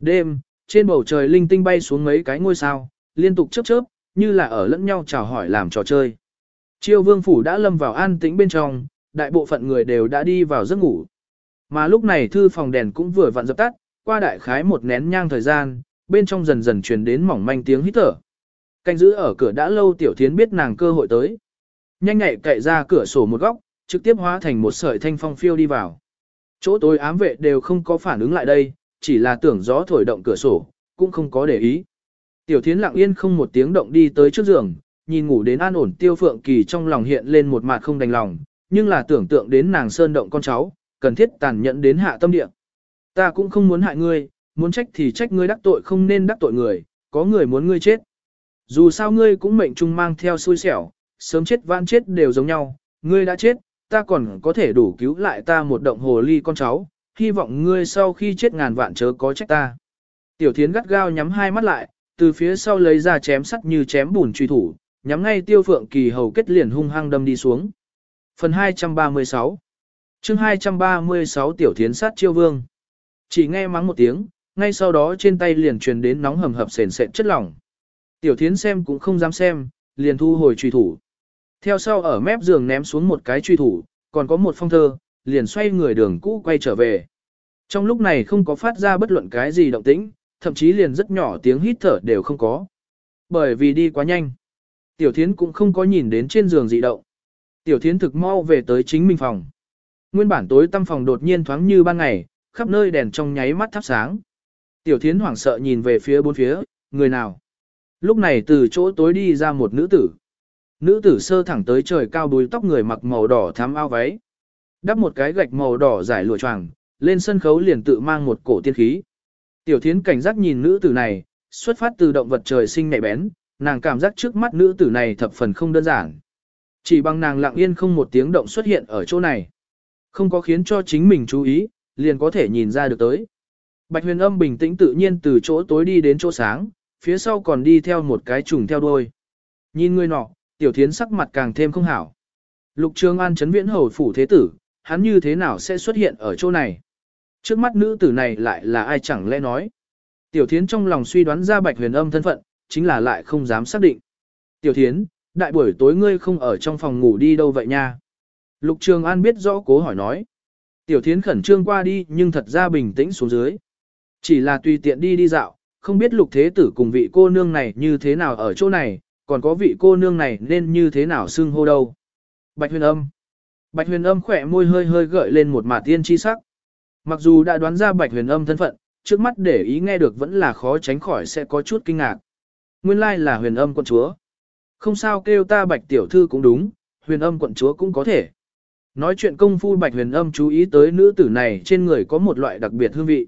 Đêm, trên bầu trời linh tinh bay xuống mấy cái ngôi sao, liên tục chớp chớp, như là ở lẫn nhau chào hỏi làm trò chơi. Chiêu vương phủ đã lâm vào an tĩnh bên trong, đại bộ phận người đều đã đi vào giấc ngủ. Mà lúc này thư phòng đèn cũng vừa vặn dập tắt, qua đại khái một nén nhang thời gian, bên trong dần dần truyền đến mỏng manh tiếng hít thở. Canh giữ ở cửa đã lâu tiểu thiến biết nàng cơ hội tới. Nhanh nhẹ cậy ra cửa sổ một góc, trực tiếp hóa thành một sợi thanh phong phiêu đi vào. Chỗ tối ám vệ đều không có phản ứng lại đây, chỉ là tưởng gió thổi động cửa sổ, cũng không có để ý. Tiểu thiến lặng yên không một tiếng động đi tới trước giường, nhìn ngủ đến an ổn tiêu phượng kỳ trong lòng hiện lên một mặt không đành lòng, nhưng là tưởng tượng đến nàng sơn động con cháu, cần thiết tàn nhẫn đến hạ tâm địa. Ta cũng không muốn hại ngươi, muốn trách thì trách ngươi đắc tội không nên đắc tội người, có người muốn ngươi chết. Dù sao ngươi cũng mệnh trung mang theo xui xẻo, sớm chết vãn chết đều giống nhau, ngươi đã chết, ta còn có thể đủ cứu lại ta một động hồ ly con cháu, hy vọng ngươi sau khi chết ngàn vạn chớ có trách ta. Tiểu thiến gắt gao nhắm hai mắt lại, từ phía sau lấy ra chém sắt như chém bùn truy thủ, nhắm ngay tiêu phượng kỳ hầu kết liền hung hăng đâm đi xuống. Phần 236 chương 236 tiểu thiến sát chiêu vương. Chỉ nghe mắng một tiếng, ngay sau đó trên tay liền truyền đến nóng hầm hập sền sệt chất lỏng. Tiểu thiến xem cũng không dám xem, liền thu hồi truy thủ. Theo sau ở mép giường ném xuống một cái truy thủ, còn có một phong thơ, liền xoay người đường cũ quay trở về. Trong lúc này không có phát ra bất luận cái gì động tĩnh, thậm chí liền rất nhỏ tiếng hít thở đều không có. Bởi vì đi quá nhanh. Tiểu thiến cũng không có nhìn đến trên giường dị động. Tiểu thiến thực mau về tới chính mình phòng. Nguyên bản tối tăm phòng đột nhiên thoáng như ban ngày, khắp nơi đèn trong nháy mắt thắp sáng. Tiểu thiến hoảng sợ nhìn về phía bốn phía, người nào. Lúc này từ chỗ tối đi ra một nữ tử. Nữ tử sơ thẳng tới trời cao đuôi tóc người mặc màu đỏ thắm ao váy. Đắp một cái gạch màu đỏ giải lụa choàng, lên sân khấu liền tự mang một cổ tiên khí. Tiểu thiến cảnh giác nhìn nữ tử này, xuất phát từ động vật trời sinh nhạy bén, nàng cảm giác trước mắt nữ tử này thập phần không đơn giản. Chỉ bằng nàng lặng yên không một tiếng động xuất hiện ở chỗ này. Không có khiến cho chính mình chú ý, liền có thể nhìn ra được tới. Bạch huyền âm bình tĩnh tự nhiên từ chỗ tối đi đến chỗ sáng, phía sau còn đi theo một cái trùng theo đuôi. Nhìn người nọ, tiểu thiến sắc mặt càng thêm không hảo. Lục Trường An chấn viễn hầu phủ thế tử, hắn như thế nào sẽ xuất hiện ở chỗ này? Trước mắt nữ tử này lại là ai chẳng lẽ nói? Tiểu thiến trong lòng suy đoán ra bạch huyền âm thân phận, chính là lại không dám xác định. Tiểu thiến, đại buổi tối ngươi không ở trong phòng ngủ đi đâu vậy nha? Lục Trường An biết rõ cố hỏi nói. Tiểu thiến khẩn trương qua đi nhưng thật ra bình tĩnh xuống dưới. Chỉ là tùy tiện đi đi dạo, không biết lục thế tử cùng vị cô nương này như thế nào ở chỗ này, còn có vị cô nương này nên như thế nào xưng hô đâu. Bạch huyền âm. Bạch huyền âm khỏe môi hơi hơi gợi lên một mả tiên chi sắc. Mặc dù đã đoán ra bạch huyền âm thân phận, trước mắt để ý nghe được vẫn là khó tránh khỏi sẽ có chút kinh ngạc. Nguyên lai là huyền âm quận chúa. Không sao kêu ta bạch tiểu thư cũng đúng, huyền âm quận chúa cũng có thể. Nói chuyện công phu bạch huyền âm chú ý tới nữ tử này trên người có một loại đặc biệt hương vị.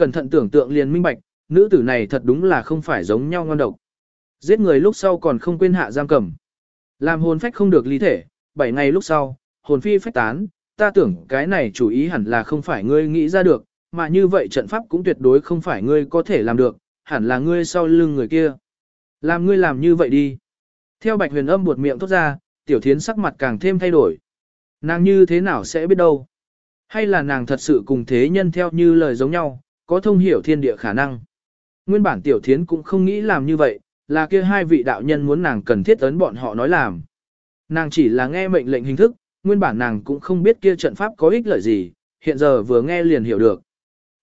Cẩn thận tưởng tượng liền minh bạch, nữ tử này thật đúng là không phải giống nhau ngon độc. Giết người lúc sau còn không quên hạ giam cầm. Làm hồn phách không được ly thể, 7 ngày lúc sau, hồn phi phách tán, ta tưởng cái này chủ ý hẳn là không phải ngươi nghĩ ra được, mà như vậy trận pháp cũng tuyệt đối không phải ngươi có thể làm được, hẳn là ngươi sau lưng người kia. Làm ngươi làm như vậy đi. Theo bạch huyền âm buột miệng thốt ra, tiểu thiến sắc mặt càng thêm thay đổi. Nàng như thế nào sẽ biết đâu? Hay là nàng thật sự cùng thế nhân theo như lời giống nhau, có thông hiểu thiên địa khả năng? Nguyên bản tiểu thiến cũng không nghĩ làm như vậy, là kia hai vị đạo nhân muốn nàng cần thiết ấn bọn họ nói làm. Nàng chỉ là nghe mệnh lệnh hình thức, nguyên bản nàng cũng không biết kia trận pháp có ích lợi gì, hiện giờ vừa nghe liền hiểu được.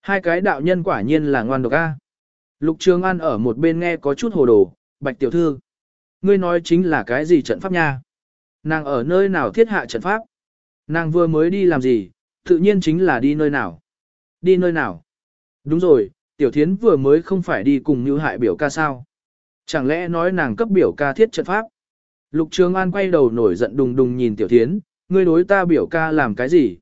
Hai cái đạo nhân quả nhiên là ngoan độc a. Lục Trường An ở một bên nghe có chút hồ đồ, bạch tiểu thư. Ngươi nói chính là cái gì trận pháp nha? Nàng ở nơi nào thiết hạ trận pháp? Nàng vừa mới đi làm gì, tự nhiên chính là đi nơi nào? Đi nơi nào? Đúng rồi, tiểu thiến vừa mới không phải đi cùng như hại biểu ca sao? Chẳng lẽ nói nàng cấp biểu ca thiết trận pháp? Lục Trường An quay đầu nổi giận đùng đùng nhìn tiểu thiến, ngươi đối ta biểu ca làm cái gì?